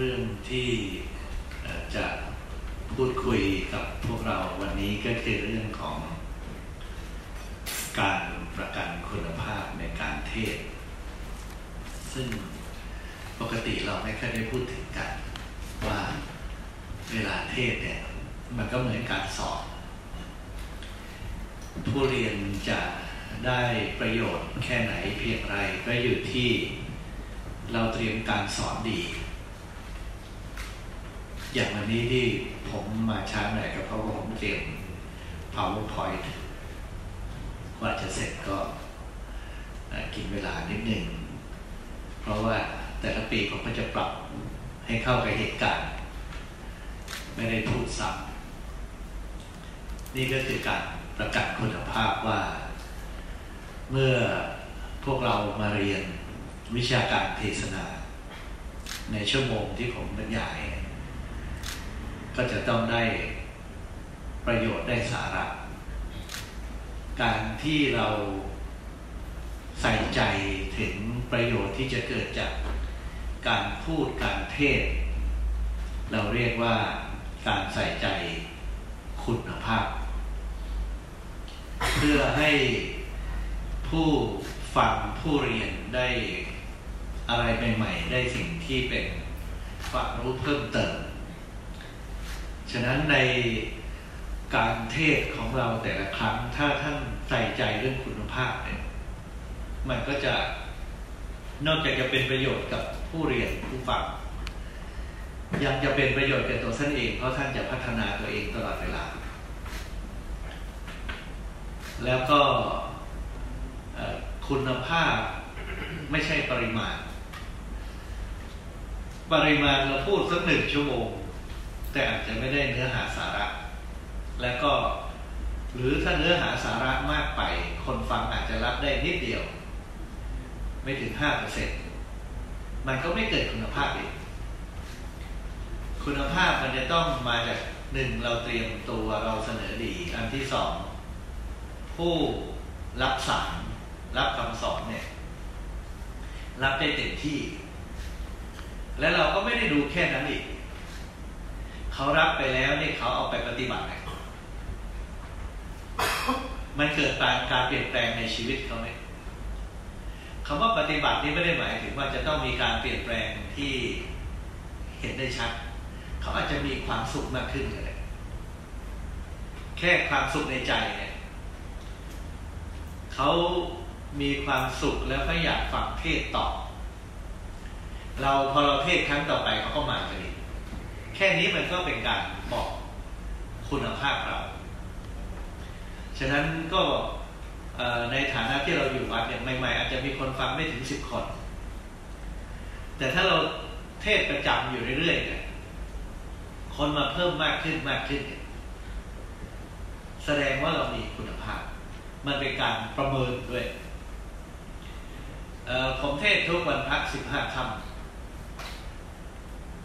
เรื่องที่จะพูดคุยกับพวกเราวันนี้ก็คือเรื่องของการประกันคุณภาพในการเทศ ซึ่งปกติเราไม่เคยได้พูดถึงกัน ว่าเวลาเทศเนี่ยมันก็เหมือนการสอนผู้เรียนจะได้ประโยชน์แค่ไหนเพียงไรก็อยู่ที่เราเตรียมการสอนดี อย่างวันนี้ที่ผมมาช้าหน่อยก็เพราะว่าผมเตรียม powerpoint กว่าจะเสร็จก็กินเวลานิดหนึ่ง เพราะว่าแต่ละปีผมก็จะปรับให้เข้ากับเหตุการณ์ ไม่ได้พูดซ้ำนี่ก็คือการประกาศคุณภาพว่า เมื่อพวกเรามาเรียนวิชาการเทศนา ในชั่วโมงที่ผมบรรยาย ก็จะต้องได้ประโยชน์ได้สาระ การที่เราใส่ใจถึงประโยชน์ที่จะเกิดจากการพูดการเทศ เราเรียกว่าการใส่ใจคุณภาพ เพื่อให้ผู้ฟังผู้เรียนได้อะไรใหม่ๆได้สิ่งที่เป็นความรู้เพิ่มเติมะนั้นในการเทศของเราแต่ละครั้ง ถ้าท่านใส่ใจเรื่องคุณภาพเนี่ยมันก็จะนอกจากจะเป็นประโยชน์กับผู้เรียนผู้ฟังยังจะเป็นประโยชน์แก่ตัวท่านเองเพราะท่านจะพัฒนาตัวเองตลอดเวลา แล้วก็คุณภาพไม่ใช่ปริมาณ ปริมาณเราพูดสักหนึ่งชั่วโมง แต่อาจจะไม่ได้เนื้อหาสาระ แล้วก็หรือถ้าเนื้อหาสาระมากไป คนฟังอาจจะรับได้นิดเดียว ไม่ถึงห้าเปอร์เซ็นมันก็ไม่เกิดคุณภาพอีก คุณภาพมันจะต้องมาจากหนึ่งเราเตรียมตัวเราเสนอดี อันที่สองผู้รับสารรับคำสอนเนี่ย รับได้เต็มที่ และเราก็ไม่ได้ดูแค่นั้นอีก เขารับไปแล้วนี่เขาเอาไปปฏิบัติมันเกิดการการเปลี่ยนแปลงในชีวิตเขาไหมคำว่าปฏิบัตินี่ไม่ได้หมายถึงว่าจะต้องมีการเปลี่ยนแปลงที่เห็นได้ชัด เขาอาจจะมีความสุขมากขึ้นก็ได้แค่ความสุขในใจเนี่ยเขามีความสุขแล้วก็อยากฟังเทศต่อ เราพอเราเทศครั้งต่อไปเขาก็มากันอีก แค่นี้มันก็เป็นการบอกคุณภาพเรา ฉะนั้นก็ในฐานะที่เราอยู่วัดเนี่ยใหม่ๆ อาจจะมีคนฟังไม่ถึงสิบคน แต่ถ้าเราเทศประจำอยู่เรื่อยๆเนี่ยคนมาเพิ่มมากขึ้นมากขึ้นเนี่ยแสดงว่าเรามีคุณภาพ มันเป็นการประเมินด้วยผมเทศทุกวันพักสิบห้าคำ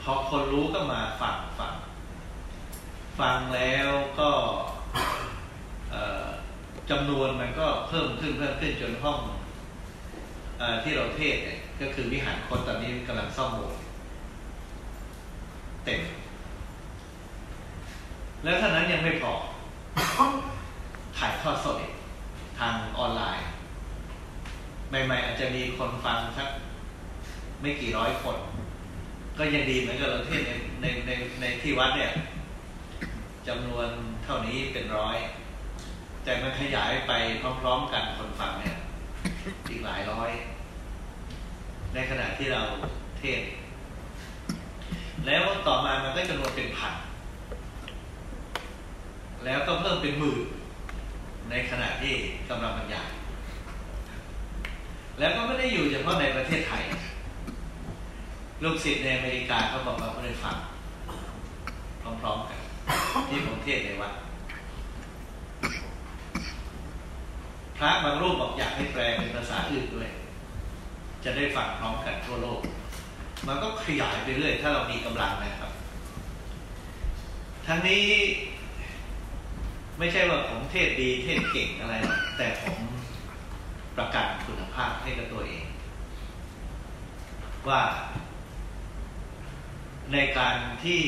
พอคนรู้ก็มาฟังฟัง ฟังแล้วก็จำนวนมันก็เพิ่มขึ้นเพิ่มขึ้นจนห้องอที่เราเทศเนี่ยก็คือวิหารคนตอนนี้กำลังซ่อมโบสถ์เต็ม แล้วเท่านั้นยังไม่พอ ถ่ายทอดสดทางออนไลน์ ใหม่ ๆ อาจจะมีคนฟังสักไม่กี่ร้อยคน ก็ยังดีเหมือนกับเราเทศในในในในที่วัดเนี่ยจำนวนเท่านี้เป็นร้อย แต่มันขยายไปพร้อมๆกันคนฟังเนี่ยอีกหลายร้อย ในขณะที่เราเทศ แล้วต่อมามันก็จำนวนเป็นพันแล้วก็เพิ่มเป็นหมื่นในขณะที่กำลังบรรยายแล้วก็ไม่ได้อยู่เฉพาะในประเทศไทย ลูกศิษย์ในอเมริกาเขาบอกว่าเขาได้ฟังพร้อมๆกัน ที่ผมเทศในวัดพระบางรูปบอกอยากให้แปลเป็นภาษาอื่นด้วย จะได้ฟังพร้อมกันทั่วโลก มันก็ขยายไปเรื่อย ถ้าเรามีกำลังนะครับ ทั้งนี้ไม่ใช่ว่าผมเทศดีเทศเก่งอะไร แต่ผมประกันคุณภาพให้กับตัวเอง ว่า ในการที่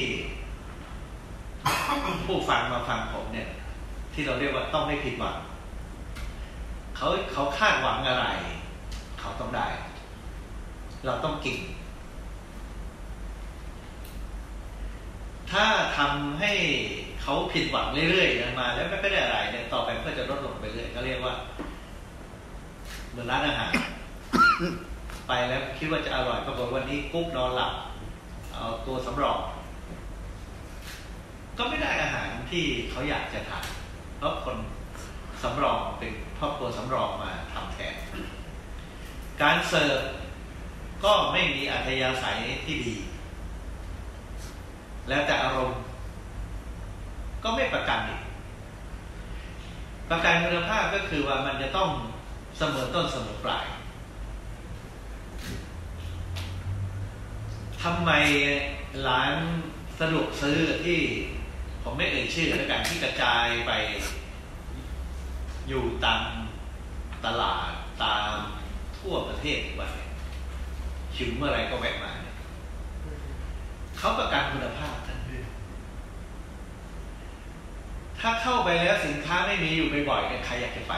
ผู้ฟังมาฟังผมเนี่ย ที่เราเรียกว่าต้องไม่ผิดหวังเขาเขาคาดหวังอะไร เขาต้องได้ เราต้องกินถ้าทำให้เขาผิดหวังเรื่อยๆมา แล้วไม่ได้อะไรเนี่ยต่อไปก็จะลดลงไปเรื่อยก็เรียกว่าเหมือนร้านอาหารไปแล้วคิดว่าจะอร่อยปรากฏวันนี้กุ๊กนอนหลับ เอาตัวสำรอง ก็ไม่ได้อาหารที่เขาอยากจะทานเพราะคนสำรองเป็นครอบครัวสำรองมาทำแทน การเสิร์ฟก็ไม่มีอัธยาศัยที่ดี แล้วแต่อารมณ์ ก็ไม่ประกันอีกประกันคุณภาพก็คือว่ามันจะต้องเสมอต้นเสมอปลาย ทำไมร้านสะดวกซื้อที่ผมไม่เอ่ยชื่อแล้วกันที่กระจายไป อยู่ตามตลาดตามทั่วประเทศไปชิมเมื่อไรก็แวะมาเขาประกันคุณภาพทันทีถ้าเข้าไปแล้วสินค้าไม่มีอยู่บ่อยๆเนี่ยใครอยากจะไป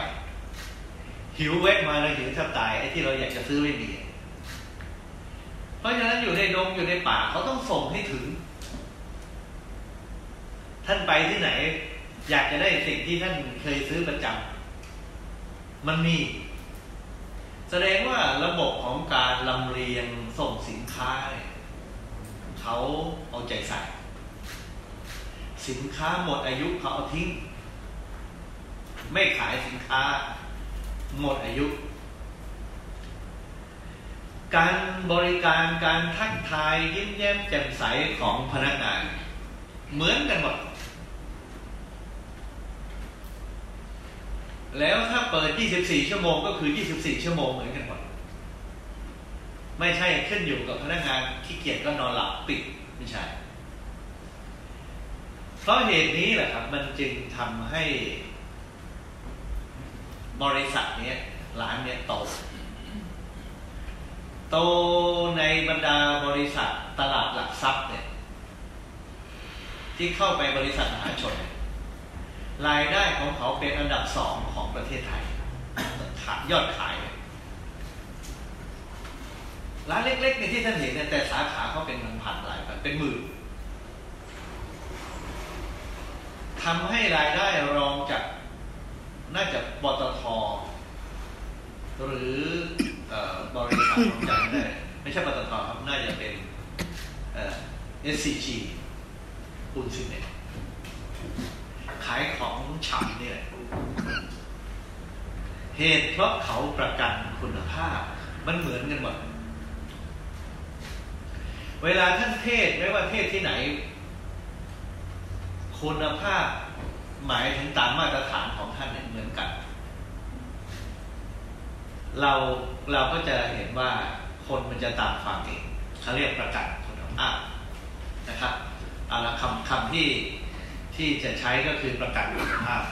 หิวแวะมาแล้วหิวแทบตายไอ้ที่เราอยากจะซื้อไม่มี ราะฉะนั้นอยู่ในดงอยู่ในป่าเขาต้องส่งให้ถึง ท่านไปที่ไหน อยากจะได้สิ่งที่ท่านเคยซื้อประจำมันมี แสดงว่าระบบของการลำเลียงส่งสินค้าเนี่ยเขาเอาใจใส่ สินค้าหมดอายุเขาเอาทิ้ง ไม่ขายสินค้า หมดอายุ การบริการการทักทายยิ้มแย้มแจ่มใสของพนักงาน เหมือนกันหมด แล้วถ้าเปิด 24 ชั่วโมงก็คือ 24 ชั่วโมงเหมือนกันหมด ไม่ใช่ขึ้นอยู่กับพนักงานขี้เกียจก็นอนหลับปิดไม่ใช่ เพราะเหตุนี้แหละครับ มันจึงทำให้บริษัทเนี้ยร้านเนี้ยโต โตในบรรดาบริษัทตลาดหลักทรัพย์เนี่ยที่เข้าไปบริษัทมหาชน รายได้ของเขาเป็นอันดับสองของประเทศไทยขายยอดขาย ร้านเล็กๆในที่ท่านเห็นเนี่ยแต่สาขาเขาเป็นพันหลายพันเป็นหมื่นทำให้รายได้รองจากน่าจะปตทหรือ บริษัทของจำได้ไม่ใช่ปตทครับน่าจะเป็นเอสซีจีปูนซีเมนต์ขายของฉ่ำนี่แหละเหตุเพราะเขาประกันคุณภาพ มันเหมือนกันหมดเวลาท่านเทศไม่ว่าเทศที่ไหน คุณภาพหมายถึงตามมาตรฐานของท่านเหมือนกัน เราเราก็จะเห็นว่าคนมันจะตามฟังเองเขาเรียกประกันคุณภาพนะครับเอาละคำคำที่ที่จะใช้ก็คือประกันคุณภาพ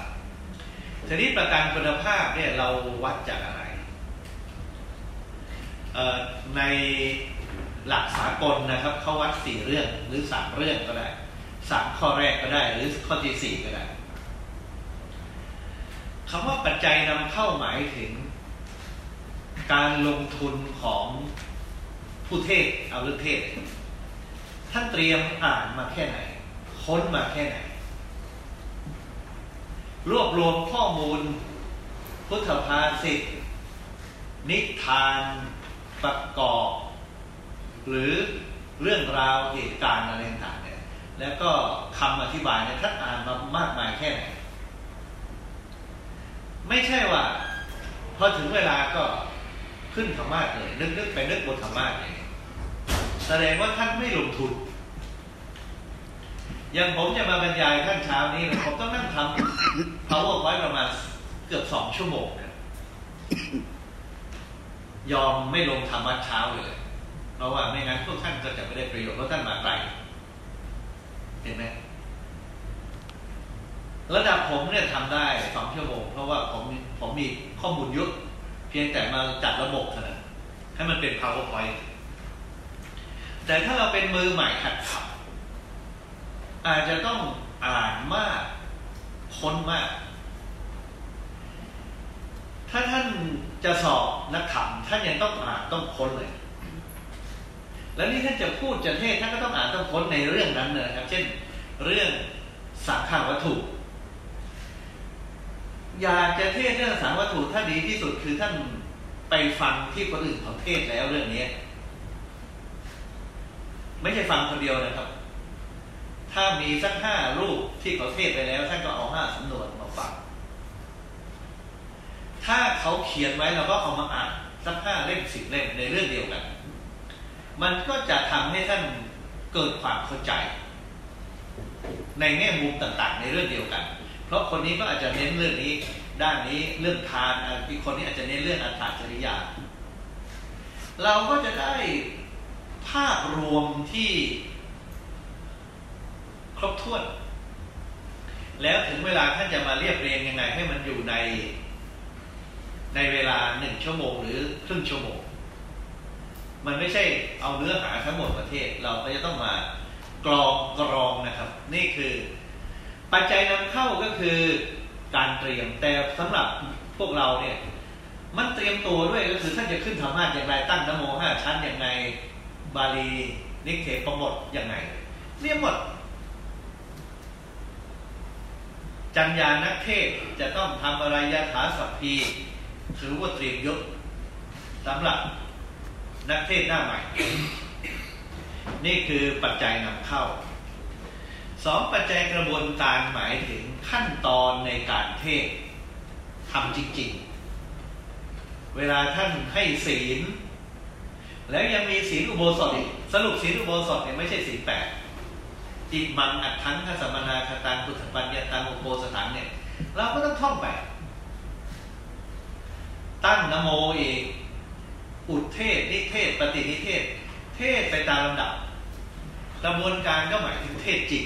ทีนี้ประกันคุณภาพเนี่ยเราวัดจากอะไร ในหลักสากลนะครับเขาวัดสี่เรื่องหรือสามเรื่องก็ได้สามข้อแรกก็ได้ หรือข้อที่สี่ก็ได้คำว่าปัจจัยนำเข้าหมายถึง การลงทุนของผู้เทศเอาเรื่องเทศ ท่านเตรียมอ่านมาแค่ไหน ค้นมาแค่ไหน รวบรวมข้อมูล พุทธภาษิตนิทานประกอบ หรือเรื่องราวเหตุการณ์อะไรต่างๆเนี่ยแล้วก็คำอธิบายเนี่ยท่านอ่านมามากมายแค่ไหน ไม่ใช่ว่าพอถึงเวลาก็ ขึ้นธรรมะเลยนึกๆไปนึกบนธรรมะเลยแสดงว่าท่านไม่ลงทุนอย่างผมจะมาบรรยายท่านเช้านี้ผมต้องนั่งทำ powerpoint ประมาณเกือบสองชั่วโมงนยอมไม่ลงธรรมะเช้าเลย เพราะว่าไม่งั้นพวกท่านก็จะไม่ได้ประโยชน์เพราะท่านมาไกลเห็นไหมระดับผมเนี่ยทำได้สองชั่วโมง เพราะว่าผมผมมีข้อมูลเยอะ พียงแต่มาจัดระบบเท่านั้นให้มันเป็น powerpoint แต่ถ้าเราเป็นมือใหม่ขัดขับ อาจจะต้องอ่านมากค้นมาก ถ้าท่านจะสอบนักขับท่านยังต้องอ่านต้องค้นเลย แล้วนี่ท่านจะพูดจะเทศท่านก็ต้องอ่านต้องค้นในเรื่องนั้นนะครับ เช่น เรื่องสังขารวัตถุ อยากจะเทศเรื่องสังวัตถุถ้าดีที่สุดคือท่านไปฟังที่คนอื่นเขาเทศแล้วเรื่องนี้ไม่ใช่ฟังคนเดียวนะครับ ถ้ามีสักห้ารูปที่เขาเทศไปแล้วท่านก็เอาห้าสำนวนมาฟัง ถ้าเขาเขียนไว้เราก็เอามาอ่านสักห้าเล่มสิบเล่มในเรื่องเดียวกัน มันก็จะทำให้ท่านเกิดความเข้าใจ ในแง่มุมต่างๆ ในเรื่องเดียวกัน ราะคนนี้ก็อาจจะเน้นเรื่องนี้ ด้านนี้เรื่องทานอีกคนนี้อาจจะเน้นเรื่องอัตถจริยา เราก็จะได้ภาพรวมที่ครบถ้วน แล้วถึงเวลาท่านจะมาเรียบเรียงยังไง ให้มันอยู่ใน ในเวลาหนึ่งชั่วโมงหรือครึ่งชั่วโมง มันไม่ใช่เอาเนื้อหาทั้งหมดประเทศ เราก็จะต้องมากรองกรองนะครับ นี่คือ ปัจจัยนำเข้าก็คือการเตรียมแต่สำหรับพวกเราเนี่ย มันเตรียมตัวด้วยก็คือท่านจะขึ้นธรรมะอย่างไรตั้งนโมห้าชั้นอย่างไรบาลีนิเทศประมดอย่างไงเรียมหมด จัญญานักเทศจะต้องทำอะไรยาถาสัพพีถือว่าเตรียมยศสำหรับนักเทศหน้าใหม่ นี่คือปัจจัยนำเข้า สองปัจจัยกระบวนการหมายถึงขั้นตอนในการเทศทำจริงๆ เวลาท่านให้ศีล แล้วยังมีศีลอุโบสถอีกสรุปศีลอุโบสถเนี่ยไม่ใช่ศีลแปดอิมังอัดทังคัสมนาคตังปุถปัญญาตังอุโบสถังเนี่ย เราก็ต้องท่องไป ตั้งนโมอีกอุทเทศ นิเทศ ปฏินิเทศ เทศไปตามลำดับ กระบวนการก็หมายถึงเทศจิต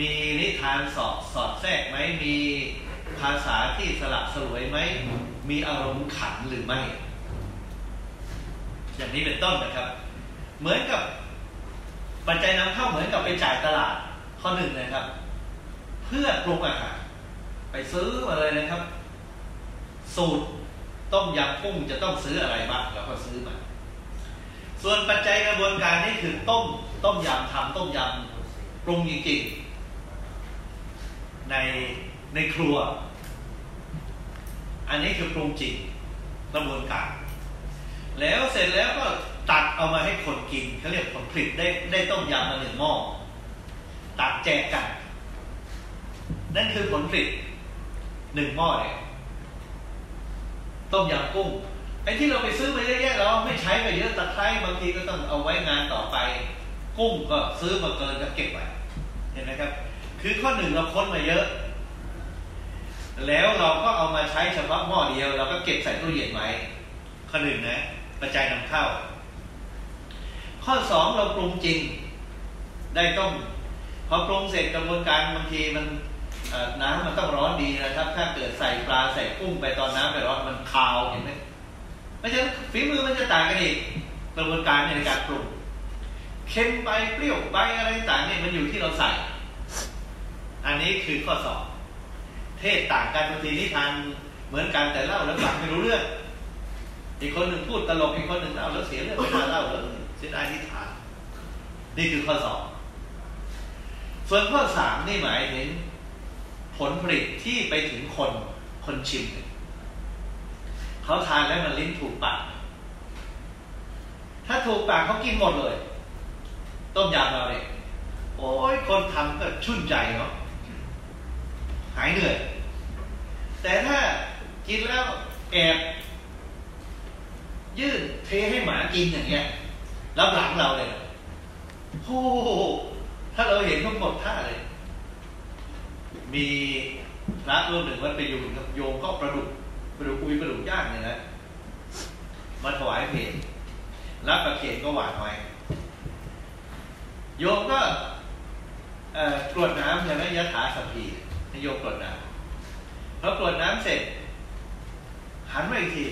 มีนิทานสอดสอดแทรกไหมมีภาษาที่สลับสลวยไหมมีอารมณ์ขันหรือไม่ อย่างนี้เป็นต้นนะครับ เหมือนกับปัจจัยนำเข้าเหมือนกับไปจ่ายตลาดข้อหนึ่งนะครับ เพื่อปรุงอาหารไปซื้อมาเลยนะครับ สูตรต้มยำกุ้งจะต้องซื้ออะไรบ้างแล้วก็ซื้อมา ส่วนปัจจัยกระบวนการนี่คือต้ม ต้มยำทำต้มยำปรุงจริงๆ ในในครัว อันนี้คือปรุงจริงกระบวนการ แล้วเสร็จแล้วก็ตัดเอามาให้คนกินเขาเรียกผลผลิตได้ได้ต้มยำมาหนึ่งหม้อตัดแจกกัน นั่นคือผลผลิตหนึ่งหม้อเนี่ยต้มยำกุ้งไอ้ที่เราไปซื้อมาเยอะแยะเราไม่ใช้ไปเยอะตะไคร้บางทีก็ต้องเอาไว้งานต่อไป กุ้งก็ซื้อมาเกินก็เก็บไว้เห็นไหมครับ คือข้อหนึ่งเราค้นมาเยอะ แล้วเราก็เอามาใช้เฉพาะหม้อเดียว เราก็เก็บใส่ตู้เย็นไว้ข้อหนึ่งนะปัจจัยนำเข้า ข้อสองเราปรุงจริง ได้ต้มพอปรุงเสร็จกระบวนการบางทีมันน้ำมันต้องร้อนดีนะครับ ถ้าเกิดใส่ปลาใส่กุ้งไปตอนน้ำไปร้อนมันคาวเห็นไหมไม่ใช่ฝีมือมันจะต่างกันอีกกระบวนการในการปรุงเค็มไปเปรี้ยวไปอะไรต่างเนี่ยมันอยู่ที่เราใส่ อันนี้คือข้อสอบ เทศต่างกันบางทีนิทานเหมือนกันแต่เล่าแล้วฟังไม่รู้เรื่อง อีกคนหนึ่งพูดตลกอีกคนหนึ่งเล่าแล้วเสียเรื่องไม่น่าเล่าเลยเสียดายนิทาน นี่คือข้อสอบ ส่วนข้อสามนี่หมายถึงผลผลิตที่ไปถึงคนคนชิมเขาทานแล้วมันลิ้นถูกปากถ้าถูกปากเขากินหมดเลย ต้มยำเราเนี่ยโอ้ยคนทำก็ชุ่นใจเนาะ หายเหนื่อย แต่ถ้ากินแล้วแอบยื่นเทให้หมากินอย่างเงี้ยรับหลังเราเลยโอ้ถ้าเราเห็นทั้งหมดท่าเลย มีพระรูปหนึ่งวัดไปอยู่กับโยมก็ประดุกประดุกอุยประดุกย่างเนี่ยนะมาถวายเพลรับประเคนก็หวานไว้โยมก็กรวดน้ำใช่ไหมยะถาสัพพี โยมกรวดน้ำพอกรวดน้ำเสร็จ หันมาอีกที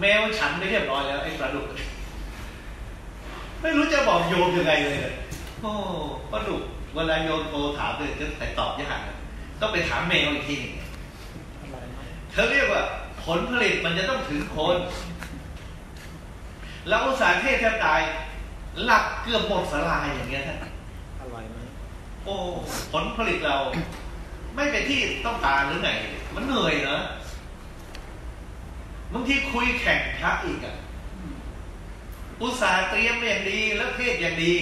แมวฉันไปเรียบร้อยแล้วไอ้ปลาดุก ไม่รู้จะบอกโยมยังไงเลยโอ้ก็ดุเวลาโยนโทรถามเลยจะแต่ตอบยากนะต้องไปถามเมลอีกทีหนึงเขาเรียกว่า ผลผลิตมันจะต้องถึงคนเราอุตสาห์เทศแทบตาย หลักเกือบหมดสลายอย่างเงี้ยท่านอร่อยไหมโอ้ ผลผลิตเรา ไม่เป็นที่ต้องการหรือไงมันเหนื่อยเนอะบางทีคุยแข่งพระอีกอะอุตส่าห์เตรียมอย่างดีแล้วเทศอย่างดี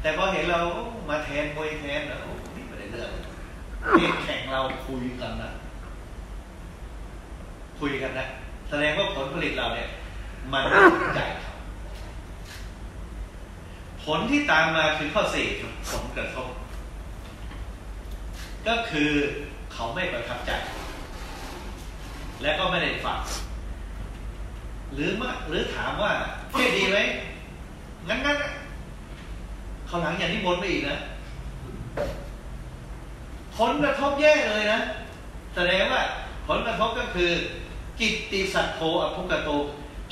แต่พอเห็นเรามาแทนมวยแทนแล้วโอ้นี่ไม่ได้เรื่องเทศแข่งเราคุยกันนะคุยกันนะแสดงว่าผลผลิตเราเนี่ย มันไม่ถึงใจเขาผลที่ตามมาคือข้อสี่ครับผลกระทบ ก็คือเขาไม่ประทับใจ และก็ไม่ได้ฟังหรือมาหรือถามว่าเทศดีไหมงั้นงั้นเขาหลังอย่างนี้บนไปอีกนะผลกระทบแย่เลยนะแสดงว่าผลกระทบก็คือ กิตติสัตโธอภุกโต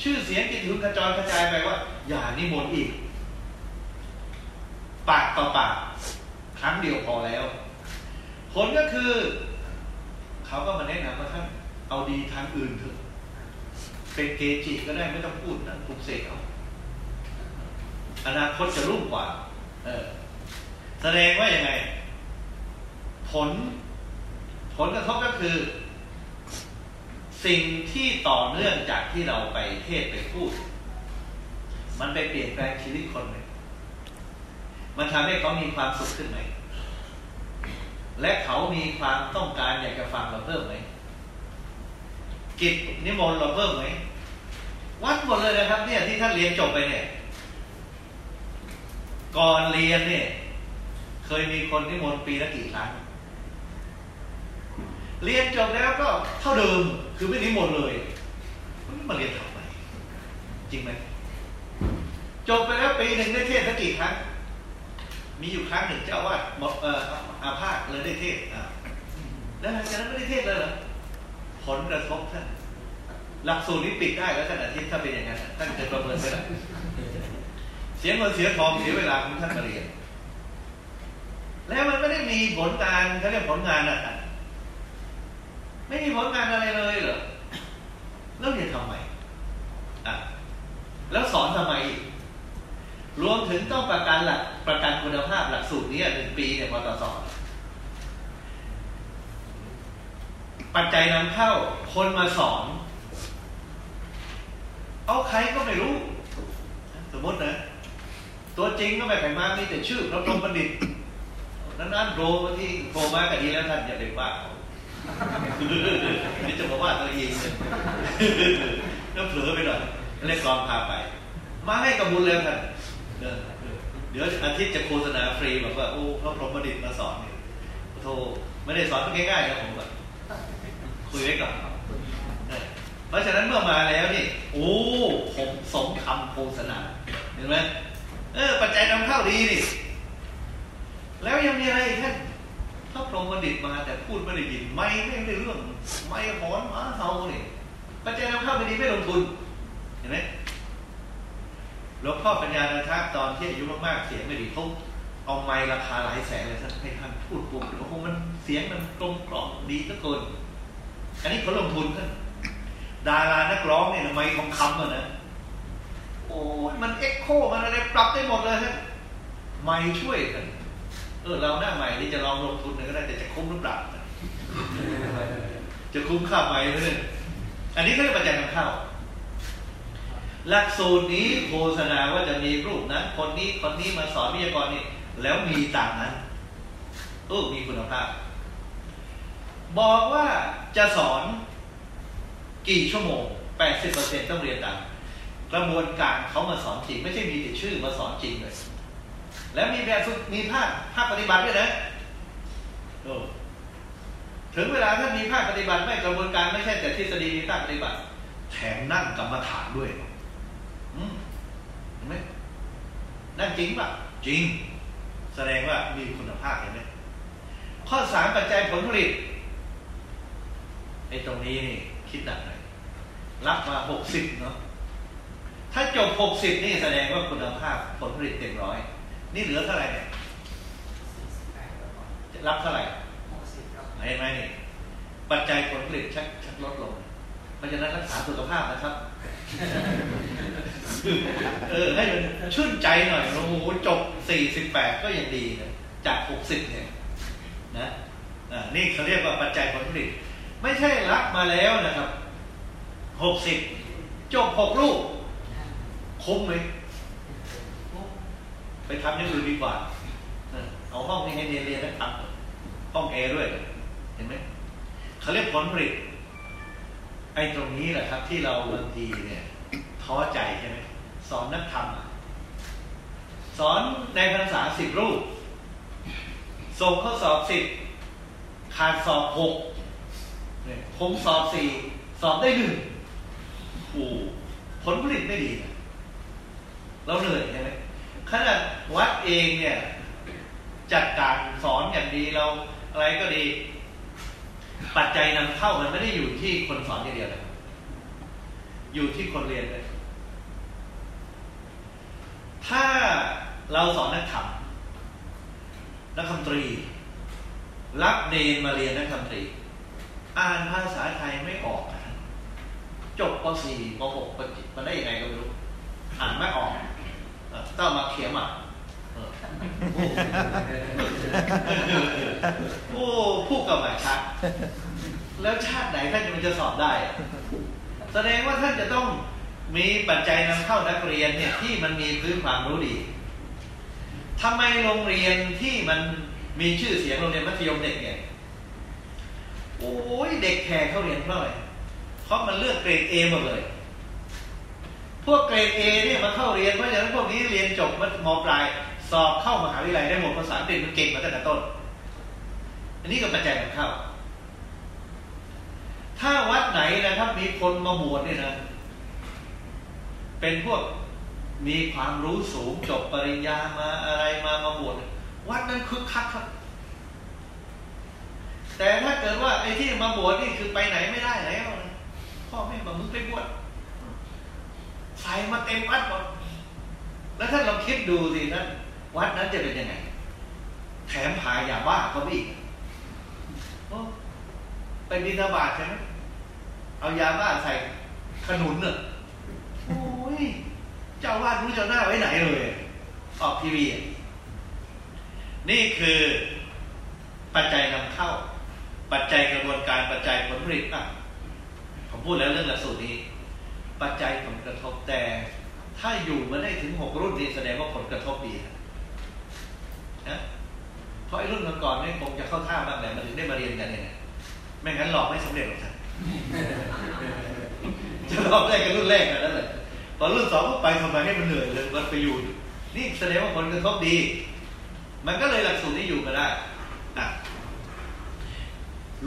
ชื่อเสียงกิตติคุณกระจรกระจายไปว่า อย่านิมนต์อีก ปากต่อปาก ครั้งเดียวพอแล้ว ผลก็คือ เขาก็มาแนะนำว่าท่านเอาดีทางอื่นเถอะ เป็นเกจิก็ได้ไม่ต้องพูดนะปลุกเสกเอาอนาคตจะรุ่งกว่า เออ แสดงว่ายังไง ผล ผลกระทบก็คือ สิ่งที่ต่อเนื่องจากที่เราไปเทศไปพูด มันไปเปลี่ยนแปลงชีวิตคนไหมมันทำให้เขามีความสุขขึ้นไหม และเขามีความต้องการอยากจะฟังเราเพิ่มไหมกิจนิมนต์เราเพิ่มไหมวัดหมดเลยนะครับ เนี่ยที่ท่านเรียนจบไปเนี่ย ก่อนเรียนเนี่ย เคยมีคนนิมนต์ปีละกี่ครั้งเรียนจบแล้วก็เท่าเดิมคือไม่นิมนต์เลยมาเรียนทำไมจริงไหมจบไปแล้วปีหนึ่งได้เทศสักกี่ครั้ง มีอยู่ครั้งหนึ่งเจ้าอาวาดหมดเอ่ออาพาธเลยได้เทศอะแล้วหลังจากนั้นไม่ได้เทศเลยเหรอผลกระทบท่านหลักสูตรนี้ปิดได้แล้วท่านอาทิตย์ถ้าเป็นอย่างนั้นท่านจะประเมินไปแล้วเสียเงินเสียทองเสียเวลาของท่านมาเรียนแล้วมันไม่ได้มีผลการเขาเรียกผลงานอะไม่มีผลงานอะไรเลยเหรอแล้วเรียนทำไมอะแล้วสอนทำไมอีก รวมถึงต้องประกันหลักประกันคุณภาพหลักสูตรนี้หนึ่งปีเนี่ยพอต่อสอนปัจจัยนำเข้าคนมาสอน เอาใครก็ไม่รู้ สมมตินะ ตัวจริงก็ไม่ใครมามีแต่ชื่อพระพรหมบัณฑิตนั้นๆโรมาที่โทรมาก็ดีแล้วท่านอย่าเด็กว่าเนี่จะบอกว่าตัวเองเลยแล้วเผลอไปหน่อยเรียกกองพาไป มาให้กับบุญเลยท่าน เดี๋ยวอาทิตย์จะโฆษณาฟรีแบอกว่าโอ้พระพรหมบัณฑิตมาสอนเนี่ยโทรไม่ได้สอนง่ายๆนะผมแบบคุยไว้ก่อนเพราะฉะนั้นเมื่อมาแล้วนี่โอ้ผมสมคำโฆษณาเห็นไหมเออปัจจัยนำเข้าดีนี่แล้วยังมีอะไรอีกท่านพระพรหมบัณฑิตมาแต่พูดไม่ได้ยินไม่ไม่ได้เรื่อง ไม่หอนหมาเฮาเนี่ยปัจจัยนำเข้าไม่ดีไม่ลงทุนเห็นไหม หลวงพ่อปัญญาณทักตอนที่อายุมากๆเสียงไม่ดีเขาเอาไม้ราคาหลายแสนเลยท่านให้ท่านพูดปุ๊บโอ้โหมันเสียงมันกลมกล่อมดีทุกคนอันนี้เขาลงทุนท่านดารานักร้องเนี่ยไม้ทองคำอะนะโอ้ยมันเอ็กโคมันอะไรปรับได้หมดเลยท่านไม้ช่วยกันเออเราหน้าใหม่นี่จะลองลงทุนหนึ่งก็ได้แต่จะคุ้มหรือเปล่าจะคุ้มค่าไม้เลยอันนี้ก็เรียกปัจจัยนำเข้า หลักสูตรนี้โฆษณาว่าจะมีรูปนั้นคนนี้คนนี้มาสอนวิทยากรนี่แล้วมีตามนั้นเออมีคุณภาพ บอกว่าจะสอนกี่ชั่วโมง 80%ต้องเรียนตามกระบวนการเขามาสอนจริง ไม่ใช่มีแต่ชื่อมาสอนจริงเลย แล้วมีแบบฝึกมีภาคภาคปฏิบัติด้วยนะโอ้ถึงเวลาถ้ามีภาคปฏิบัติไม่กระบวนการไม่ใช่แต่ทฤษฎีมีภาคปฏิบัติ แถมนั่งกรรมฐานด้วย เห็นไหมนั่นจริงปะจริง แสดงว่ามีคุณภาพเห็นไหมข้อสามปัจจัยผลผลิตไอ้ตรงนี้นี่คิดหนักหน่อยรับมาหกสิบเนาะถ้าจบหกสิบนี่แสดงว่าคุณภาพผลผลิตเต็มร้อย นี่เหลือเท่าไหร่เนี่ยจะรับเท่าไหร่เห็นไหมนี่ปัจจัยผลผลิตชักชักลดลง เพราะฉะนั้นรักษาสุขภาพนะครับ เออให้มันชื่นใจหน่อยโอ้โหจบสี่สิบแปดก็ยังดีนะจากหกสิบเนี่ยนะนี่เขาเรียกว่าปัจจัยผลผลิต ไม่ใช่รับมาแล้วนะครับหกสิบจบหกลูก คุ้มไหมไปทำอย่างอื่นดีกว่าเอาห้องนี้ให้เรียนเรียนแล้วทำห้องแอร์ด้วย เห็นไหมเขาเรียกผลผลิตไอ้ตรงนี้แหละครับ ที่เราบางทีเนี่ย ท้อใจใช่ไหมสอนนักธรรมสอนในภาษาสิบรูป ส่งข้อสอบสิบขาดสอบหกเนี่ยคงสอบสี่สอบได้หนึ่งโอ้ผลผลิตไม่ดีนะเราเหนื่อยใช่ไหมขนาดวัดเองเนี่ย จัดการสอนอย่างดีเราอะไรก็ดี ปัจจัยนำเข้ามันไม่ได้อยู่ที่คนสอนอย่างเดียวนะอยู่ที่คนเรียนเลย ถ้าเราสอนนักธรรมนักธรรมตรี รับเนนมาเรียนนักธรรมตรี อ่านภาษาไทยไม่ออกจบป .4 ป .6 ป .7 มันได้ยังไงก็ไม่รู้อ่านไม่ออกต้องมาเขียนอะโอ้พูดกับหมายชัดแล้วชาติไหนท่านจะมันจะสอบได้ แสดงว่าท่านจะต้อง มีปัจจัยนำเข้านักเรียนเนี่ยที่มันมีพื้นความรู้ดีทำไมโรงเรียนที่มันมีชื่อเสียงโรงเรียนมัธยมเด็กเนี่ยโอ้ยเด็กแขกเข้าเรียนเพราะอะไรเพราะมันเลือกเกรดเอหมดเลย พวกเกรดเอเนี่ยมาเข้าเรียนเพราะฉะนั้นพวกนี้เรียนจบมปลาย สอบเข้ามหาวิทยาลัยได้หมดภาษาอังกฤษมันเก่งมาตั้งแต่ต้น อันนี้ก็ปัจจัยนำเข้า ถ้าวัดไหนนะครับมีคนมาบวชเนี่ยนะ เป็นพวกมีความรู้สูงจบปริญญามาอะไรมามาบวชวัดนั้นคึกคักครับ แต่ถ้าเกิดว่าไอ้ที่มาบวชนี่คือไปไหนไม่ได้แล้วพ่อแม่บอกมึงไปบวชใส่มาเต็มวัดหมดแล้วท่านลองคิดดูสิท่านวัดนั้นจะเป็นยังไง แถมผายาบ้าเขาอีกไปบินทบาทใช่ไหมเอายาบ้าใส่ขนุนเนอะ ยเจ้าวาดรู้จ้าหน้าไว้ไหนเลย ออกทีวี นี่คือปัจจัยนำเข้า ปัจจัยกระบวนการปัจจัยผลผลิตอะผมพูดแล้วเรื่องหลักสูตรนี้ ปัจจัยผลกระทบแต่ ถ้าอยู่มาได้ถึงหกรุ่นนี้แสดงว่าผลกระทบดีนะเพราะไอ้รุ่นก่อนๆนี่คงจะเข้าท่าบ้างแหละมันถึงได้มาเรียนกันเนี่ยไม่งั้นหลอกไม่สำเร็จหรอกท่านจะหลอกได้กันรุ่นแรกกันนั่นแหละ พอนรุ่นสองก็ไปทำไมให้มันเหนื่อยเลยมันไปอยู่นี่แสดงว่าผลกระทบดี มันก็เลยหลักสูตรนี้อยู่มาได้อะ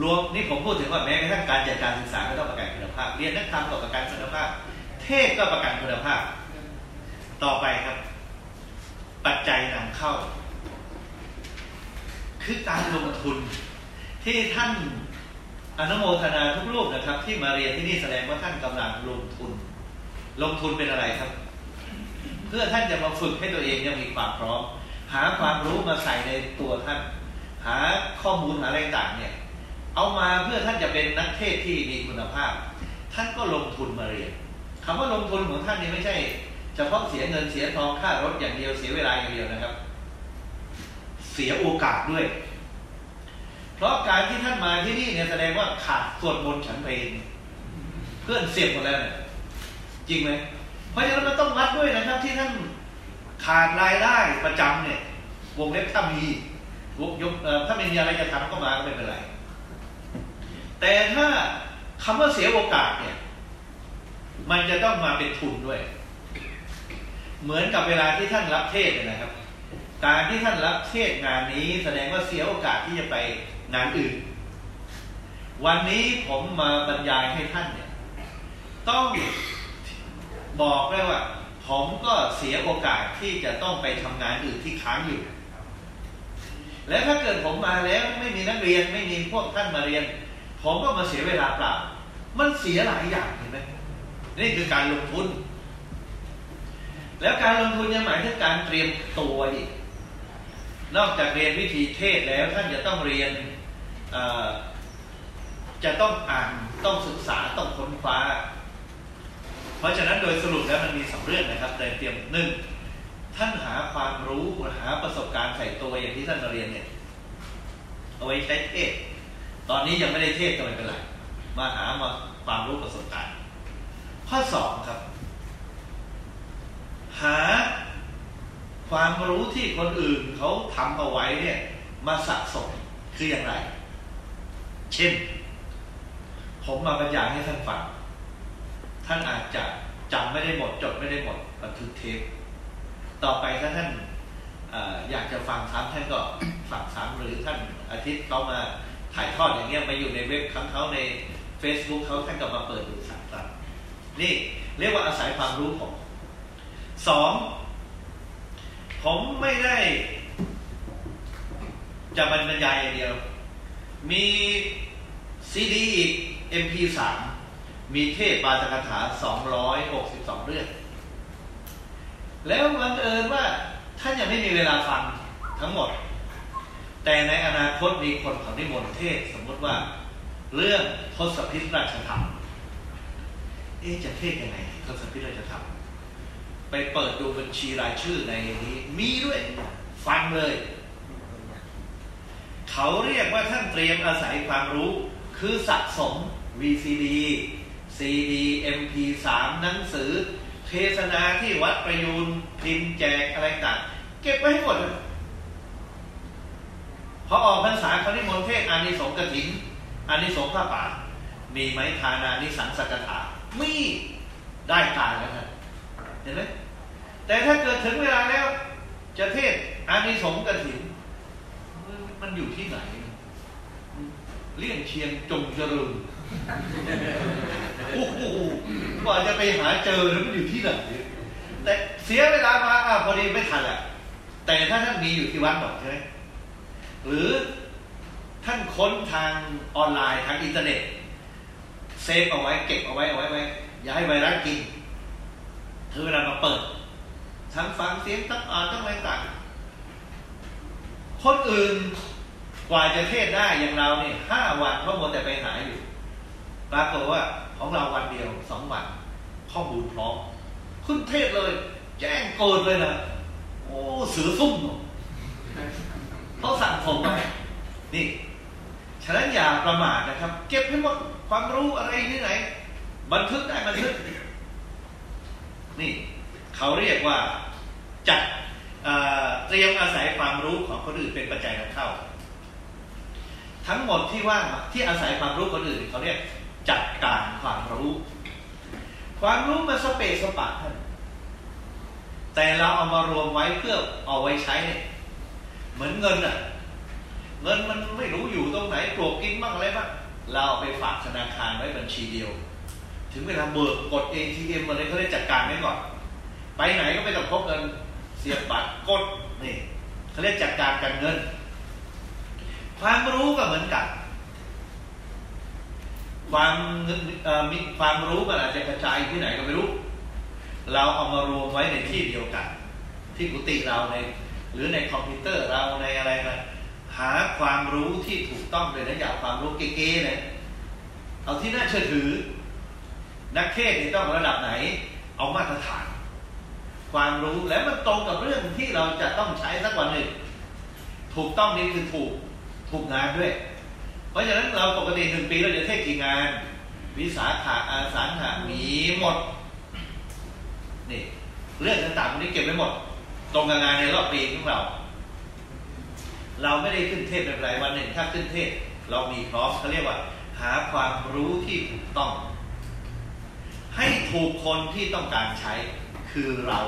รวมนี่ผมพูดถึงว่าแม้กระทั่งการจัดการศึกษาก็ต้องประกันคุณภาพ เรียนนักธรรมก็ประกันคุณภาพ เทศก็ประกันคุณภาพ ต่อไปครับ ปัจจัยนำเข้า คือการลงทุนที่ท่านอนุโมทนาทุกรูปนะครับ ที่มาเรียนที่นี่แสดงว่าท่านกำลังลงทุน ลงทุนเป็นอะไรครับ เพื่อท่านจะมาฝึกให้ตัวเองยังมีความพร้อม หาความรู้มาใส่ในตัวท่าน หาข้อมูลหาอะไรต่างเนี่ย เอามาเพื่อท่านจะเป็นนักเทศที่มีคุณภาพ ท่านก็ลงทุนมาเรียนคำว่าลงทุนของท่านนี่ไม่ใช่เฉพาะเสียเงินเสียทองค่ารถอย่างเดียวเสียเวลาอย่างเดียวนะครับ เสียโอกาสด้วย เพราะการที่ท่านมาที่นี่เนี่ยแสดงว่าขาดสวดมนต์ฉันเพลงเพื่อนเสียบหมดแล้วเนี่ย จริงไหมเพราะฉะนั้นมันต้องวัดด้วยนะครับที่ท่านขาดรายได้ประจำเนี่ย วงเล็บถ้ามีวงยกถ้าไม่มีอะไรจะทำก็มาก็ไม่เป็นไร แต่ถ้าคำว่าเสียโอกาสเนี่ย มันจะต้องมาเป็นทุนด้วย เหมือนกับเวลาที่ท่านรับเทศนะครับ การที่ท่านรับเทศงานนี้แสดงว่าเสียโอกาสที่จะไปงานอื่น วันนี้ผมมาบรรยายให้ท่านเนี่ย ต้อง บอกได้ว่า ผมก็เสียโอกาสที่จะต้องไปทำงานอื่นที่ค้างอยู่ และถ้าเกิดผมมาแล้วไม่มีนักเรียนไม่มีพวกท่านมาเรียน ผมก็มาเสียเวลาเปล่า มันเสียหลายอย่างเห็นไหมนี่คือการลงทุน แล้วการลงทุนยังหมายถึงการเตรียมตัวอีกนอกจากเรียนวิธีเทศแล้วท่านจะต้องเรียนจะต้องอ่านต้องศึกษาต้องค้นคว้า เพราะฉะนั้นโดยสรุปแล้วมันมีสองเรื่องนะครับในเตรียมหนึ่งท่านหาความรู้หาประสบการณ์ใส่ตัวอย่างที่ท่านมาเรียนเนี่ยเอาไว้ใช้เทศ ตอนนี้ยังไม่ได้เทศก็ไม่เป็นไรมาหามาความรู้ประสบการณ์ ข้อสองครับ หาความรู้ที่คนอื่นเขาทำเอาไว้เนี่ยมาสะสมคืออย่างไร เช่น ผมมาบรรยายให้ท่านฟัง ท่านอาจจะจำไม่ได้หมดจดไม่ได้หมดบันทึกเทปต่อไปถ้าท่านอยากจะฟังซ้ำท่านก็ฟังซ้ำหรือท่านอาทิตย์เขามาถ่ายทอดอย่างเงี้ยมาอยู่ในเว็บของเขาใน Facebook เขาท่านก็มาเปิดดูซ้ำนี่เรียกว่าอาศัยความรู้ผมสองผมไม่ได้จะบรรยายอย่างเดียว มีซีดีอีก MP3 มีเทพบาตคาถา 262 เรื่อง แล้วบังเอิญว่าท่านยังไม่มีเวลาฟังทั้งหมด แต่ในอนาคตมีคนเขาได้มนเทศ สมมติว่า เรื่องทศพิธราชธรรม เอ๊จะเทศยังไงทศพิธราชธรรม ไปเปิดดูบัญชีรายชื่อในนี้ มีด้วยฟังเลย เขาเรียกว่าท่านเตรียมอาศัยความรู้ คือสะสม VCD CD MP3 หนังสือ เทศนาที่วัดประยูนพิมพ์แจกอะไรต่างเก็บไว้ให้หมดเลยพอออกพรรษาเขานิมนต์เทศอานิสงส์กถินอานิสงส์ผ้าป่า มีไหมทานานิสังสกถามีได้ตายแล้วครับห็นไหมแต่ถ้าเกิดถึงเวลาแล้ว จะเทศอานิสงส์กถิน มันอยู่ที่ไหน เลี่ยงเชียงจงเจริญ โอ้โหกว่าจะไปหาเจอแล้วมันอยู่ที่ไหนแต่เสียเวลามาอ่าพอดีไม่ทันแหละแต่ถ้าท่านมีอยู่ที่วัดหรอกใช่ไหมหรือท่านค้นทางออนไลน์ทางอินเทอร์เน็ตเซฟเอาไว้เก็บเอาไว้เอาไว้ไว้อย่าให้ไวรัสกินคือเวลามาเปิดทั้งฟังเสียงทั้งอ่านทั้งอะไรต่างคนอื่นกว่าจะเทศน์ได้อย่างเราเนี่ยห้าวันเพราะมัวแต่ไปหาอยู่ ปรากฏว่าของเราวันเดียวสองวันข้อมูลพร้อมขึ้นเทศน์เลย แจ้งเกิดเลยนะโอ้เสือซุ่มเขาสั่งผมไปนี่ฉะนั้นอย่าประมาทนะครับ เก็บให้หมดความรู้อะไรที่ไหน บันทึกได้บันทึก นี่ เขาเรียกว่าจัดเตรียมอาศัยความรู้ของคนอื่นเป็นปัจจัยนำเข้า ทั้งหมดที่ว่าที่อาศัยความรู้คนอื่นเขาเรียก จัดการความรู้ ความรู้มาสเปสปะท่านแต่เราเอามารวมไว้เพื่อเอาไว้ใช้เนี่ยเหมือนเงินอะเงินมันไม่รู้อยู่ตรงไหนปลวกกินบ้างอะไรบ้างเราเอาไปฝากธนาคารไว้บัญชีเดียว ถึงเวลาเบิกกด ATM อะไรเขาได้จัดการไว้ก่อน ไปไหนก็ไม่ต้องพกเงินเสียบบัตรกดนี่เขาเรียกจัดการการเงิน ความรู้ก็เหมือนกัน ความมีความรู้มันอาจจะกระจายที่ไหนก็ไม่รู้ เราเอามารวมไว้ในที่เดียวกัน ที่กุฏิเราใน หรือในคอมพิวเตอร์เราในอะไรนะหาความรู้ที่ถูกต้องเลยนะอย่าความรู้เก๊ๆเลยเอาที่น่าเชื่อถือ นักเทศนี่ต้องระดับไหน เอามาตรฐาน ความรู้แล้วมันตรงกับเรื่องที่เราจะต้องใช้สักวันหนึ่ง ถูกต้องนี่คือถูกถูกงานด้วย ราะฉะนั้นเราปกติหนึ่งปีเราจะเทศกี่งาน วิสาขาอาสาหามีหมดนี่เรื่องต่างๆพวกนี้เก็บไว้หมด ตรงกับงานในรอบปีของเรา เราไม่ได้ขึ้นเทศเป็นไรวันหนึ่งถ้าขึ้นเทศ เรามีพร้อมเขาเรียกว่า หาความรู้ที่ถูกต้อง ให้ถูกคนที่ต้องการใช้คือเรา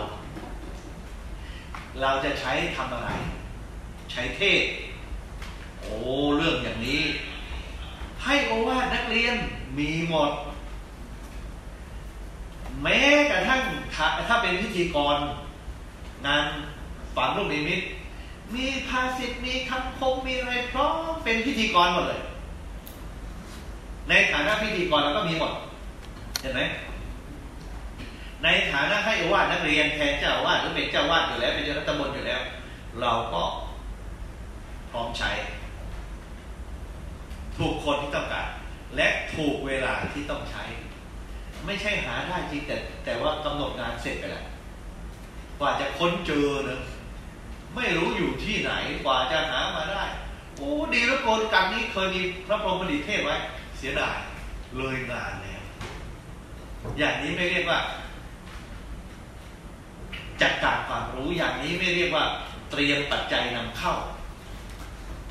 เราจะใช้ทำอะไร ใช้เทศ โอ้เรื่องอย่างนี้ ให้โอวาทนักเรียนมีหมด แม้กระทั่งถ้าเป็นพิธีกรงานฝันลูกนิมิตมีภาษิตมีคำคมมีอะไรพร้อมเป็นพิธีกรหมดเลย ในฐานะพิธีกรเราก็มีหมด เห็นไหมในฐานะให้อวาดนักเรียนแทนเจ้าวาดหรือเป็นเจ้าวาดอยู่แล้วเป็นเจ้ารัฐมนตรีอยู่แล้ว เราก็พร้อมใช้ ถูกคนที่ต้องการ และถูกเวลาที่ต้องใช้ ไม่ใช่หาได้จริงแต่แต่ว่ากำหนดงานเสร็จไปแล้วกว่าจะค้นเจอเนะไม่รู้อยู่ที่ไหนกว่าจะหามาได้โอ้ดีแล้วโกนกันนี้เคยมีพระพรหมดิเทศไว้ เสียดายเลยงานแล้วอย่างนี้ไม่เรียกว่า จัดการความรู้อย่างนี้ไม่เรียกว่า เตรียมปัจจัยนำเข้า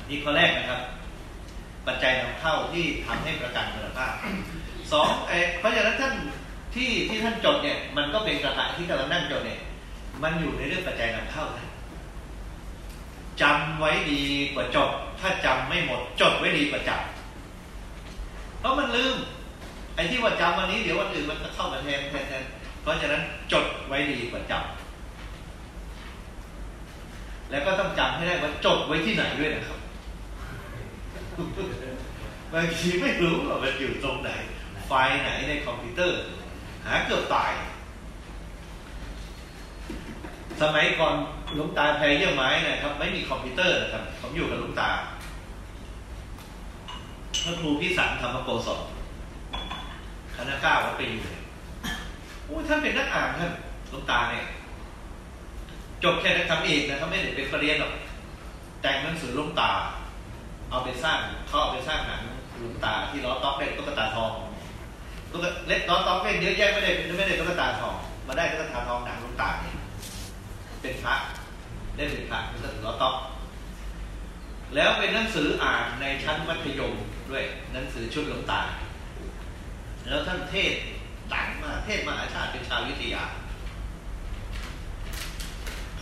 นี่ข้อแรกนะครับ ปัจจัยนำเข้าที่ทำให้ประกันคุณภาพสองเพราะฉะนั้นท่านที่ที่ท่านจดเนี่ย มันก็เป็นกระถางที่กำลังนั่งจดเนี่ย มันอยู่ในเรื่องปัจจัยนำเข้านะจำไว้ดีกว่าจด ถ้าจำไม่หมดจดไว้ดีกว่าจำเพราะมันลืมไอ้ที่ว่าจำวันนี้เดี๋ยววันอื่นมันจะเข้ามาแทนแทนแทนเพราะฉะนั้นจดไว้ดีกว่าจำแล้วก็ต้องจำให้ได้ว่าจดไว้ที่ไหนด้วยนะครับ บางทีไม่รู้ว่ามันอยู่ตรงไหน ไฟล์ไหนในคอมพิวเตอร์ หาเกือบตาย สมัยก่อนลุงตาแพรเยี่ยมไม้นะครับ ไม่มีคอมพิวเตอร์นะครับผมอยู่กับลุงตาพระครูพิสันธรรมโกศลคณะก้าวัดไปอยู่เนี่ยโอ้ท่านเป็นนักอ่านท่านลุงตาเนี่ยจบแค่นักทำเอกนะครับไม่ได้เป็นปรริญญาหรอกแต่งหนังสือลุงตา เอาไปสร้างเขาเอาไปสร้างหนังลุงตาที่ล้อต๊อกเล่นตุ๊กตาทองตุ๊กเล็กล้อต๊อกเล่นเยอะแยะไม่ได้ไม่ได้ตุ๊กตาทอง มาได้ตุ๊กตาทองหนังลุงตาเนี่ยเป็นพระได้เป็นพระเป็นล้อต๊อกแล้วเป็นหนังสืออ่านในชั้นมัธยมด้วยหนังสือชุดหลวงตา แล้วท่านเทศดังมากเทศมหาชาติเป็นชาววิทยา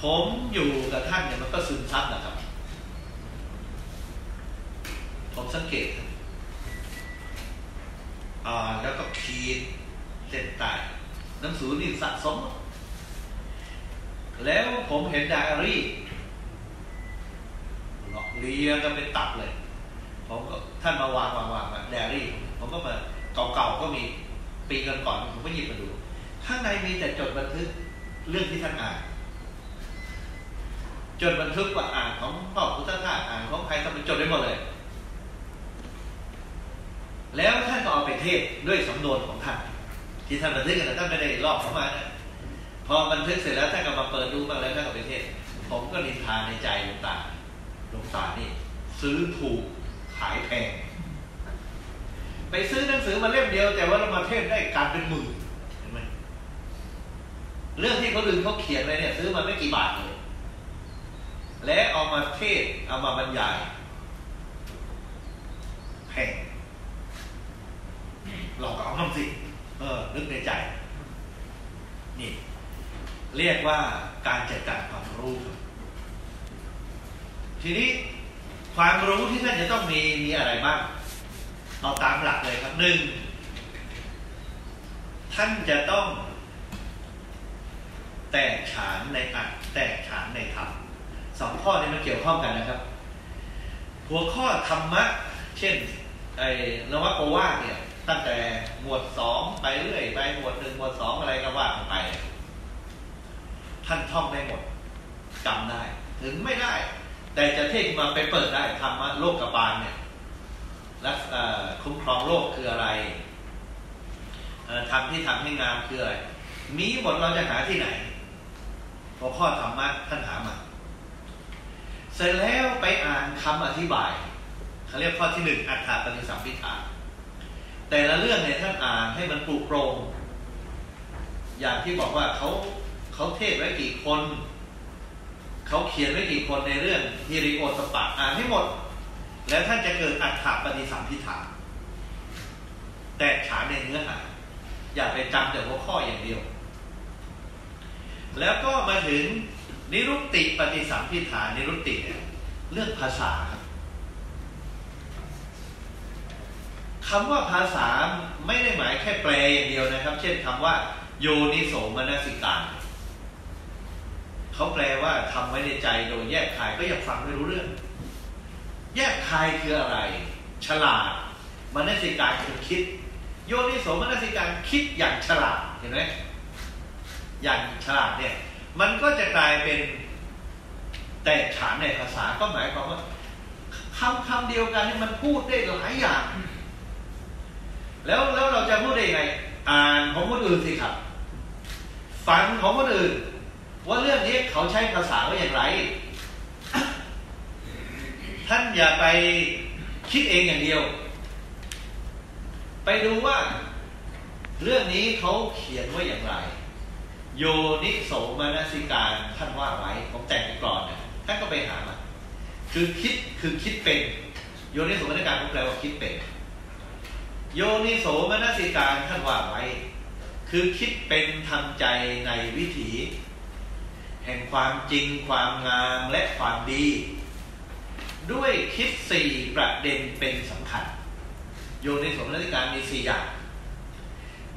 ผมอยู่กับท่านเนี่ยมันก็ซึมซับนะครับ ผมสังเกตอ่าแล้วก็ขีดเส้นใต้หนังสือนี่สะสม แล้วผมเห็นไดอารี่เรียงกันเป็นตับเลย ผมก็ท่านมาวางวางวางมาไดอารี่ ผมก็มาเก่าๆก็มีปีกันก่อนผมก็หยิบมาดู ข้างในมีแต่จดบันทึกเรื่องที่ท่านอ่านจดบันทึกว่าอ่านของพ่อพุทธทาสอ่านของใครทำเป็นจดได้หมดเลย แล้วท่านก็เอาไปเทศด้วยสำนวนของท่านที่ท่านบันทึกกันท่านไม่ได้ลอกเข้ามานะพอบันทึกเสร็จแล้วท่านก็มาเปิดดูมาแล้วท่านก็ไปเทศ ผมก็นินทาในใจหลวงตาหลวงตานี่ ซื้อถูกขายแพง ไปซื้อหนังสือมาเล่มเดียว แต่ว่าเรามาเทศได้การเป็นหมื่นเห็นไหมเรื่องที่เขาดึงเขาเขียนไว้เนี่ย ซื้อมาไม่กี่บาทเลยและเอามาเทศเอามาบรรยายแพง เราก็เอาน้ำสิ เออนึกในใจ นี่ เรียกว่าการจัดการความรู้ ทีนี้ความรู้ที่ท่านจะต้องมีมีอะไรบ้างเอาตามหลักเลยครับหนึ่งท่านจะต้อง แตกฉานในอัดแตกฉานในธรรมสองข้อนี้มันเกี่ยวข้องกันนะครับ หัวข้อธรรมะ เช่นไอ้นวโกวาเนี่ย ตั้งแต่หมวดสองไปเรื่อยไปหมวดหนึ่งหมวดสองอะไรก็ว่าไป ท่านท่องได้หมดจำได้ ถึงไม่ได้ แต่จะเทศมาไปเปิดได้ธรรมะโลกกบาลเนี่ยรักคุ้มครองโลกคืออะไรทำที่ทำให้งามคืออะไรมีหมดเราจะหาที่ไหนพอข้อธรรมะท่านหามาเสร็จแล้วไปอ่านคำอธิบายเขาเรียกข้อที่หนึ่งอัฏฐปฏิสัมพิธา แต่ละเรื่องเนี่ยท่านอ่านให้มันปลุกโปรงอย่างที่บอกว่าเขาเขาเทศไว้กี่คน เขาเขียนไว้กี่คนในเรื่องฮิริโอตปะอ่านให้หมด แล้วท่านจะเกิดอัฏฐปฏิสัมพิธาแตกฉานในเนื้อหา อย่าไปจำแต่หัวข้ออย่างเดียว แล้วก็มาถึงนิรุตติปฏิสัมพิธานิรุตติเนี่ยเรื่องภาษา ครับคำว่าภาษาไม่ได้หมายแค่แปลอย่างเดียวนะครับ เช่นคำว่า โยนิโสมนสิการเขาแปลว่าทำไว้ในใจโดยแยกขายก็ยังฟังไม่รู้เรื่อง แยกคายคืออะไร ฉลาดมนสิการคือคิด โยนิโสมนสิการคิดอย่างฉลาดเห็นไหมอย่างฉลาดเนี่ย มันก็จะกลายเป็นแตกฉานในภาษาก็หมายความว่าคำคำเดียวกันนี่มันพูดได้หลายอย่าง แล้วแล้วเราจะพูดได้ไง อ่านของคนอื่นสิครับ ฟังของคนอื่น ว่าเรื่องนี้เขาใช้ภาษาว่าอย่างไร ท่านอย่าไปคิดเองอย่างเดียว ไปดูว่า เรื่องนี้เขาเขียนว่าอย่างไร โยนิโสมนสิการท่านว่าไว้ผมแต่งกรอนเนี่ยท่านก็ไปหามาคือคิดคือคิดเป็น โยนิโสมนสิการผมแปลว่าคิดเป็น โยนิโสมนสิการท่านว่าไว้ คือคิดเป็นทำใจในวิถี แห่งความจริงความงามและความดี ด้วยคิดสี่ประเด็นเป็นสำคัญ โยนิโสมนสิการมีสี่อย่าง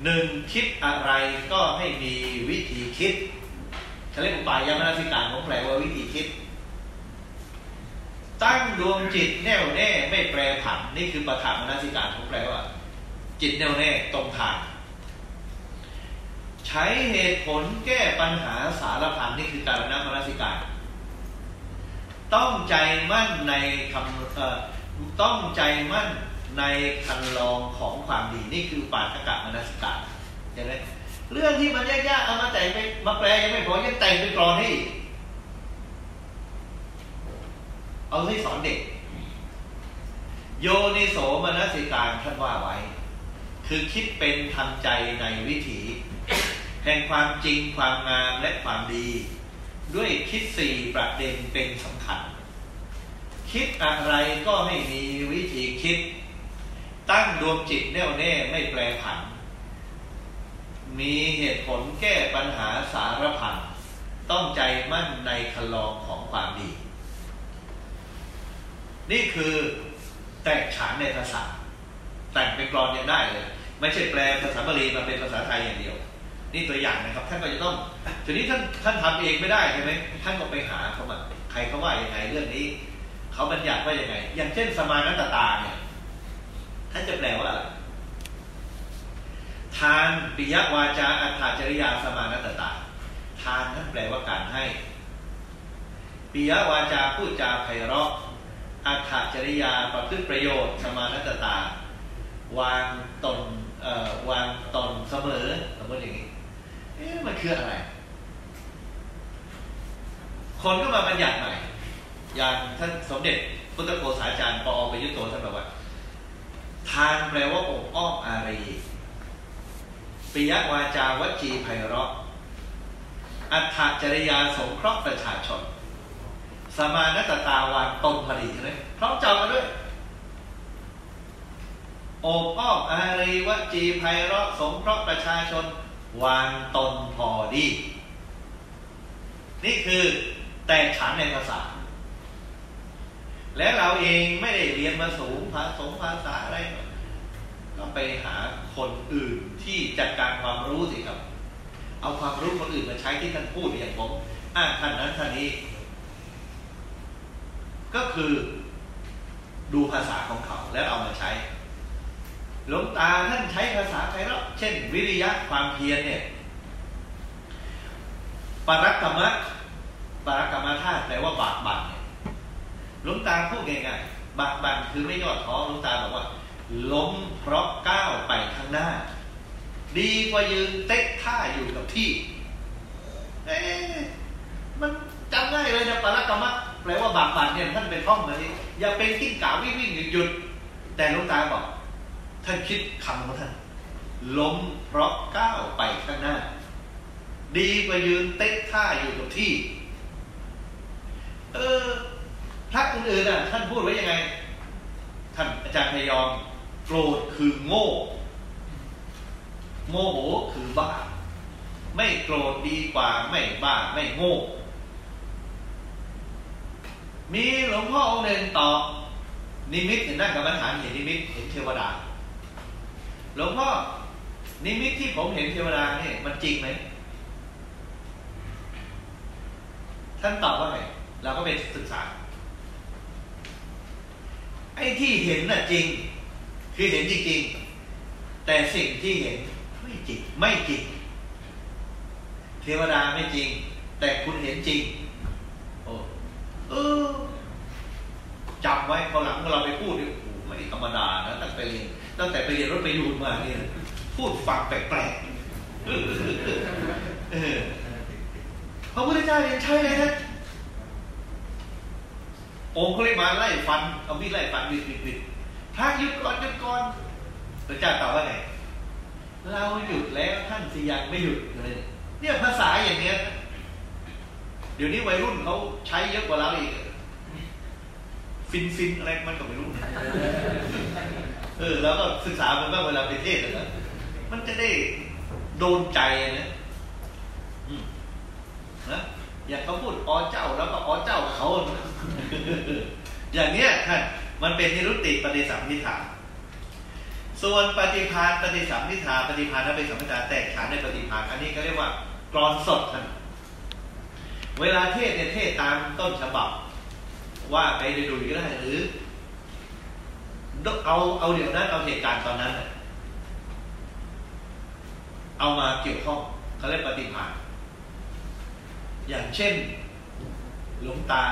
หนึ่งคิดอะไรก็ให้มีวิธีคิดเขาเรียกอุปายมนสิการของแปลว่าวิธีคิด ตั้งดวงจิตแน่วแน่ไม่แปรผันนี่คือประธานมนสิการของแปลว่า จิตแน่วแน่ตรงทาง ใช้เหตุผลแก้ปัญหาสารพันนี่คือการนมนสิการ ต้องใจมั่นในคำต้องใจมั่นในคันลองของความดีนี่คือปาฐกะมนสิกาเห็นไหมเรื่องที่มันยากๆเอามาแต่งไปมาแปลยังไม่พอยังแต่งไปกรอนให้เอาให้สอนเด็ก โยนิโสมนสิการท่านว่าไว้ คือคิดเป็นทำใจในวิถีแห่งความจริงความงามและความดี ด้วยคิดสี่ประเด็นเป็นสำคัญ คิดอะไรก็ให้มีวิธีคิด ตั้งดวงจิตแน่วแน่ไม่แปรผัน มีเหตุผลแก้ปัญหาสารพันต้องใจมั่นในคลองของความดี นี่คือแตกฉานในภาษาแต่งเป็นกรอนยังได้เลย ไม่ใช่แปลภาษาบาลีมาเป็นภาษาไทยอย่างเดียว นี่ตัวอย่างนะครับ ท่านก็จะต้องทีนี้ท่านท่านทำเองไม่ได้ใช่ไหมท่านก็ไปหาเขามาใครเขาว่าอย่างไงเรื่องนี้เขาบัญญัติว่าอย่างไง อย่างเช่นสมานัตตาเนี่ยท่านจะแปลว่าอะไรทานปิยวาจาอัฏฐจริยาสมานัตตา ทานท่านแปลว่าการให้ปิยวาจาพูดจาไพเราะอัฏฐจริยาประพฤติประโยชน์ สมานัตตา วางตน วางตนเสมอสมมติอย่างนี้เอ๊ะมันคืออะไร คนก็มาบัญญัติใหม่ อย่างท่านสมเด็จพุทธโฆษาจารย์ปอประยุทธ์โตท่านบอกว่า ทานแปลว่าอบอ้อมอารีปิยวาจาวจีไพเราะ อัฏฐจริยาสงเคราะห์ประชาชน สมานตตาวางตนผลิตใช่ไหมพร้อมจำมาด้วย อบอ้อมอารีวจีไพเราะสงเคราะห์ประชาชน วางตนพอดี นี่คือแตกฉานในภาษา และเราเองไม่ได้เรียนมาสูงภาษาภาษาอะไรก็ไปหาคนอื่นที่จัดการความรู้สิครับ เอาความรู้คนอื่นมาใช้ที่ท่านพูดอย่างผมอ้างท่านนั้นท่านนี้ ก็คือดูภาษาของเขาแล้วเอามาใช้ หลวงตาท่านใช้ภาษาไทยแล้วเช่น วิริยะความเพียรเนี่ยปรักกรรมะปรักกรรมธาตุแปลว่าบากบั่นเนี่ยหลวงตาพูดง่ายๆบากบั่นคือไม่ยอดท้อหลวงตาบอกว่า ล้มเพราะก้าวไปข้างหน้า ดีกว่ายืนเต็กท่าอยู่กับที่เอ๊มันจำง่ายเลยนะปรักกรรมะแปลว่าบากบั่นเนี่ยท่านเป็นท่องมาทีอย่าเป็นกิ้งก่าวิ่งวิ่งหยุดหยุดแต่หลวงตาบอก ท่านคิดคำของท่านล้มเพราะก้าวไปข้างหน้า ดีกว่ายืนเต็กท่าอยู่กับที่ เออพระอื่นๆน่ะ ท่านพูดไว้ยังไง ท่านอาจารย์พยอมโกรธคือโง่ โมโหคือบ้า ไม่โกรธดีกว่าไม่บ้าไม่โง่ มีหลวงพ่อองค์หนึ่งตอบนิมิตเห็นนั่งกับปัญหาเห็นนิมิตเห็นเทวดา หลวงพ่อนิมิตที่ผมเห็นเทวดาเนี่ยมันจริงไหมท่านตอบว่าไงเราก็ไปศึกษา ไอ้ที่เห็นน่ะจริง คือเห็นจริงๆแต่สิ่งที่เห็นไม่จริงไม่จริง เทวดาไม่จริง แต่คุณเห็นจริง โอ้เออจำไว้พอหลังเราไปพูดเนี่ยโอ้ไม่ธรรมดานะตั้งแต่เรียน ตั้งแต่ไปเรียนรถไปยูมาเนี่ย พูดฟังแปลกๆเออพระพุทธเจ้าเรียนใช่เลยนะองค์เขาเลยมาไล่ฟัน เอามีดไล่ฟันวิดวิดวิดพระยุดก่อนยุดก่อนพระเจ้าตอบว่าไงเราหยุดแล้วท่านสิยังไม่หยุดเลยเนี่ยภาษาอย่างเงี้ย เดี๋ยวนี้วัยรุ่นเขาใช้เยอะกว่าเราอีก ฟินฟินอะไรมันก็ไม่รู้ เออแล้วก็ศึกษามันบ้างเวลาไปเทศน์นะมันจะได้โดนใจนะนะอย่างเขาพูดอ๋อเจ้าแล้วก็อ๋อเจ้าเขา อย่างเนี้ยท่านมันเป็นนิรุตติปฏิสัมภิทาส่วนปฏิพานปฏิสัมพิธาปฏิพานและปฏิสัมพิธาแตกฉานในปฏิพานอันนี้ก็เรียกว่ากรอนสดท่านเวลาเทศเนี่ยเทศตามต้นฉบับ ว่าไปดูก็ได้หรือ เอาเอาเดี๋ยวนั้นเอาเหตุการณ์ตอนนั้นเอามาเกี่ยวข้องเขาเรียกปฏิภาณอย่างเช่น หลวงตา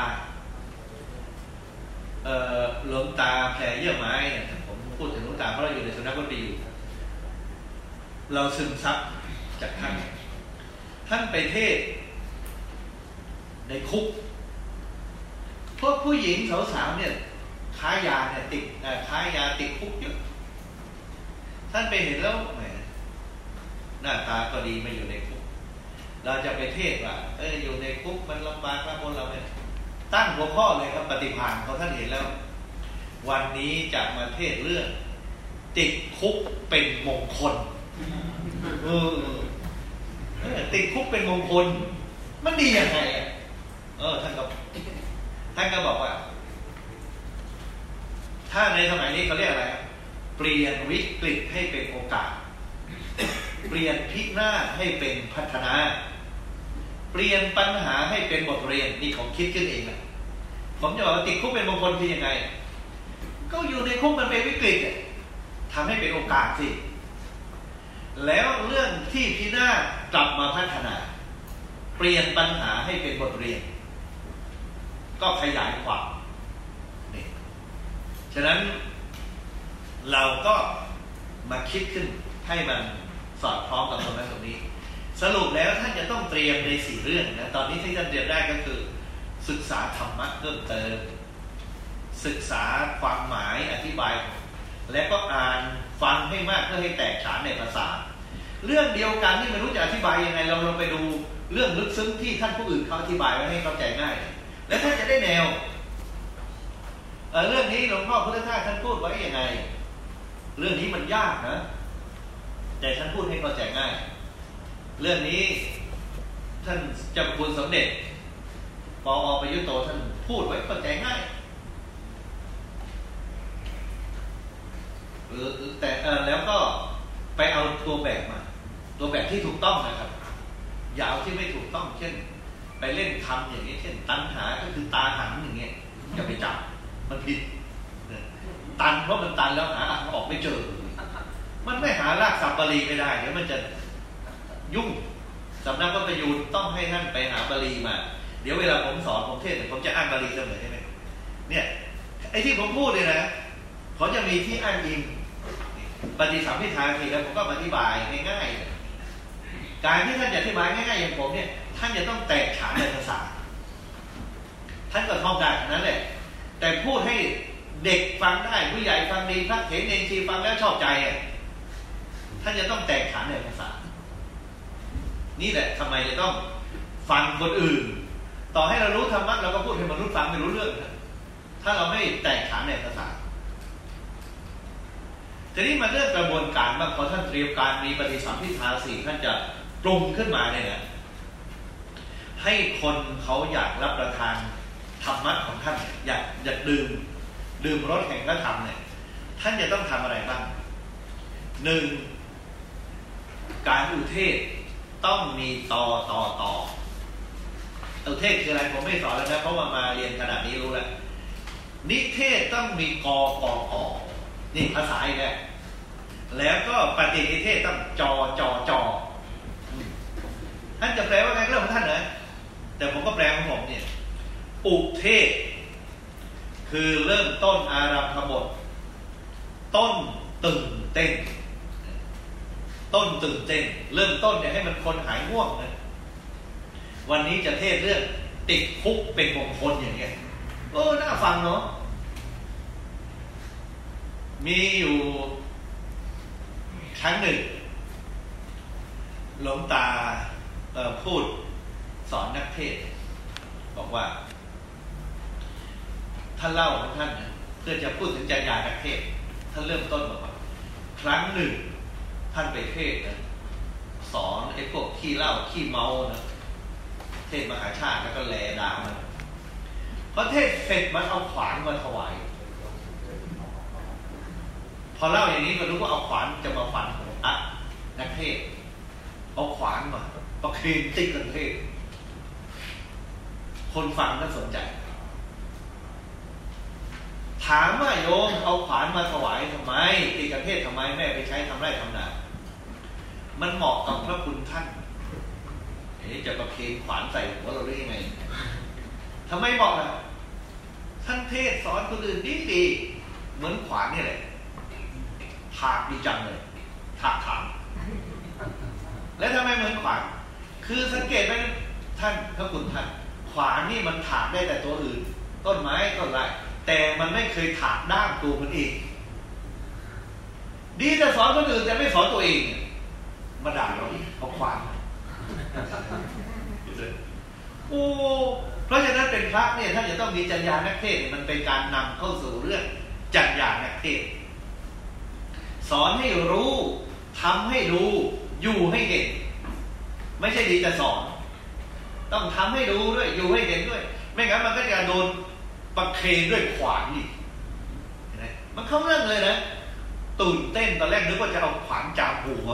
เอ่อหลวงตาแผลเยื่อไม้นะผมพูดถึงหลวงตาเพราะเราอยู่ในสำนักดนตรีเราซึมซับจากท่าน ท่านไปเทศ ในคุกพวกผู้หญิงสาวๆเนี่ย ค้ายาเนี่ยติดค้ายาติดคุกเยอะท่านไปเห็นแล้วแหมหน้าตาก็ดีไม่อยู่ในคุก เราจะไปเทศว่าเอออยู่ในคุกมันลำบากแล้วคนเราเนี่ยตั้งหัวข้อเลยครับปฏิภาณเขาท่านเห็นแล้ว วันนี้จะมาเทศเรื่อง ติดคุกเป็นมงคลเออติดคุกเป็นมงคล มันดียังไงอะเออท่านก็ท่านก็บอกว่า ถ้าในสมัยนี้เขาเรียกอะไร เปลี่ยนวิกฤตให้เป็นโอกาส เปลี่ยนพิหน้าให้เป็นพัฒนา เปลี่ยนปัญหาให้เป็นบทเรียนนี่ผมคิดขึ้นเองนะผมจะบอกว่าติดคุกเป็นมงคลคือยังไง ก็อยู่ในคุกมันเป็นวิกฤตทำให้เป็นโอกาสสิ แล้วเรื่องที่พิหน้ากลับมาพัฒนา เปลี่ยนปัญหาให้เป็นบทเรียน ก็ขยายความ ฉะนั้นเราก็มาคิดขึ้นให้มันสอดคล้องกับตรงนั้นตรงนี้ สรุปแล้วท่านจะต้องเตรียมในสี่เรื่องนะตอนนี้ที่ท่านเตรียมได้ก็คือ ศึกษาธรรมะเพิ่มเติม ศึกษาความหมายอธิบาย และก็อ่านฟังให้มากเพื่อให้แตกฉานในภาษา เรื่องเดียวกันที่ไม่รู้จะอธิบายยังไง เราลองไปดูเรื่องลึกซึ้งที่ท่านผู้อื่นเขาอธิบายไว้ให้เข้าใจง่าย แล้วท่านจะได้แนว เเรื่องนี้หลวงพ่อพุทธทาสท่านพูดไว้ยังไง เรื่องนี้มันยากนะ แต่ท่านพูดให้เข้าใจง่าย เรื่องนี้ท่านเจ้าคุณสมเด็จปออประยุโตท่านพูดไว้เข้าใจง่ายแต่แล้วก็ไปเอาตัวแบบมา ตัวแบบที่ถูกต้องนะครับอย่าเอาที่ไม่ถูกต้องเช่น ไปเล่นคำอย่างนี้ เช่น ตันหาก็คือตาหันอย่างเงี้ยอย่าไปจับ มันผิดตันเพราะมันตันแล้วหาออกไม่เจอ มันไม่หารากสับบาลีไม่ได้เดี๋ยวมันจะยุ่งสำนักก็ประยูนต้องให้ท่านไปหาบาลีมา เดี๋ยวเวลาผมสอนผมเทศผมจะอ้างบาลีเสมอใช่ไหมเนี่ยไอ้ที่ผมพูดเนี่ยนะเขาจะมีที่อ้างอิงปฏิสัมพิทาทีแล้วผมก็อธิบายง่ายๆการที่ท่านจะอธิบายง่ายๆอย่างผมเนี่ย ท่านจะต้องแตกฉานในภาษา ท่านก็ท่องได้นั้นแหละ แต่พูดให้เด็กฟังได้ผู้ใหญ่ฟังดีพระเถรเนชีฟังแล้วชอบใจอะท่านจะต้องแตกฉานในภาษา นี่แหละทำไมจะต้องฟังคนอื่น ต่อให้เรารู้ธรรมะเราก็พูดให้มนุษย์ฟังไม่รู้เรื่องถ้าเราไม่แตกฉานในภาษาทีนี้มาเรื่องกระบวนการว่าพอท่านเตรียมการมีปฏิสัมพิทาสี่ท่านจะปรุงขึ้นมาเนี่ยนะให้คนเขาอยากรับประทาน รรมะของท่านอยากอยากดื่มดื่มรสแห่งพระธรรมเนี่ยท่านจะต้องทำอะไรบ้างหนึ่งการอุเทศต้องมีต่อต่อต่ออุเทศคืออะไรผมไม่สอนแล้วนะเพราะว่ามาเรียนขนาดนี้รู้แล้วนิเทศต้องมีกอกอกอนี่ภาษาอีกแล้วแล้วก็ปฏินิเทศต้องจอจอจอท่านจะแปลว่าไงก็เรื่องของท่านเหรอแต่ผมก็แปลของผมเนี่ย อุเทศ คือเริ่มต้นอารัมพบท ต้นตื่นเต้น ต้นตื่นเต้น เริ่มต้นเนี่ยให้มันคนหายง่วงนะวันนี้จะเทศเรื่องติดคุกเป็นมงคลอย่างเงี้ยโอ้น่าฟังเนาะมีอยู่ครั้งหนึ่ง หลวงตาพูดสอนนักเทศ บอกว่า ท่านเล่าของท่านเพื่อจะพูดถึงจรรยานักเทศท่านเริ่มต้นบอกว่าครั้งหนึ่งท่านไปเทศนะสอนไอ้พวกขี้เล่าขี้เมานะเทศมหาชาติแล้วก็แลดามันพอเทศเสร็จมันเอาขวานมาถวาย พอเล่าอย่างนี้ก็รู้ว่าเอาขวานจะมาฟันอะนักเทศเอาขวานมาประเคนติกันเทศคนฟังก็สนใจ ถามว่าโยมเอาขวานมาถวายทำไมติกันเทศทำไมแม่ไปใช้ทำไรทำนา มันเหมาะกับพระคุณท่านเอ๊จะประเคนขวานใส่หัวเราได้ยังไงทำไมบอกล่ะท่านเทศสอนคนอื่นดีดีเหมือนขวานนี่แหละถากดีจังเลยถากถางแล้วทำไมเหมือนขวาน คือสังเกตไหมท่านพระคุณท่าน ขวานนี่มันถากได้แต่ตัวอื่น ต้นไม้ต้นไร แต่มันไม่เคยถากด้ามตัวมันเอง ดีแต่สอนคนอื่นแต่ไม่สอนตัวเองมาด่าเราเอาขวานโอ้เพราะฉะนั้นเป็นพระเนี่ยถ้าจะต้องมีจัญญานักเทศมันเป็นการนำเข้าสู่เรื่องจัญญานักเทศ สอนให้รู้ทำให้ดูอยู่ให้เห็น ไม่ใช่ดีแต่สอน ต้องทำให้ดูด้วยอยู่ให้เห็นด้วย ไม่งั้นมันก็จะโดน ประเคนด้วยขวานอีกมันเข้าเรื่องเลยนะตื่นเต้นตอนแรกนึกว่าจะเอาขวานจับหัว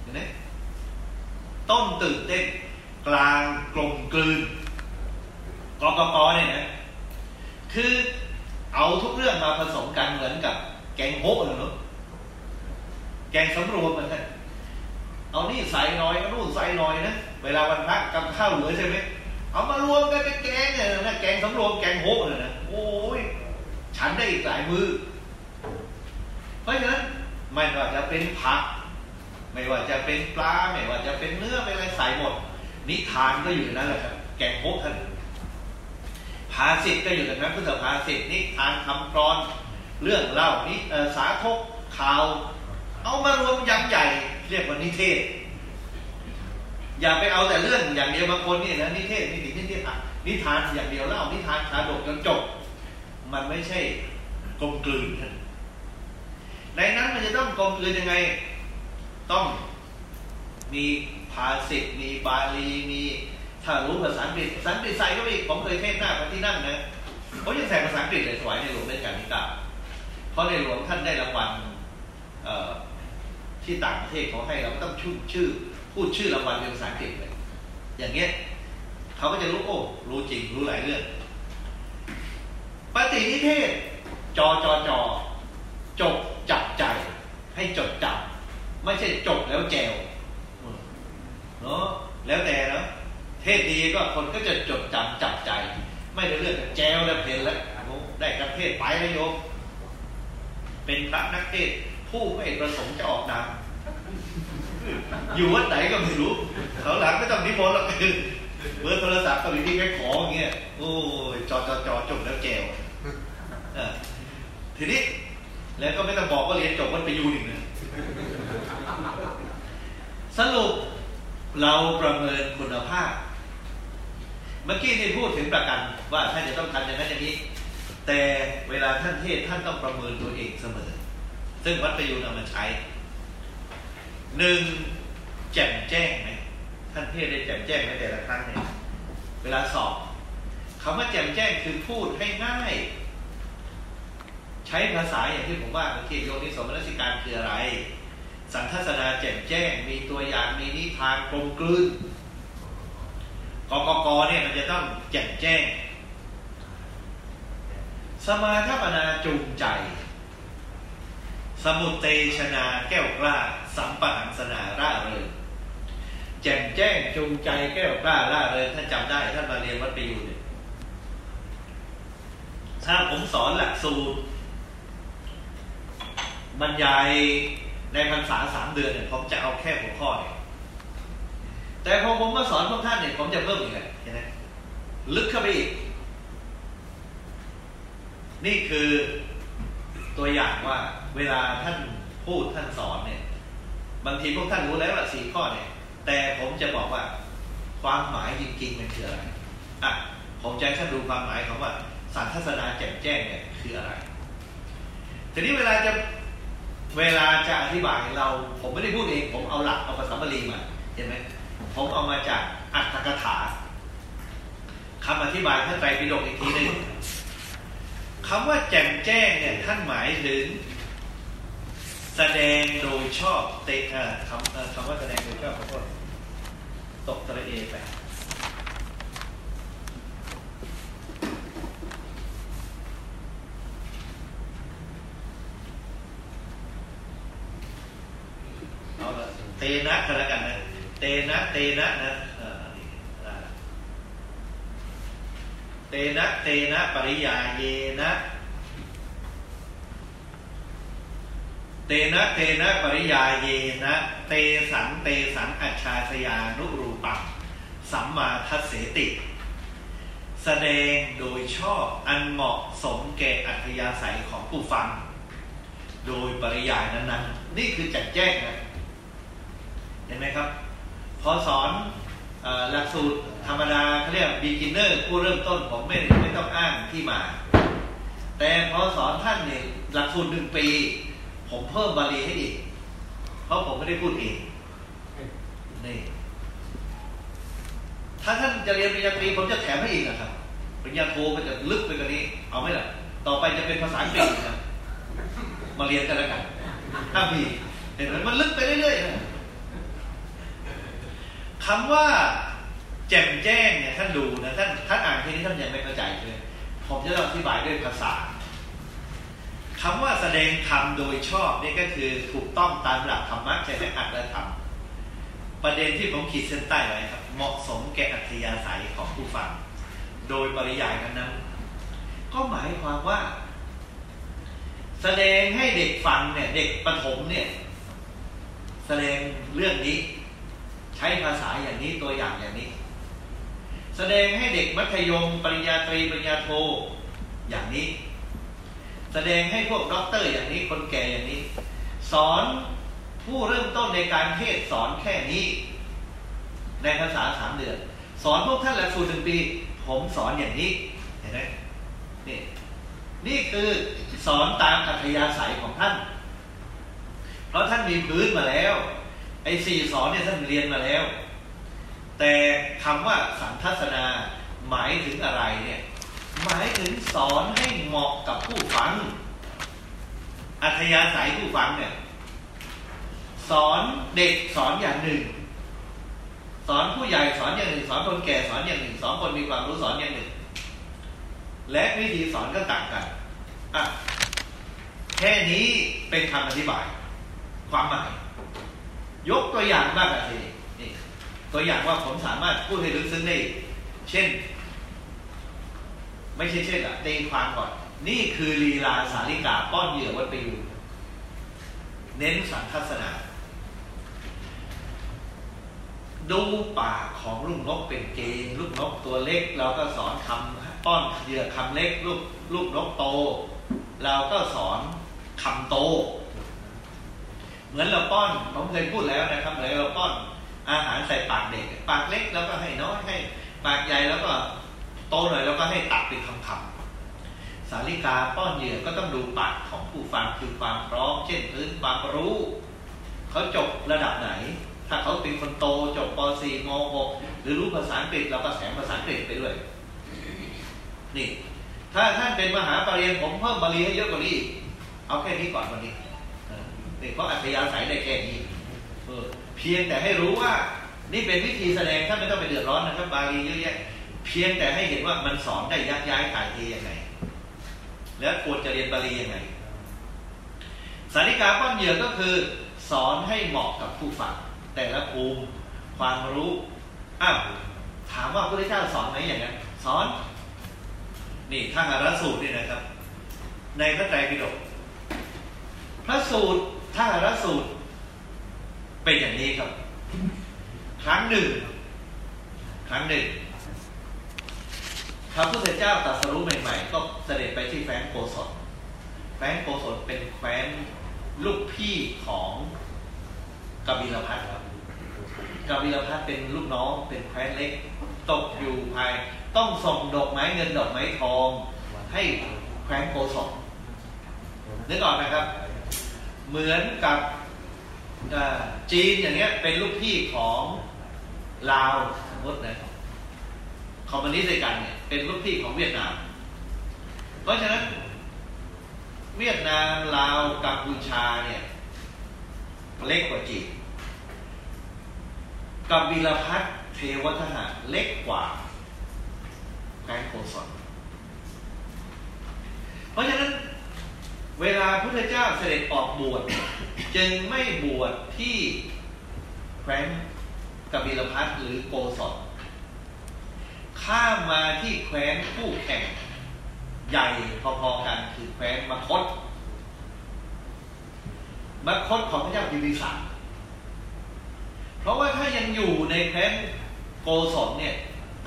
เห็นไหมต้นตื่นเต้น กลางกลมกลืนกกกเนี่ยนะคือเอาทุกเรื่องมาผสมกันเหมือนกับ แกงโฮเลยเนาะแกงสำรวมมันเอานี่ใส่น่อยนู่นใส่น่อยนะเวลาวันพักกับข้าวเหลือใช่ไหม เอามารวมกันเป็นแกงเนี่ยนะแกงสำรวมแกงโฮเลยนะโอ้ยฉันได้อีกหลายมือเพราะฉะนั้นไม่ว่าจะเป็นผัก ไม่ว่าจะเป็นปลาไม่ว่าจะเป็นเนื้อเป็นอะไรใส่หมด นิทานก็อยู่นั่นแหละครับแกงโฮท่านภาสิทธ์ก็อยู่ในนั้นพุทธภาสิทธ์นิทานคำกรอน เรื่องเล่านิสาทกข่าว เอามารวมยำใหญ่ เรียกว่านิเทศ อย่าไปเอาแต่เรื่องอย่างเดียวบางคนนี่นะนิเทศนิตินิเทศนิทานอย่างเดียวเล่านิทานชาดกจนจบ มันไม่ใช่กลมกลืนในนั้นมันจะต้องกลมกลืนยังไง ต้องมีภาษิตมีบาลีมีถ้ารู้ภาษาอังกฤษภาษาอังกฤษใส่ก็อีกผมเคยเทศหน้าพระที่นั่งนะเขายังใส่ภาษาอังกฤษเลยถวายในหลวงเป็นการที่เก้าเพราะในหลวงท่านได้รางวัลที่ต่างประเทศเขาให้เราต้องชื่อชื่อ พูดชื่อรางวัลเป็นภาษาอังกฤษเลย อย่างเงี้ยเขาก็จะรู้โอ้รู้จริงรู้หลายเรื่องปฏินิเทศ จอจอจอจบจับใจ ให้จดจับ ไม่ใช่จบแล้วแจวเนาะแล้วแต่เนาะเทศดีก็คนก็จะจดจำจับใจ ไม่ได้เรื่องแจวแล้วเพลนแล้วได้กับเทศไปแล้วโยมเป็นพระนักเทศผู้ไม่ประสงค์จะออกนาม อยู่วัดไหนก็ไม่รู้เขาหลังไม่ต้องนิมนต์หรอกคือเบอร์โทรศัพท์ก็มีที่แค่ขออย่างเงี้ยโอ้ยจอจอจอจบแล้วแจวทีนี้แล้วก็ไม่ต้องบอกว่าเรียนจบวัดไปยูหนึ่งนะสรุปเราประเมินคุณภาพ เมื่อกี้ที่พูดถึงประกันว่าท่านจะต้องทำอย่างนั้นอย่างนี้ แต่เวลาท่านเทศท่านต้องประเมินตัวเองเสมอ ซึ่งวัดประยูนเอามาใช้ หนึ่งแจ่มแจ้งไหมท่านเทศได้แจ่มแจ้งในแต่ละครั้งเนี่ยเวลาสอบคำว่าแจ่มแจ้งคือพูดให้ง่าย ใช้ภาษาอย่างที่ผมว่าเมื่อกี้โยนิสมนสิการคืออะไร สันทัศนาแจ่มแจ้ง มีตัวอย่างมีนิทานกลมกลืนกกกเนี่ยมันจะต้องแจ่มแจ้ง สมาธปนาจูงใจ สมุตเตชนาแก้วกล้า สัมปหังสนาร่าเริงแจ่มแจ้งจงใจแก้วกล้าร่าเริงท่านจำได้ท่านมาเรียนวัดปีอยู่เนี่ยถ้าผมสอนหลักสูตรบรรยายในพรรษาสามเดือนเนี่ยผมจะเอาแค่หัวข้อเนี่ยแต่พอผมมาสอนพวกท่านเนี่ยผมจะเพิ่มอีกเลยเห็นไหมลึกเข้าไปอีก นี่คือตัวอย่างว่าเวลาท่านพูดท่านสอนเนี่ย บางทีพวกท่านรู้แล้วละสี่ข้อเนี่ย แต่ผมจะบอกว่าความหมายจริงๆมันคืออะไรอะผมจะให้ท่านดูความหมายของว่าสารทัศนาแจ่มแจ้งเนี่ยคืออะไร ทีนี้เวลาจะเวลาจะอธิบายเรา ผมไม่ได้พูดเอง ผมเอาหลักเอาภาษาบาลีมาเห็นไหมผมเอามาจากอัตถกถาคำอธิบายท่านไตรปิฎกอีกทีหนึ่งคำว่าแจ่มแจ้งเนี่ยท่านหมายถึง แสดงโดยชอบเตะคำคำว่าแสดงโดยชอบเขาก็ตกตะเอไปเอาละเตนะกันแล้วกันนะเตนะเตนะนะเตนะเตนะปริยาเยนะ เตนะเตนะปริยาเยนะ เตสังเตสังอัจฉาสยานุรูปังสัมมาทัศเสติ แสดงโดยชอบอันเหมาะสมแก่อัธยาศัยของผู้ฟัง โดยปริยายนั้น ๆ นี่คือจัดแจ้งนะเห็นไหมครับ พอสอนหลักสูตรธรรมดาเขาเรียก beginner ผู้เริ่มต้นผมไม่ไม่ต้องอ้างที่มา แต่พอสอนท่านเนี่ยหลักสูตรหนึ่งปี ผมเพิ่มบาลีให้อีก เพราะผมไม่ได้พูดเองนี่ถ้าท่านจะเรียนปริญญาตรีผมจะแถมให้อีกนะครับปริญญาโทมันจะลึกไปกว่านี้ เอาไหมล่ะ ต่อไปจะเป็นภาษาอังกฤษนะมาเรียนกันแล้วกันถ้ามีเห็นไหมมันลึกไปเรื่อยๆนะคำว่าแจ่มแจ้งเนี่ยท่านดูนะท่านท่านอ่านทีนี้ท่านยังไม่เข้าใจเลยผมจะอธิบายด้วยภาษา คำว่าแสดงธรรมโดยชอบนี่ก็คือถูกต้องตามหลักธรรมะใช่ไหมอัตละธรรม ประเด็นที่ผมขีดเส้นใต้ไว้ครับ เหมาะสมแก่อัธยาศัยของผู้ฟัง โดยปริยายนั้น ก็หมายความว่า แสดงให้เด็กฟังเนี่ย เด็กประถมเนี่ย แสดงเรื่องนี้ ใช้ภาษาอย่างนี้ตัวอย่างอย่างนี้ แสดงให้เด็กมัธยมปริญญาตรีปริญญาโทอย่างนี้ แสดงให้พวกด็อกเตอร์อย่างนี้คนแก่อย่างนี้ สอนผู้เริ่มต้นในการเทศน์สอนแค่นี้ ในภาษาสามเดือน สอนพวกท่านหลักสูตรหนึ่งปี ผมสอนอย่างนี้เห็นไหมนี่นี่คือสอนตามอัธยาศัยของท่าน เพราะท่านมีพื้นมาแล้ว ไอ้สี่สอนเนี่ยท่านเรียนมาแล้ว แต่คำว่าสันทัศนาหมายถึงอะไรเนี่ย หมายถึงสอนให้เหมาะกับผู้ฟัง อัธยาศัยผู้ฟังเนี่ยสอนเด็กสอนอย่างหนึ่ง สอนผู้ใหญ่สอนอย่างหนึ่ง สอนคนแก่สอนอย่างหนึ่ง สอนคนมีความรู้สอนอย่างหนึ่ง และวิธีสอนก็ต่างกันอะแค่นี้เป็นคำอธิบาย ความหมาย ยกตัวอย่างบ้างสินี่ตัวอย่างว่าผมสามารถพูดให้ลึกซึ้งได้ เช่น ไม่ใช่เช่นอะตีความก่อน นี่คือลีลาสาริกาป้อนเหยื่อวัดไปอยู่เน้นสังทัศนาดูปากของลูกนกเป็นเกณฑ์ลูกนกตัวเล็ก เราก็สอนคำป้อนเหยื่อคำเล็กลูกลูกนกโต เราก็สอนคำโต เหมือนเราป้อนผมเคยพูดแล้วนะครับเหมือนเราป้อนอาหารใส่ปากเด็ก ปากเล็กแล้วก็ให้น้อยให้ ปากใหญ่แล้วก็ โตหน่อยแล้วก็ให้ตักเป็นคำๆสาริกาป้อนเหยื่อก็ต้องดูปากของผู้ฟังคือความพร้อมเช่นพื้นความรู้เขาจบระดับไหน ถ้าเขาเป็นคนโตจบป .4 ม .6 หรือรู้ภาษาอังกฤษเราก็แสงภาษาอังกฤษไปด้วยนี่ ถ้าท่านเป็นมหาปรริญญาผมเพิ่มบาลีให้เยอะกว่านี้เอาแค่นี้ก่อนวันนี้เพราะอัธยาศัยได้แค่นี้เพียงแต่ให้รู้ว่า นี่เป็นวิธีแสดงท่านไม่ต้องไปเดือดร้อนนะครับบาลีเยอะแยะ เพียงแต่ให้เห็นว่ามันสอนได้ยักย้ายถ่ายเทยังไง แล้วควรจะเรียนบาลียังไง สาริกาป้อนเหยื่อก็คือ สอนให้เหมาะกับผู้ฟังแต่ละภูมิความรู้อ้าวถามว่าพระพุทธเจ้าสอนไหมอย่างนั้นสอน นี่ทหารสูตรนี่นะครับ ในพระไตรปิฎกพระสูตรทหารสูตร เป็นอย่างนี้ครับ ครั้งหนึ่ง ครั้งหนึ่ง พระพุทธเจ้าตรัสรู้ใหม่ๆ ก็เสด็จไปที่แคว้นโกศลแคว้นโกศลเป็นแคว้นลูกพี่ของกบิลพัสดุ์ครับกบิลพัสดุ์เป็นลูกน้องเป็นแคว้นเล็ก ตกอยู่ภาย ต้องส่งดอกไม้เงินดอกไม้ทอง ให้แคว้นโกศลนึกออกไหมครับ เหมือนกับจีนอย่างเงี้ยเป็นลูกพี่ของลาวสมมตินะคอมมิวนิสต์ด้วยกันเนี่ย เป็นลูกพี่ของเวียดนาม เพราะฉะนั้นเวียดนามลาวกัมพูชาเนี่ยเล็กกว่าจีนกบิลพัสดุ์เทวทหะเล็กกว่าแคว้นโกศลเพราะฉะนั้นเวลาพระเจ้าเสด็จออกบวชจึงไม่บวชที่แคว้นกบิลพัทหรือโกศล ข้ามมาที่แคว้นคู่แข่งใหญ่พอๆกันคือแคว้นมคตมคตของพระเจ้าพิมพิสารเพราะว่าถ้ายังอยู่ในแคว้นโกศลเนี่ย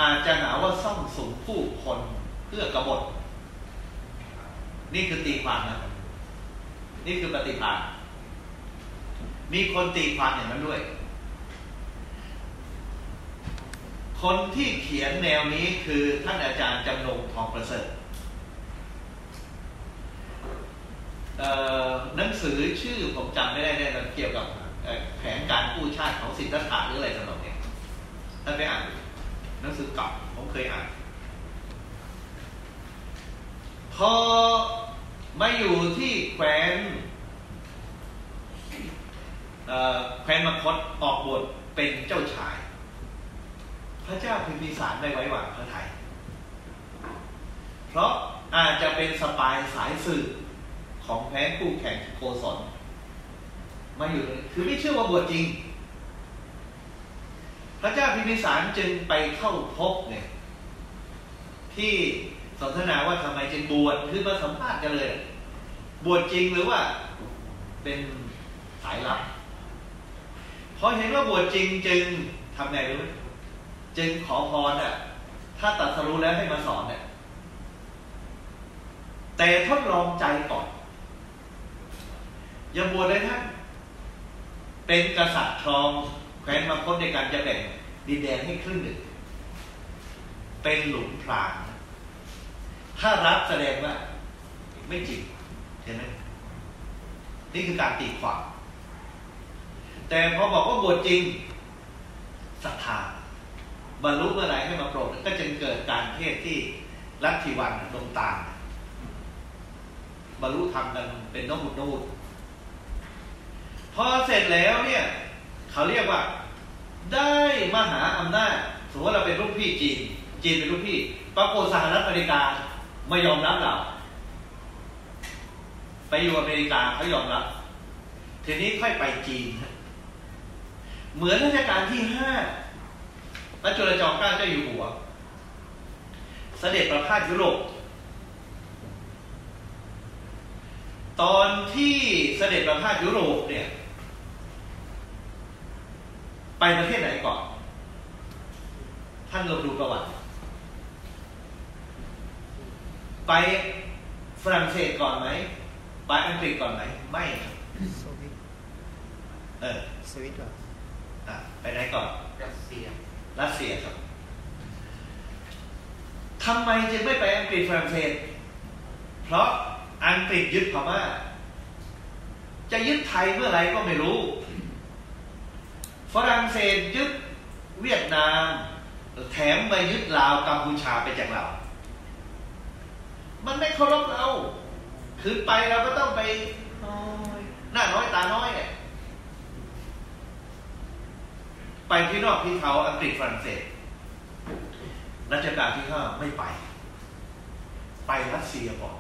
อาจจะหาว่าซ่องสุมผู้คนเพื่อกบฏ นี่คือตีความนะนี่คือปฏิภาณมีคนตีความอย่างนั้นด้วย คนที่เขียนแนวนี้คือท่านอาจารย์จำนงทองประเสริฐหนังสือชื่อผมจำไม่ได้แน่เกี่ยวกับแผนการกู้ชาติของสิทธัตถะหรืออะไรสำนองนี้ท่านไปอ่านหนังสือเก่าผมเคยอ่าน พอมาอยู่ที่แคว้นแคว้นมคตออกบทเป็นเจ้าชาย พระเจ้าพิมพิสารไม่ไว้วางพระไทย เพราะอาจจะเป็นสปายสายสื่อของแพ้คู่แข่งโกศลมาอยู่คือไม่เชื่อว่าบวชจริง พระเจ้าพิมพิสารจึงไปเข้าพบเนี่ย ที่สนทนาว่าทำไมจึงบวชคือมาสัมภาษณ์กันเลย บวชจริงหรือว่าเป็นสายลับพอเห็นว่าบวชจริงจึงทำไงรู้ไหม จึงขอพรอะ ถ้าตัดสรู้แล้วให้มาสอนเนี่ย แต่ทดลองใจก่อน อย่าบวชเลยท่าน เป็นกษัตริย์ครองแคว้นมาคตในการจะแบ่งดินแดนให้ครึ่งหนึ่ง เป็นหลุมพรางถ้ารับแสดงว่า ไม่จริงเห็นไหมนี่คือการตีความ แต่พอบอกว่าบวชจริงศรัทธา บรรลุเมื่อไรให้มาโปรดก็จึงเกิดการเทศที่ลัทธิวันดงตาบรรลุธรรมกันเป็นนบุตรนบุตรพอเสร็จแล้วเนี่ย เขาเรียกว่า ได้มหาอำนาจสมมติเราเป็นลูกพี่จีน จีนเป็นลูกพี่ปรากฏสหรัฐอเมริกาไม่ยอมรับเรา ไปอยู่อเมริกาเขายอมรับ ทีนี้ค่อยไปจีน เหมือนรัชกาลที่ห้า ระจุลจอมเกล้าเจ้าอยู่หัว เสด็จประพาสยุโรป ตอนที่เสด็จประพาสยุโรปเนี่ย ไปประเทศไหนก่อน ท่านลองดูประวัติ ไปฝรั่งเศสก่อนไหม ไปอังกฤษก่อนไหม ไม่เออสวิตเหรอไปไหนก่อนรัสเซีย รัสเซียครับทำไมจึงไม่ไปอังกฤษฝรั่งเศส เพราะอังกฤษยึดพม่า จะยึดไทยเมื่อไรก็ไม่รู้ ฝรั่งเศสยึดเวียดนาม แถมมายึดลาวกัมพูชาไปจากเรา มันไม่เคารพเรา คือไปเราก็ต้องไปหน้าน้อยตาน้อยเนี่ย ไปที่นอกที่เขาอังกฤษฝรั่งเศสรัชกาลที่ห้าไม่ไป ไปรัสเซียก่อน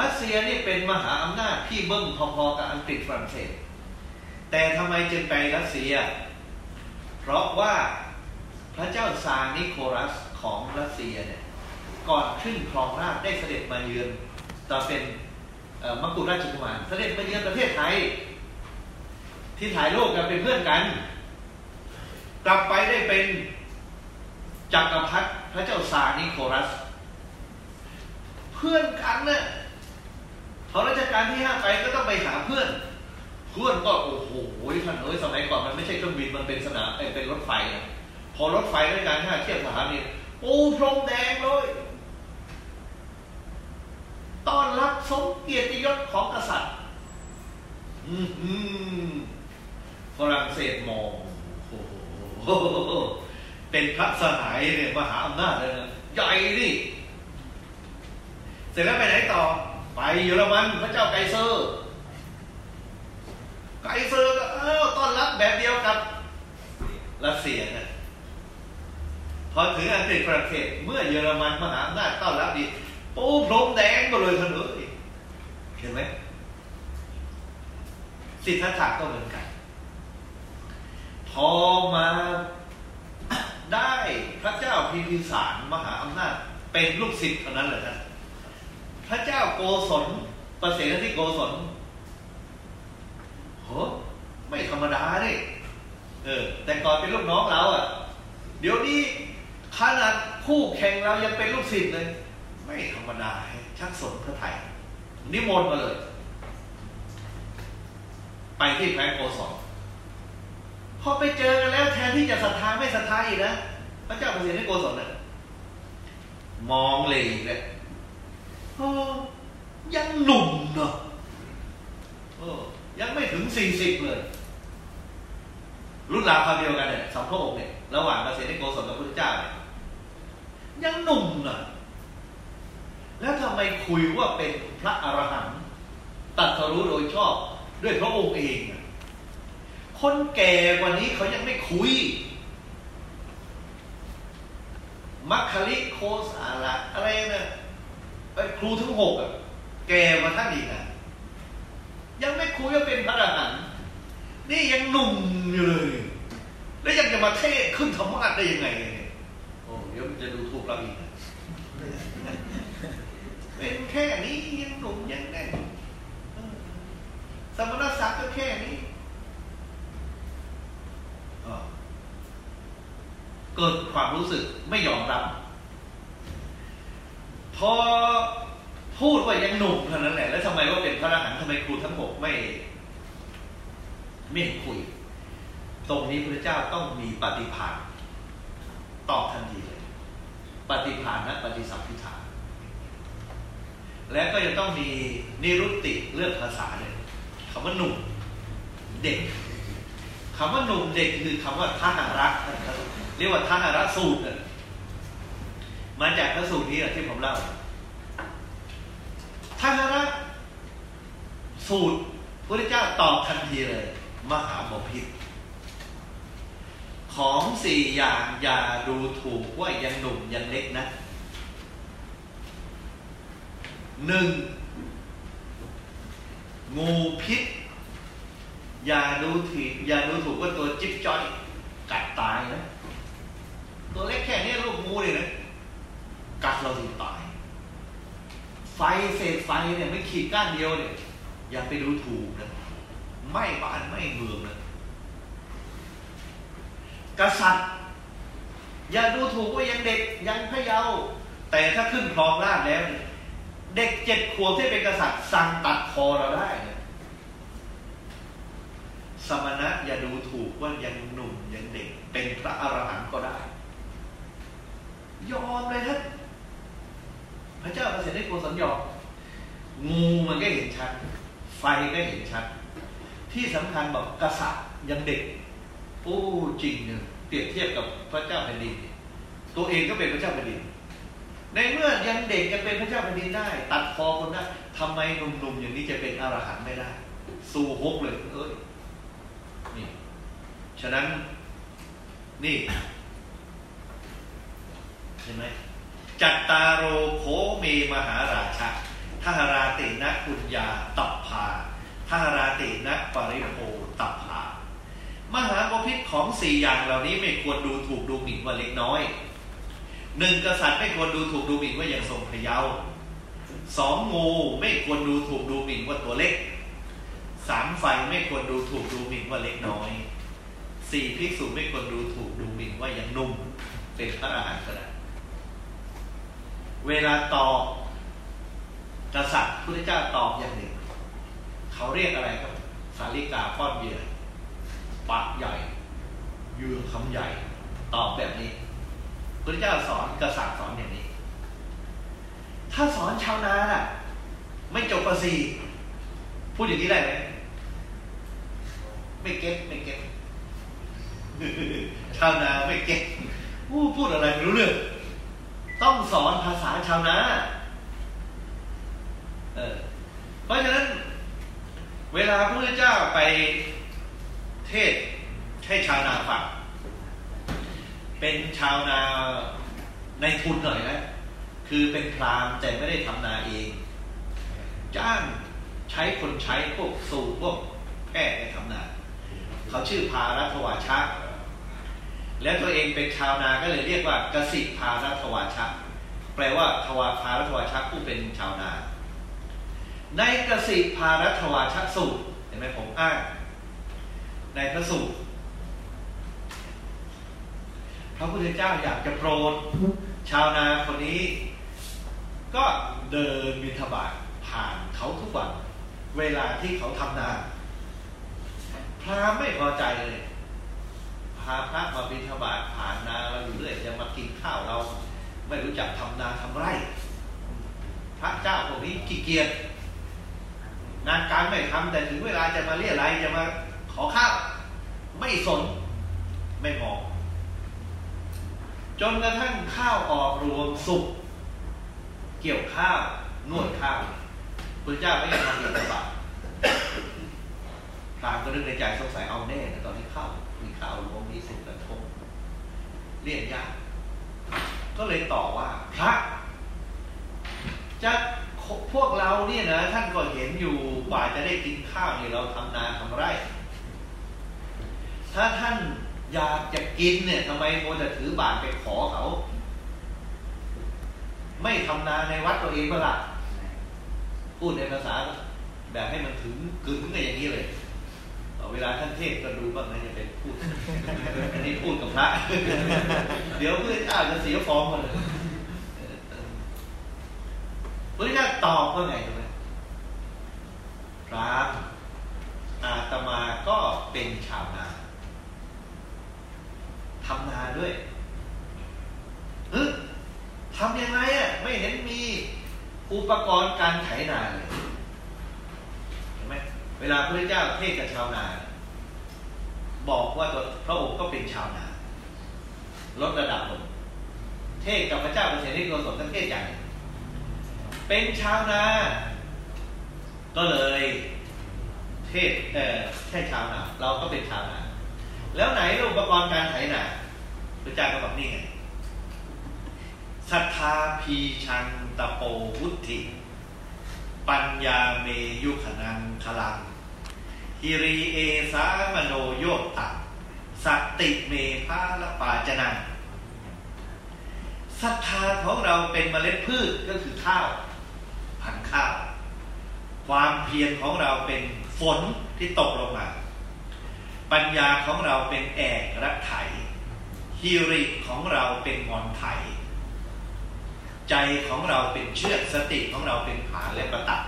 รัสเซียนี่เป็นมหาอำนาจที่เบิ้งพอๆกับอังกฤษฝรั่งเศส แต่ทำไมจึงไปรัสเซีย เพราะว่าพระเจ้าซานิโคลัสของรัสเซียเนี่ยก่อนขึ้นครองราชได้เสด็จมาเยือนตอนเป็นมังกุฎราชกุมารเสด็จมาเยือนประเทศไทย ที่ถ่ายรูปกันเป็นเพื่อนกัน กลับไปได้เป็นจักรพรรดิพระเจ้าซานิโคลัส เพื่อนกันเนี่ยพอราชการที่ห้าไปก็ต้องไปหาเพื่อน เพื่อนก็โอ้โหท่านเอ้ยสมัยก่อนมันไม่ใช่เครื่องบินมันเป็นสนามเป็นรถไฟนะพอรถไฟราชการที่ห้าเทียบสถานีโอ้พรมแดงเลยต้อนรับสมเกียรติยศของกษัตริย์ฝรั่งเศสมอง โอ้โหเป็นพระสหายเนี่ยมหาอำนาจเลยนะใหญ่ดิเสร็จแล้วไปไหนต่อ ไปเยอรมันพระเจ้าไกเซอร์ ไกเซอร์ก็เออต้อนรับแบบเดียวกับรัสเซียนะพอถึงอังกฤษฝรั่งเศสเมื่อเยอรมันมหาอำนาจต้อนรับดีปูพรมแดงก็เลยเถอะเห็นไหมสิทธัตถะก็เหมือนกัน พอมาได้พระเจ้าพิมพิสารมหาอำนาจ เป็นลูกศิษย์เท่านั้นแหละท่านพระเจ้าโกศลประเสริฐที่โกศลโหไม่ธรรมดาเลยเออ แต่ก่อนเป็นลูกน้องเราอะ เดี๋ยวนี้ขนาดคู่แข่งเรายังเป็นลูกศิษย์เลย ไม่ธรรมดาชักสนพระไทยนิมนต์มาเลย ไปที่แพงโกศล พอไปเจอกันแล้วแทนที่จะศรัทธาไม่ศรัทธาอีกนะพระเจ้าประสิทธิโกศลเนี่ยมองเลยเลยยังหนุ่มเนาะยังไม่ถึงสี่สิบเลย รุ่นราวคราวเดียวกันเนี่ยสองพระองค์เนี่ยระหว่างประสิทธิโกศลกับพระพุทธเจ้าเนี่ยยังหนุ่มเนาะแล้วทำไมคุยว่าเป็นพระอรหันต์ตัดสรู้โดยชอบด้วยพระองค์เอง คนแก่กว่านี้เขายังไม่คุย มัคคลิโคสาระอะไรนะไอ้ครูทั้งหกอะ แก่กว่าท่านอีกอะ ยังไม่คุยว่าเป็นพระอรหันต์นี่ยังหนุ่มอยู่เลย แล้วยังจะมาเทศขึ้นธรรมะได้ยังไงโอ้เดี๋ยวจะดูถูกเราอีกเป็นแค่นี้ยังหนุ่มยังแน่นสมณศักดิ์ก็แค่นี้ เกิดความรู้สึกไม่ยอมรับ พอพูดว่ายังหนุ่มเท่านั้นแหละ แล้วทำไมว่าเป็นพระอรหันต์ทำไมครูทั้งหกไม่ ไม่คุย ตรงนี้พระเจ้าต้องมีปฏิภาณตอบทันทีเลย ปฏิภาณนะปฏิสัมพิธาและก็ยังต้องมีนิรุตติเรื่องภาษาเลยคำว่าหนุ่มเด็กคำว่าหนุ่มเด็กคือคำว่าทหารักเรียกว่าทหารสูตรมาจากพระสูตรนี้แหละที่ผมเล่าทหารสูตรพระเจ้าตอบทันทีเลย มหาบพิษของสี่อย่างอย่าดูถูกว่ายังหนุ่มยังเล็กนะหนึ่งงูพิษ อย่าดูถีอย่าดูถูกว่าตัวจิ๊บจ้อยกัดตายนะ ค่นี้ลูกงูเลยนะกัดเราถึงตาย ไฟเศษไฟเนี่ยไม่ขีดก้านเดียวเนี่ย อย่าไปดูถูกนะไม่บ้านไม่เมืองนะกษัตริย์ อย่าดูถูกว่ายังเด็กยังพะเยาแต่ถ้าขึ้นครองราชแล้วเด็กเจ็ดขวบที่เป็นกษัตริย์สั่งตัดคอเราได้นะสมณะอย่าดูถูกว่ายังหนุ่มยังเด็ก เป็นพระอรหันต์ก็ได้ ยอมเลยท่านพระเจ้าประเสริฐได้โกศลยอมงูมันก็เห็นชัด ไฟก็เห็นชัด ที่สำคัญบอกกษัตริย์ยังเด็กโอ้จริงเนี่ยเปรียบเทียบกับพระเจ้าแผ่นดิน ตัวเองก็เป็นพระเจ้าแผ่นดิน ในเมื่อยังเด็กจะเป็นพระเจ้าแผ่นดินได้ ตัดคอคนได้ทำไมหนุ่มๆอย่างนี้จะเป็นอรหันต์ไม่ได้ สู้ฮกเลยเอ้ยนี่ฉะนั้นนี่ ช่ไหมจัตตาโรโคเมมหาราชาทหราตินะกุญญาตับพาทหราตินะปริโภตับพามหาปพิษของสี่อย่างเหล่านี้ไม่ควรดูถูกดูหมิ่นว่าเล็กน้อยหนึ่งกษัตริย์ไม่ควรดูถูกดูหมิ่นว่าอย่างทรงพยาวสองงูไม่ควรดูถูกดูหมิ่นว่าตัวเล็กสามไฟไม่ควรดูถูกดูหมิ่นว่าเล็กน้อยสี่ภิกษุไม่ควรดูถูกดูหมิ่นว่าอย่างนุ่มเป็นพระอรหันต์ก็ได้ เวลาตอบกษัตริย์พุทธเจ้าตอบอย่างหนึ่ง เขาเรียกอะไรครับ สาริกาป้อนเยื่อปากใหญ่เยื่อคำใหญ่ ตอบแบบนี้พุทธเจ้าสอนกษัตริย์สอนอย่างนี้ ถ้าสอนชาวนาล่ะ ไม่จบภาษีพูดอย่างนี้ได้ไหมไม่เก็ตไม่เก็ตชาวนาไม่เก็ตพูดพูดอะไรไม่รู้เรื่อง ต้องสอนภาษาชาวนาเออเพราะฉะนั้น เวลาพระพุทธเจ้าไปเทศให้ชาวนาฟังเป็นชาวนาในทุนหน่อยนะ คือเป็นพรามแต่ไม่ได้ทำนาเอง จ้างใช้คนใช้พวกสูพวกแพทย์ไปทำนา เขาชื่อพารัตวาชะ แล้วตัวเองเป็นชาวนาก็เลยเรียกว่ากสิพารัตวาชะแปลว่าทวาพารัตวาชะผู้เป็นชาวนา ในกสิพารัตวาชะสูตรเห็นไหมผมอ้างในพระสูตรพระพุทธเจ้าอยากจะโปรดชาวนาคนนี้ ก็เดินบิณฑบาตผ่านเขาทุกวัน เวลาที่เขาทำนาพระไม่พอใจเลย พาพระมาบิณฑบาตผ่านนาเราอยู่เรื่อยจะมากินข้าวเรา ไม่รู้จักทำนาทำไร่ พระเจ้าพวกนี้ขี้เกียจงานการไม่ทำแต่ถึงเวลาจะมาเรียอะไรจะมาขอข้าวไม่สนไม่มองจนกระทั่งข้าวออกรวมสุกเกี่ยวข้าวนวดข้าวพระเจ้าไม่ยากทำอย่างบาปตามก็นึกในใจสงสัยเอาแน่ตอนนี้ข้าว ข้าวรวมมีสุกกระทงเรียกยาก ก็เลยต่อว่า พระจะพวกเราเนี่ยนะท่านก็เห็นอยู่กว่าจะได้กินข้าวนี่เราทำนาทำไร่ ถ้าท่านอยากจะกินเนี่ยทำไมโมจะถือบาตรไปขอเขา ไม่ทำนาในวัดตัวเองเมื่อไหร่พูดในภาษาแบบให้มันถึงกึ่งอย่างนี้เลย เวลาท่านเทศก็ดูบ้างนะอย่าไปพูด อันนี้พูดกับพระ เดี๋ยวเพื่อนเจ้าจะเสียฟองหมดเลยพระเจ้าตอบว่าไงรู้ไหมพรามอาตมาก็เป็นชาวนาทำนาด้วยเฮ้ยทำยังไงอะ ไม่เห็นมีอุปกรณ์การไถนาเลย เวลาพระเจ้าเทศกับชาวนา บอกว่าตัวพระองค์ก็เป็นชาวนาลดระดับลงเทศกับพระเจ้าเปรตที่โกศลทั้งเทศอย่เป็นชาวนา ก็เลยเทศเออแค่ชาวนาเราก็เป็นชาวนา แล้วไหนอุปกรณ์การไถนาพระเจ้าก็บอกนี่ไงศรัทธาพีชังตะโปวุติปัญญาเมยุขนังคลัง ฮิรีเอสามโนโยตัสติเมพาลปาจนังศรัทธาของเราเป็นเมล็ดพืชก็คือข้าวพันข้าว ความเพียรของเราเป็นฝนที่ตกลงมา ปัญญาของเราเป็นแอกรักไถฮิริของเราเป็นมอนไถ ใจของเราเป็นเชือกสติของเราเป็นผาและประตัก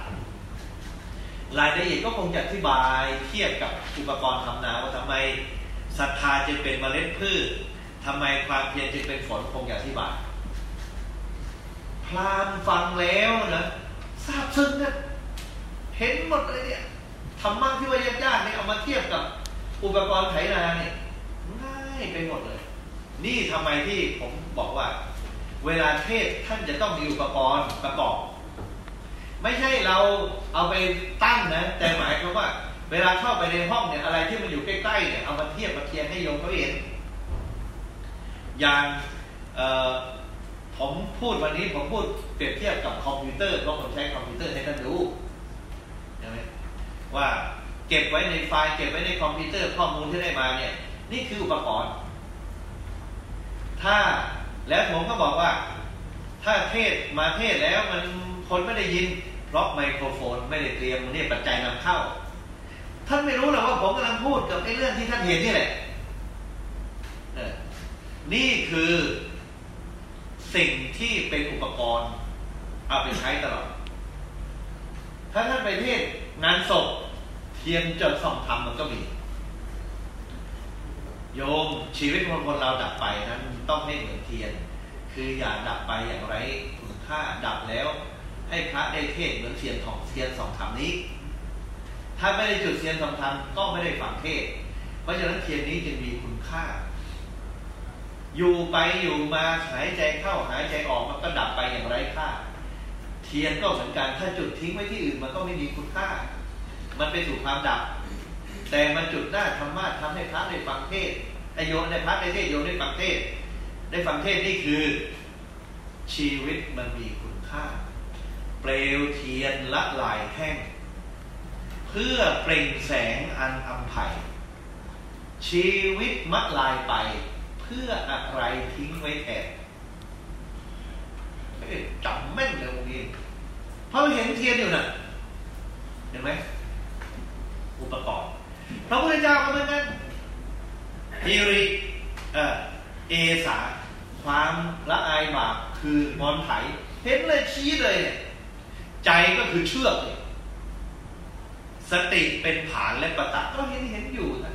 รายละเอียดก็คงจะอธิบายเทียบกับอุปกรณ์ทำนาว่าทำไมศรัทธาจึงเป็นเมล็ดพืชทำไมความเพียรจึงเป็นฝนคงจะอธิบายพรามฟังแล้วนะทราบซึ้งนะเห็นหมดเลยเนี่ยธรรมะที่ว่ายากๆเนี่ยเอามาเทียบกับอุปกรณ์ไถนาเนี่ยง่ายไปหมดเลย นี่ทำไมที่ผมบอกว่า เวลาเทศท่านจะต้องมีอุปกรณ์ประกอบ ไม่ใช่เราเอาไปตั้งนะ แต่หมายความว่า เวลาเข้าไปในห้องเนี่ยอะไรที่มันอยู่ใกล้ๆเนี่ยเอามาเทียบมาเทียงให้โยมเขาเห็น อย่างผมพูดวันนี้ผมพูดเปรียบเทียบกับคอมพิวเตอร์เพราะผมใช้คอมพิวเตอร์ให้ท่านดูใช่ไหมว่าเก็บไว้ในไฟล์เก็บไว้ในคอมพิวเตอร์ข้อมูลที่ได้มาเนี่ย นี่คืออุปกรณ์ ถ้าแล้วผมก็บอกว่า ถ้าเทศน์มาเทศน์แล้วมันคนไม่ได้ยิน เพราะไมโครโฟนไม่ได้เตรียมนี่ปัจจัยนำเข้า ท่านไม่รู้หรอกว่าผมกำลังพูดกับไอ้เรื่องที่ท่านเห็นนี่แหละนี่คือสิ่งที่เป็นอุปกรณ์ เอาไปใช้ตลอด ถ้าท่านไปเทศน์งานศพเทียนจุดส่องธรรมมันก็มี โยมชีวิตคนคนเราดับไปนั้นต้องไม่เหมือนเทียน คืออย่าดับไปอย่างไรคุณค่าดับแล้ว ให้พระได้เทศน์เหมือนเทียนส่องเทียนส่องธรรมนี้ ถ้าไม่ได้จุดเทียนส่องธรรมก็ไม่ได้ฟังเทศน์ เพราะฉะนั้นเทียนนี้จึงมีคุณค่า อยู่ไปอยู่มาหายใจเข้าหายใจออกมันก็ดับไปอย่างไรค่า เทียนก็เหมือนกันถ้าจุดทิ้งไว้ที่อื่นมันก็ไม่มีคุณค่า มันไปสู่ความดับ แต่มันจุดได้าธรรมะทำให้พระได้ฟังเทศไอโยนในพระได้เทศโยนได้ฟังเทศ ได้ฟังเทศนี่คือชีวิตมันมีคุณค่า เปลวเทียนละลายแห้ง เพื่อเปล่งแสงอันอัมไผ่ชีวิตมัดลายไป เพื่ออะไรทิ้งไว้แทนจำแม่นเลยตรงนี้เพราะเห็นเทียนอยู่น่ะเห็นไหมอุปกรณ์พระพุทธเจ้าก็เหมือนกันฮิริเออเอสาความละอายบาปคือมอนไถเห็นเลยชี้เลยเนี่ย ใจก็คือเชือกสติเป็นฐานและประตักก็เห็นเห็นอยู่นะ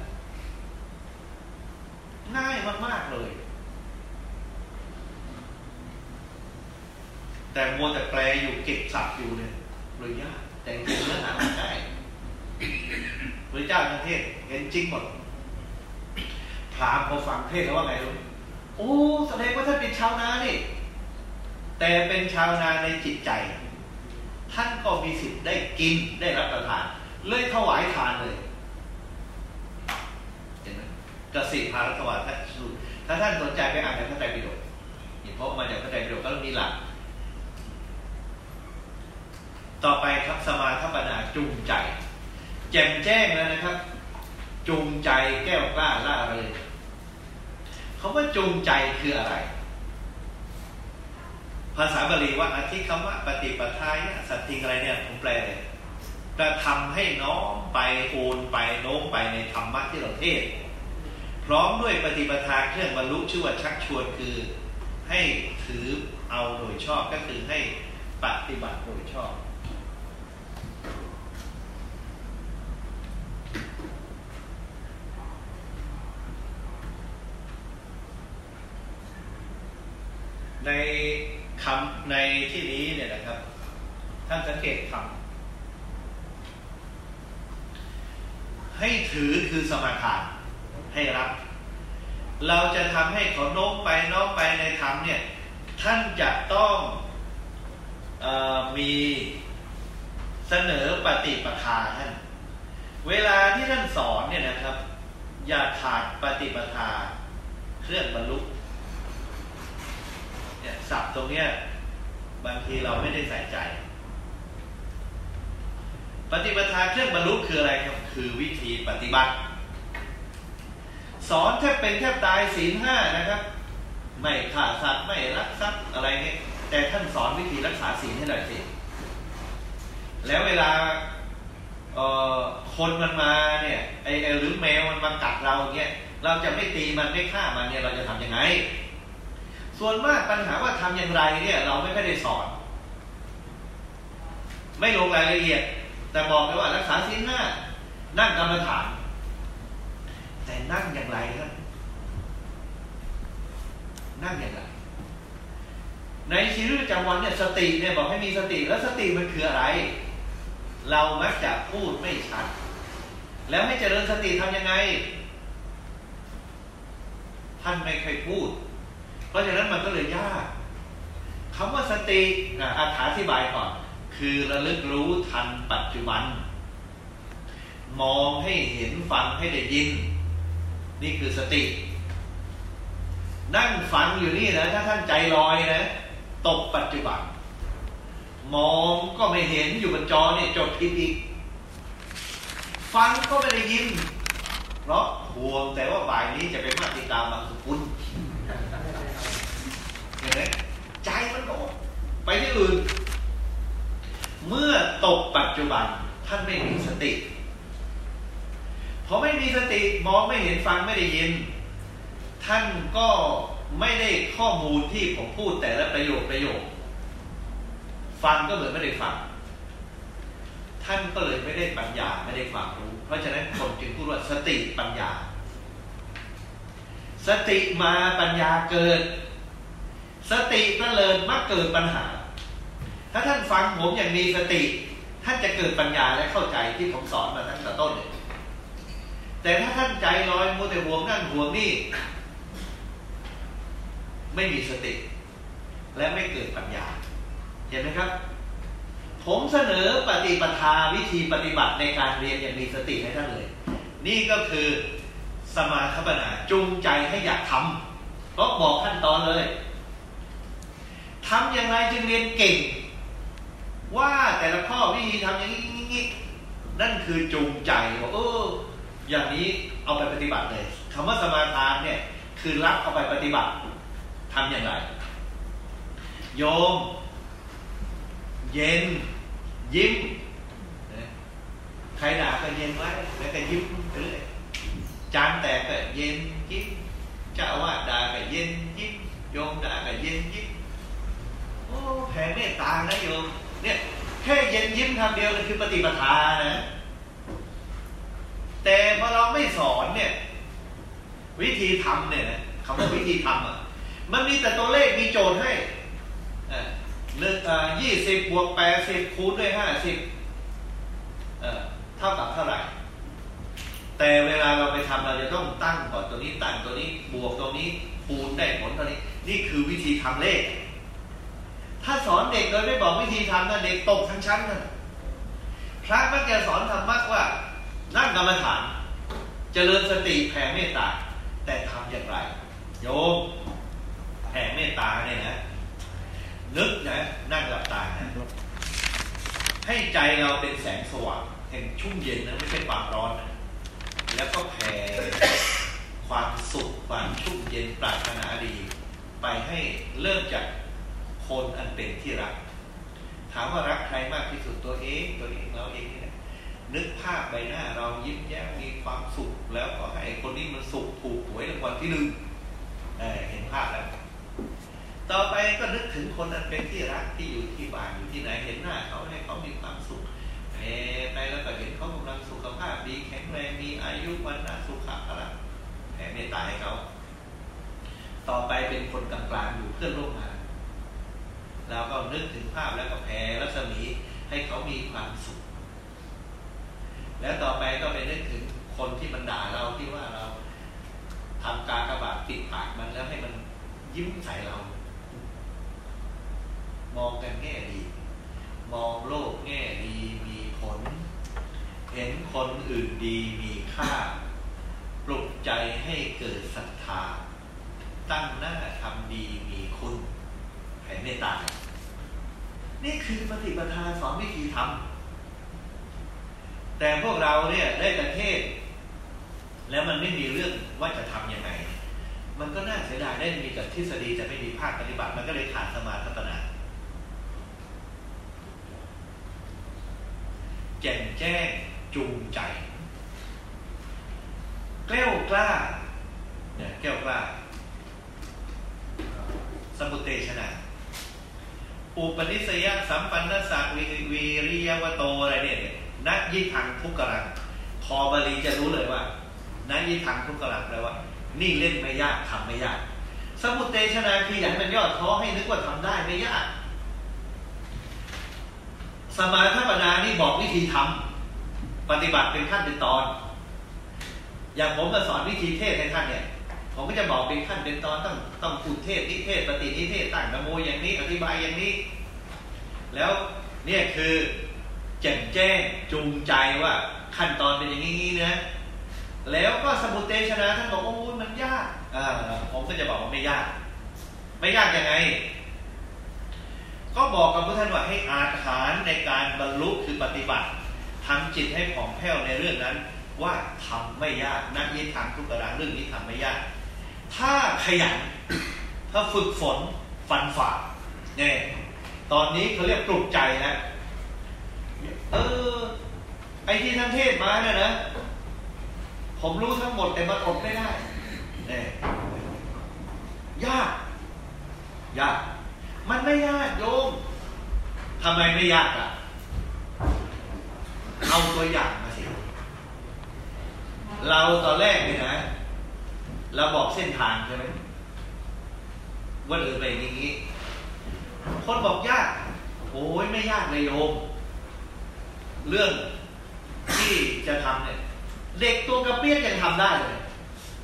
ง่ายมาก ๆ เลย แต่มัวแต่แปลอยู่เก็บสับอยู่เนี่ยเลยยากแต่จริงเนื้อหามันได้พระเจ้าประเทศเห็นจริงหมดพรามพอฟังเทศแล้วว่าไงรู้โอ้แสดงว่าท่านเป็นชาวนานี่ แต่เป็นชาวนาในจิตใจ ท่านก็มีสิทธิ์ได้กินได้รับประทาน เลยถวายทานเลยเห็นไหมกสิพารัตวาท่านสูตรถ้าท่านสนใจไปอ่านในพระไตรปิฎกเพราะมาจากพระไตรปิฎกก็มีหลัก ต่อไปครับสมาธปนาจูงใจ แจ่มแจ้งแล้วนะครับ จูงใจแก้วกล้าล่าเลยเขาว่าจูงใจคืออะไร ภาษาบาลีว่าอธิคำว่าปฏิปทายสัตติงอะไรเนี่ยผมแปลเลยกระทำให้น้อมไปโอนไปโน้มไปในธรรมะที่เราเทศ พร้อมด้วยปฏิปทาเครื่องบรรลุชื่อว่าชักชวนคือให้ถือเอาโดยชอบก็คือให้ปฏิบัติโดยชอบ ใน คำในที่นี้เนี่ยนะครับ ท่านสังเกตคำให้ถือคือสมาทานให้รับ เราจะทำให้เขาโน้มไปโน้มไปในธรรมเนี่ย ท่านจะต้องอมีเสนอปฏิปทาท่าน เวลาที่ท่านสอนเนี่ยนะครับ อย่าขาดปฏิปทาเครื่องบรรลุ เนี่ยศัพท์ตรงเนี้ยบางทีเราไม่ได้ใส่ใจ ปฏิปทาเครื่องบรรลุคืออะไรครับคือวิธีปฏิบัติ สอนแทบเป็นแทบตายศีลห้านะครับ ไม่ฆ่าสัตว์ไม่รักทรัพย์อะไรเนี่ยแต่ท่านสอนวิธีรักษาศีลให้หน่อยสิแล้วเวลาคนมันมาเนี่ยไอ้หรือแมวมันมากัดเราเนี่ยเราจะไม่ตีมันไม่ฆ่ามันเนี่ยเราจะทำยังไง ส่วนมากปัญหาว่าทำอย่างไรเนี่ย เราไม่ค่อยได้สอน ไม่ลงรายละเอียด แต่บอกไปว่ารักษาศีลห้านั่งกรรมฐาน แต่นั่งอย่างไรครับนั่งอย่างไร ในชีวิตประจำวันเนี่ยสติเนี่ยบอกให้มีสติแล้วสติมันคืออะไร เรามักจะพูดไม่ชัด แล้วให้เจริญสติทำยังไง ท่านไม่เคยพูด เพราะฉะนั้นมันก็เลยยากคำว่าสติอธิบายก่อน คือระลึกรู้ทันปัจจุบัน มองให้เห็นฟังให้ได้ยิน นี่คือสติ นั่งฟังอยู่นี่นะ ถ้าท่านใจลอยนะ ตกปัจจุบัน มองก็ไม่เห็นอยู่บนจอเนี่ยจบผิดอีก ฟังก็ไม่ได้ยิน เพราะห่วงแต่ว่าบ่ายนี้จะเป็นมาติกาบางสกุล ห็นไหมใจมันโน้ไปที่ อื่น เมื่อตกปัจจุบันท่านไม่มีสติพอไม่มีสติมองไม่เห็นฟังไม่ได้ยิน ท่านก็ไม่ได้ข้อมูลที่ผมพูดแต่ละประโยคประโยค ฟังก็เหมือนไม่ได้ฟัง ท่านก็เลยไม่ได้ปัญญาไม่ได้ความรู้ เพราะฉะนั้นคนจึงพูดว่าสติปัญญา สติมาปัญญาเกิด สติก็เลยมักเกิดปัญหา ถ้าท่านฟังผมอย่างมีสติ ท่านจะเกิดปัญญาและเข้าใจที่ผมสอนมาตั้งแต่ต้นเลยแต่ถ้าท่านใจลอยมัวแต่ห่วงนั่นห่วงนี่ ไม่มีสติ และไม่เกิดปัญญา เห็นไหมครับ ผมเสนอปฏิปทาวิธีปฏิบัติในการเรียนอย่างมีสติให้ท่านเลย นี่ก็คือสมาคปนาจูงใจให้อยากทำก็บอกขั้นตอนเลยทำอย่างไรจึงเรียนเก่ง ว่าแต่ละข้อวิธีทำอย่างนี้นั่นคือจูงใจว่าเอออย่างนี้เอาไปปฏิบัติเลยคำว่าสมาทานเนี่ย คือรับเอาไปปฏิบัติทำอย่างไร โยม เย็น ยิ้มใครด่าก็เย็นไว้แล้วก็ยิ้มไปเรื่อยจานแตกก็เย็นยิ้มเจ้าว่าด่าก็เย็นยิ้มโยมด่าก็เย็นยิ้มโอ้แผ่เมตตานะโยม เนี่ยแค่เย็นยิ้มคำเดียวเลยคือปฏิปทานะ แต่พอเราไม่สอนเนี่ย วิธีทำเนี่ยคำว่าวิธีทำอะ มันมีแต่ตัวเลขมีโจทย์ให้หนึ่งยี่สิบบวกแปดสิบคูณด้วยห้าสิบเท่ากับเท่าไหร่ แต่เวลาเราไปทำเราจะต้องตั้งก่อนตัวนี้ตั้งตัวนี้บวกตัวนี้คูณได้ผลตัวนี้ นี่คือวิธีทำเลข ถ้าสอนเด็กโดยไม่บอกวิธีทำนะเด็กตกทั้งชั้นนะพระมักจะสอนธรรมะว่านั่งกรรมฐานเจริญสติแผ่เมตตา แต่ทำอย่างไร โยมแผ่เมตตาเนี่ยนะนึกนะนั่งหลับตานะให้ใจเราเป็นแสงสว่างแห่งชุ่มเย็นนะไม่ใช่ความร้อนนะแล้วก็แผ่ความสุขความชุ่มเย็นปรารถนาดี ไปให้เริ่มจาก คนอันเป็นที่รัก ถามว่ารักใครมากที่สุดตัวเองตัวเองเราเองนี่แหละนึกภาพใบหน้าเรายิ้มแย้มมีความสุข แล้วก็ให้คนนี้มันสุขถูกหวยรางวัลที่หนึ่งเเห็นภาพแล้ว ต่อไปก็นึกถึงคนนั้นเป็นที่รักที่อยู่ที่บ้านอยู่ที่ไหนเห็นหน้าเขาให้เขามีความสุขแผ่ไปแล้วก็เห็นเขากำลังสุขภาพดีแข็งแรงมีอายุวันนะสุขภาพแผ่เมตตาให้เขา ต่อไปเป็นคนกลางๆอยู่เพื่อนร่วมงาน แล้วก็นึกถึงภาพแล้วก็แผ่รัศมีให้เขามีความสุข แล้วต่อไปก็ไปนึกถึงคนที่มันด่าเราที่ว่าเราทำการกระบาดปิดปากมันแล้วให้มันยิ้มใส่เรา มองกันแง่ดี มองโลกแง่ดีมีผล เห็นคนอื่นดีมีค่า ปลุกใจให้เกิดศรัทธา ตั้งหน้าทำดีมีคุณ ผ่เมตตา นี่คือปฏิปทาสอนวิธีทำแต่พวกเราเนี่ยได้ประเทศ แล้วมันไม่มีเรื่องว่าจะทํำยังไง มันก็น่าเสียดายได้มีแต่ทฤษฎีแต่ไม่มีภาคปฏิบัติ มันก็เลยขาดสมาธิปนาแจ่มแจ้งจูงใจ แก้วกล้าเนี่ยแก้วกล้าสมุเตชนะ อุปนิสัยสัมปันนสักวิริยวโตอะไรเนี่ยนักยิทังทุกกรังคอบาลีจะรู้เลยว่านักยิทังทุกกรังแปลว่า นี่เล่นไม่ยากทำไม่ยาก สมุตเตชนาคืออย่างมันยอดท้อให้นึกว่าทำได้ไม่ยาก สมาธิปนานี่บอกวิธีทำปฏิบัติเป็นขั้นเป็นตอน อย่างผมมาสอนวิธีเทศให้ท่านเนี่ย ผมก็จะบอกเป็นขั้นเป็นตอนต้องต้องพูดเทศนิเทศปฏินิเทศตั้งนโมอย่างนี้ อธิบายอย่างนี้ แล้วเนี่ยคือแจ่มแจ้งจูงใจว่าขั้นตอนเป็นอย่างนี้นะแล้วก็สมุเตชนะท่านบอกโอ้มันยากอ่าผมก็จะบอกว่าไม่ยาก ไม่ยากยังไง ก็บอกกับพระท่านว่าให้อาถานในการบรรลุคือปฏิบัติทำจิตให้ผ่องแผ้วในเรื่องนั้น ว่าทำไม่ยากนักยิทางทุกกระดางเรื่องนี้ทำไม่ยาก ถ้าขยัน ถ้าฝึกฝนฟันฝ่าเนี่ยตอนนี้เขาเรียกปลุกใจแล้วเออ ไอ้ที่ท่านเทศมาเนี่ยนะ ผมรู้ทั้งหมดแต่มันอดไม่ได้เนี่ยยาก ยาก มันไม่ยากโยมทำไมไม่ยากอะ เอาตัวอย่างมาสิ เราตอนแรกเนี่ยนะ เราบอกเส้นทางใช่ไหมว่าเดินไปอย่างนี้ คนบอกยาก โอ้ยไม่ยากเลยโยม เรื่องที่จะทำเนี่ย เด็กตัวกระเปี้ยนยังทำได้เลย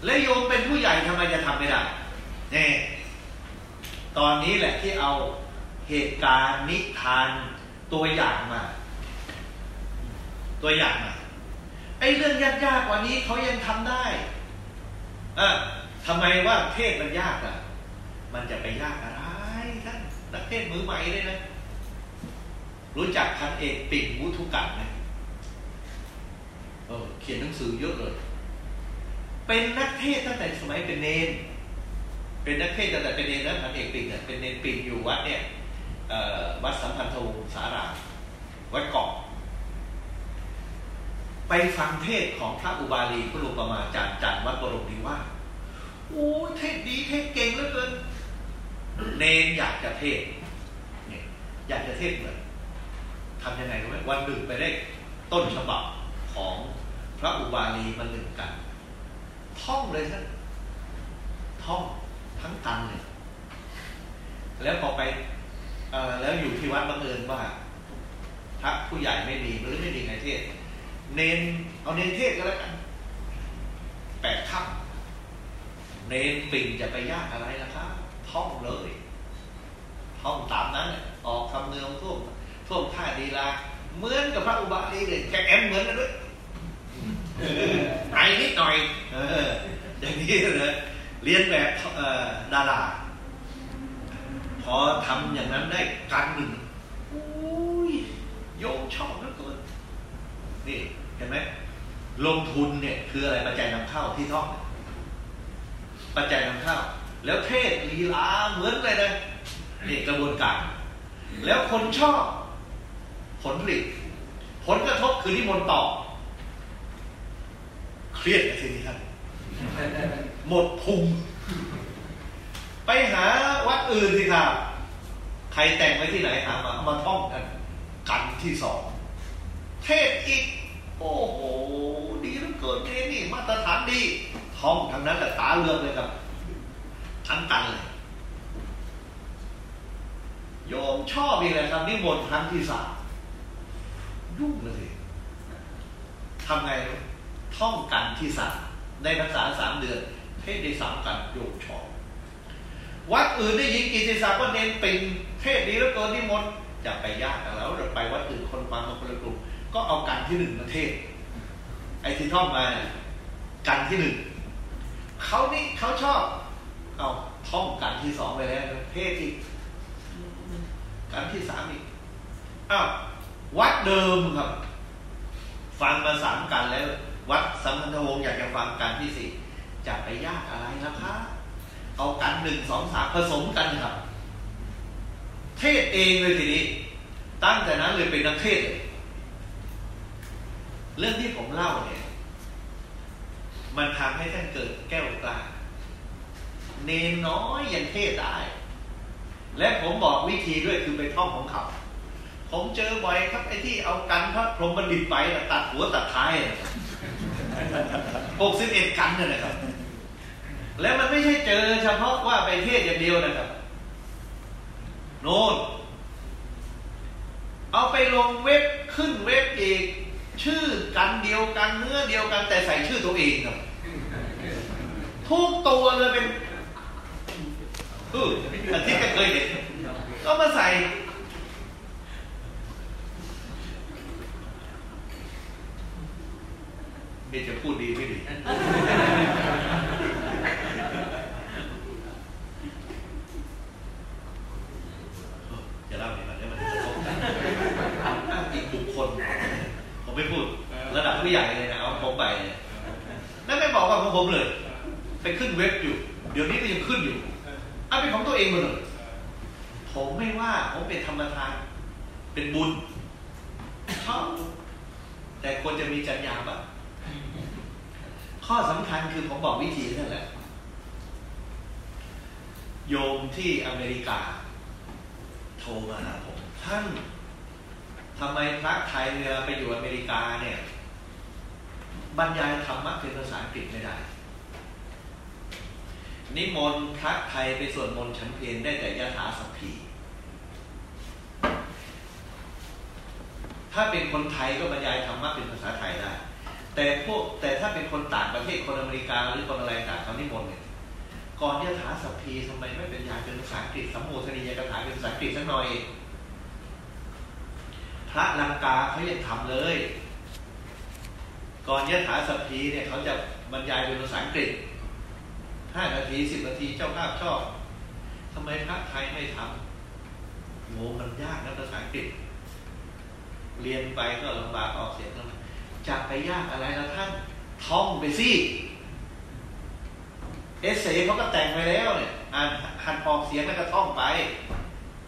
แล้วโยมเป็นผู้ใหญ่ทำไมจะทำไม่ได้เนี่ยตอนนี้แหละที่เอาเหตุการณ์นิทานตัวอย่างมา ตัวอย่างมาไอ้เรื่องยากๆกว่านี้เขายังทำได้ อะทำไมว่าเทศมันยากอะ มันจะไปยากอะไรท่านนักเทศมือใหม่เลยนะ รู้จักพันเอกปิ่นมุทุกันไหมเออเขียนหนังสือเยอะเลย เป็นนักเทศตั้งแต่สมัยเป็นเนน เป็นนักเทศตั้งแต่เป็นเนนแล้วพันเอกปิ่นเนี่ยเป็นเนนปิ่นอยู่วัดเนี่ยวัดสัมพันธวงศ์สารามวัดเกาะ ไปฟังเทศของพระอุบาลีพระลุปมาจารย์จันวัดบรมดีว่าโอ้เทศดีเทศเก่งเหลือเกิน เนนอยากจะเทศเนี่ยอยากจะเทศเหมือนทำยังไงรู้ไหมวันหนึ่งไปได้ต้นฉบับของพระอุบาลีมาหนึ่งกัน ท่องเลยท่านท่องทั้งตันเลยแล้วพอไปแล้วอยู่ที่วัดบังเอิญว่าพระผู้ใหญ่ไม่มีหรือไม่มีใครเทศ เนนเอาเนนเทศก็แล้วกันแปดค่ำเนนปิ่นจะไปยากอะไรล่ะครับท่องเลยท่องตามนั้น ออกคำเนืองท่วมท่วมท่าดีลาเหมือนกับพระอุบาลีเลยแกแอมเหมือนกันด้วยไอนิดหน่อยอย่างนี้เลยเรียนแบบดาราพอทำอย่างนั้นได้กันหนึ่งอุ้ยโยมชอบเหลือเกินนี่ เห็นไหมลงทุนเนี่ยคืออะไรปัจจัยนำเข้าที่ท่อง ปัจจัยนำเข้า แล้วเทศลีลาเหมือนเลยนะนี่กระบวนการ แล้วคนชอบ ผลผลิต ผลกระทบคือนิมนต์ต่อ เครียดสิท่านหมดพุงไปหาวัดอื่นสิครับ ใครแต่งไว้ที่ไหนหามามาท่องกัน กันที่สอง เทศอีก โอ้โห ดีเหลือเกินเนี่นี่มาตรฐานดีท่องทั้งนั้นแต่ตาเลือกเลยครับทั้งกันเลย โยมชอบอีกเลยครับนิมนต์ครั้งที่สามยุ่งเลยทำไงท่องกันที่สามได้ภาษาสามเดือนเทศได้สามกันโยมชอบวัดอื่นได้ยินกิติศักดิ์ว่าเน้นเปิงเทศดีแล้วเกินนิมนต์จะไปยากแล้วเราไปวัดอื่นคนฟังมาคนละกลุ่ม ก็เอากันที่หนึ่งมาเทศ ไอ้ที่ท่องมากันที่หนึ่งเขานี่เขาชอบ เอาท่องกันที่สองไปแล้วเทศอีกกันที่สามอีกอ้าววัดเดิมครับ ฟังมาสามกันแล้ว วัดสัมพันธวงศ์อยากจะฟังกันที่สี่จะไปยากอะไรล่ะคะเอากันหนึ่งสองสามผสมกันครับ เทศเองเลยทีนี้ ตั้งแต่นั้นเลยเป็นนักเทศเลย เรื่องที่ผมเล่าเนี่ย มันทำให้ท่านเกิดแก้วกล้าเนนน้อยยังเทศได้ และผมบอกวิธีด้วยคือไปท่องของเขา ผมเจอบ่อยครับไอ้ที่เอากันพระพรหมบัณฑิตไปตัดหัวตัดท้ายหกสิบเอ็ดกันเนี่ยนะครับ แล้วมันไม่ใช่เจอเฉพาะว่าไปเทศอย่างเดียวนะครับ โน่นเอาไปลงเว็บขึ้นเว็บอีก ชื่อกันเดียวกันเนื้อเดียวกัน แต่ใส่ชื่อตัวเองครับทุกตัวเลยเป็นคืออันที่เคยเห็นก็มาใส่เมียจะพูดดีไม่ดีจะเล่าให้มันได้มันจะตรงกันอ้างอิงบุคคล ผม ไม่พูด ระดับผู้ใหญ่เลยนะเอาผมไปเนี่ยนั่นไม่บอกว่าของผมเลย ไปขึ้นเว็บอยู่ เดี๋ยวนี้ก็ยังขึ้นอยู่เอาเป็นของตัวเองหมดเลยผมไม่ว่าผมเป็นธรรมทาน เป็นบุญชอบแต่ควรจะมีจรรยาบ้างข้อสำคัญคือผมบอกวิธีนั่นแหละ โยมที่อเมริกา โทรมาหาผมท่าน ทำไมพระไทยเวลาไปอยู่อเมริกาเนี่ยบรรยายธรรมะเป็นภาษาอังกฤษไม่ได้ นิมนต์พระไทยไปสวดมนต์ฉันเพลได้แต่ยะถาสัพพีถ้าเป็นคนไทยก็บรรยายธรรมะเป็นภาษาไทยได้ แต่พวกแต่ถ้าเป็นคนต่างประเทศคนอเมริกาหรือคนอะไรต่างเขานิมนต์เนี่ยก่อนยะถาสัพพีทำไมไม่เป็นยาเป็นภาษาอังกฤษสัมโมทนียกถาเป็นภาษาอังกฤษสักหน่อย พระลังกาเขายังทำเลย ก่อนยะถาสัพพีเนี่ยเขาจะบรรยายเป็นภาษาอังกฤษห้านาทีสิบนาทีเจ้าภาพชอบทำไมพระไทยไม่ทำโงมันยากนะภาษาอังกฤษ เรียนไปก็ลำบากออกเสียงลำบากจะไปยากอะไรแล้วท่านท่องไปสิเอเซ่เขาก็แต่งไปแล้วเนี่ยอ่านหันออกเสียงแล้วก็ท่องไป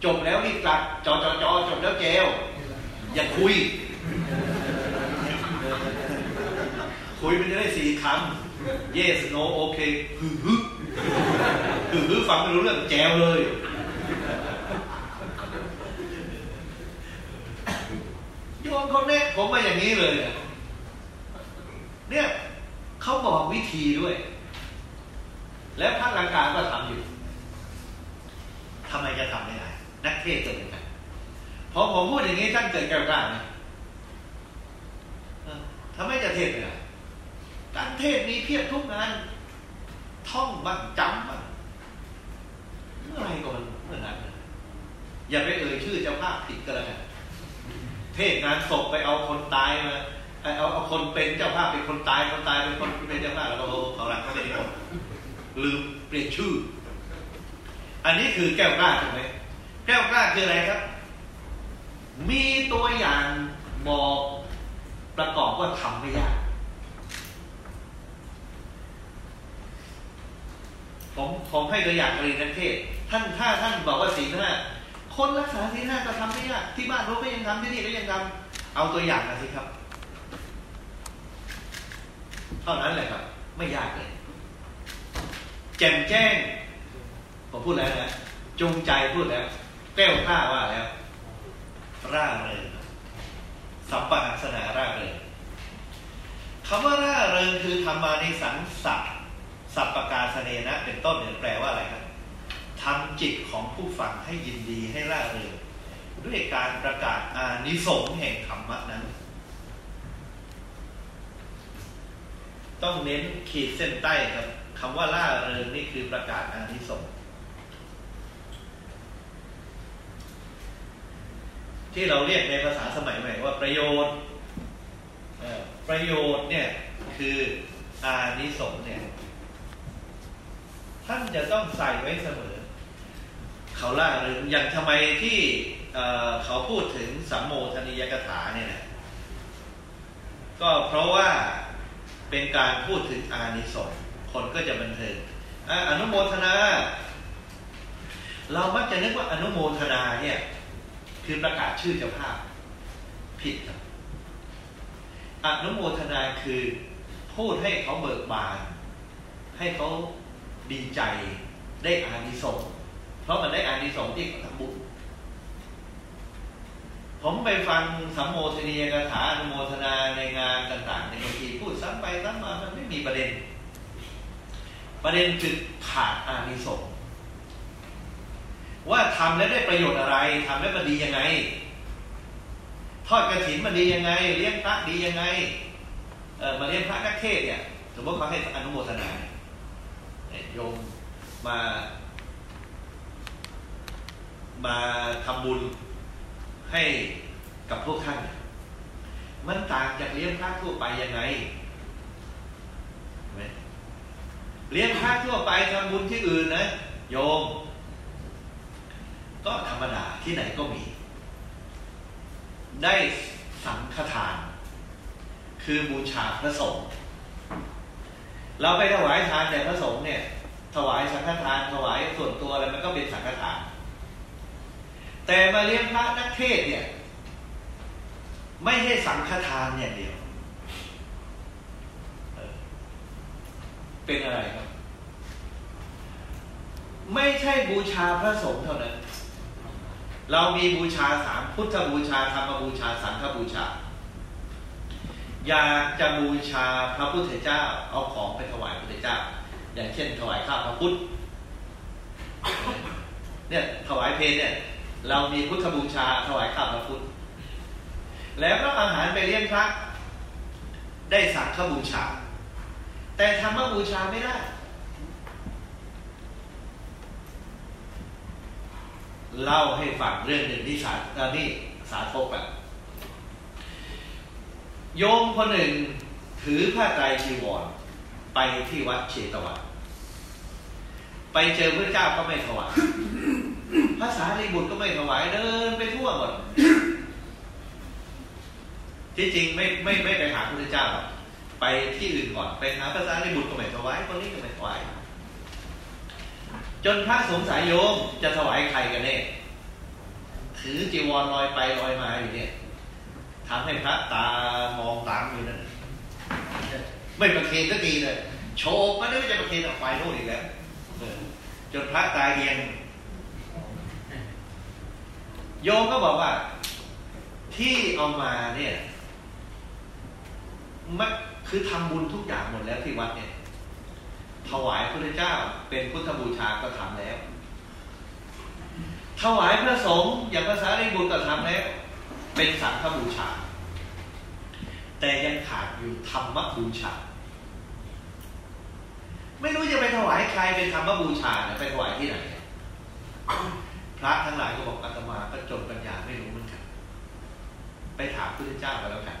จบแล้วรีบกลับจอจอจอจบแล้วเจล อย่าคุย คุยมันจะได้สี่คำ yes no okay ฮึฮึฮึฮึฟังไม่รู้เรื่องแจวเลยโยนเขาแนะผมมาอย่างนี้เลยเนี่ยเขาบอกวิธีด้วย และภาคลังการก็ทำอยู่ทำไมจะทำไม่ได้นักเทศน์ก็เหมือนกัน พอผมพูดอย่างนี้ท่านเกิดแก้วกล้าไหมทำไมจะเทศไม่ได้การเทศมีเพียบทุกงาน ท่องบ้างจำบ้างเมื่อไรก็มันเมื่อนั้นอย่าไปเอ่ยชื่อเจ้าภาพผิดก็แล้วกันเทศงานศพไปเอาคนตายมาเอาเอาคนเป็นเจ้าภาพเป็นคนตายคนตายเป็นคนเป็นเจ้าภาพแล้วก็โอ้เขาหลังเขาไม่ได้หมดลืมเปลี่ยนชื่อ อันนี้คือแก้วกล้าถูกไหมแก้วกล้าคืออะไรครับ มีตัวอย่างบอกประกอบว่าทำไม่ยาก ผมผมให้ตัวอย่างกรณีนักเทศ ท่านถ้าท่านบอกว่าศีลห้าคนรักษาศีลห้าก็ทำไม่ยาก ที่บ้านเราก็ยังทำที่นี่ก็ยังทำเอาตัวอย่างมาสิครับ เท่านั้นแหละครับ ไม่ยากเลยแจ่มแจ้งผมพูดแล้วนะจงใจพูดแล้วแก้วกล้าว่าแล้ว ร่าเริงสัมปหัสนาร่าเริงคำว่าร่าเริงคือธรรมาในสังสัตสัพปกาสเนนะ เป็นต้นเนี่ยแปลว่าอะไรครับทำจิตของผู้ฟังให้ยินดีให้ร่าเริงด้วยการประกาศอานิสงส์แห่งธรรมะนั้น ต้องเน้นขีดเส้นใต้ครับคำว่าล่าเริงนี่คือประกาศอานิสงส์ ที่เราเรียกในภาษาสมัยใหม่ว่าประโยชน์ประโยชน์เนี่ยคืออานิสงส์เนี่ยท่านจะต้องใส่ไว้เสมอ เขาล่าเริงอย่างทำไมที่เขาพูดถึงสัมโมทนิยกถาเนี่ยนะก็เพราะว่าเป็นการพูดถึงอานิสงส์คนก็จะบันเทิงอนุโมทนา เรามักจะนึกว่าอนุโมทนาเนี่ย คือประกาศชื่อเจ้าภาพ ผิดครับอนุโมทนาคือพูดให้เขาเบิกบาน ให้เขาดีใจได้อานิสงส์เพราะมันได้อานิสงส์ที่ทำบุญผมไปฟังสัมโมทนียกถาอนุโมทนาในงานต่างๆในบางทีพูดซ้ำไปซ้ำมามันไม่มีประเด็น ประเด็นคือขาดอานิสงส์ ว่าทำแล้วได้ประโยชน์อะไรทำแล้วมันดียังไง ทอดกระถินมันดียังไง เลี้ยงพระดียังไงเออมาเลี้ยงพระนักเทศเนี่ยสมมติเขาให้อนุโมทนาโยมมา มาทำบุญให้กับพวกท่าน มันต่างจากเลี้ยงพระทั่วไปยังไงเลี้ยงพระทั่วไปทำบุญที่อื่นนะ โยม ก็ธรรมดาที่ไหนก็มี ได้สังฆทาน คือบูชาพระสงฆ์เราไปถวายทานแต่พระสงฆ์เนี่ย ถวายสังฆทานถวายส่วนตัวอะไรมันก็เป็นสังฆทาน แต่มาเลี้ยงพระนักเทศเนี่ย ไม่ใช่สังฆทานอย่างเดียว เป็นอะไรครับ ไม่ใช่บูชาพระสงฆ์เท่านั้น เรามีบูชาสามพุทธบูชาธรรมบูชาสังฆบูชา อยากจะบูชาพระพุทธเจ้า เอาของไปถวายพระพุทธเจ้า อย่างเช่น ถวายข้าวพระพุทธเนี่ยถวายเพลเนี่ย เรามีพุทธบูชาถวายข้าวพระพุทธแล้วก็อาหารไปเลี้ยงพระได้สังฆบูชา แต่ธรรมบูชาไม่ได้ เล่าให้ฟังเรื่องหนึ่งที่สาตอนนี้สาธกแบบโยมคนหนึ่งถือผ้าไตรจีวร ไปที่วัดเชตวัน ไปเจอพระเจ้าก็ไม่ถวายภาษาลีบุตรก็ไม่ถวายเดินไปทั่วหมดที่จริงไม่ไม่ไม่ไปหาพระเจ้า ไปที่อื่นก่อนไปหาภาษาลีบุตรก็ไม่ถวายคนนี้ก็ไม่ถวาย จนพระสงสัยโยมจะถวายใครกันแน่ถือจีวรลอยไปลอยมาอยู่เนี่ยทำให้พระตามองตามอยู่นั่นไม่ประเคนสักทีเลย โชว์ก็ไม่จะประเคนออกไปโน่นอีกแล้วจนพระตายเรียงโยมก็บอกว่า ที่เอามาเนี่ยมันคือทำบุญทุกอย่างหมดแล้วที่วัดเนี่ย ถวายพระเจ้าเป็นพุทธบูชาก็ทำแล้ว ถวายพระสงฆ์อย่างภาษาริบุตรก็ทำแล้ว เป็นสังฆบูชา แต่ยังขาดอยู่ธรรมบูชา ไม่รู้จะไปถวายใครเป็นธรรมบูชาเนี่ยไปถวายที่ไหนพระทั้งหลายก็บอกอาตมาก็จนปัญญาไม่รู้เหมือนกัน ไปถามพระเจ้าไปแล้วกัน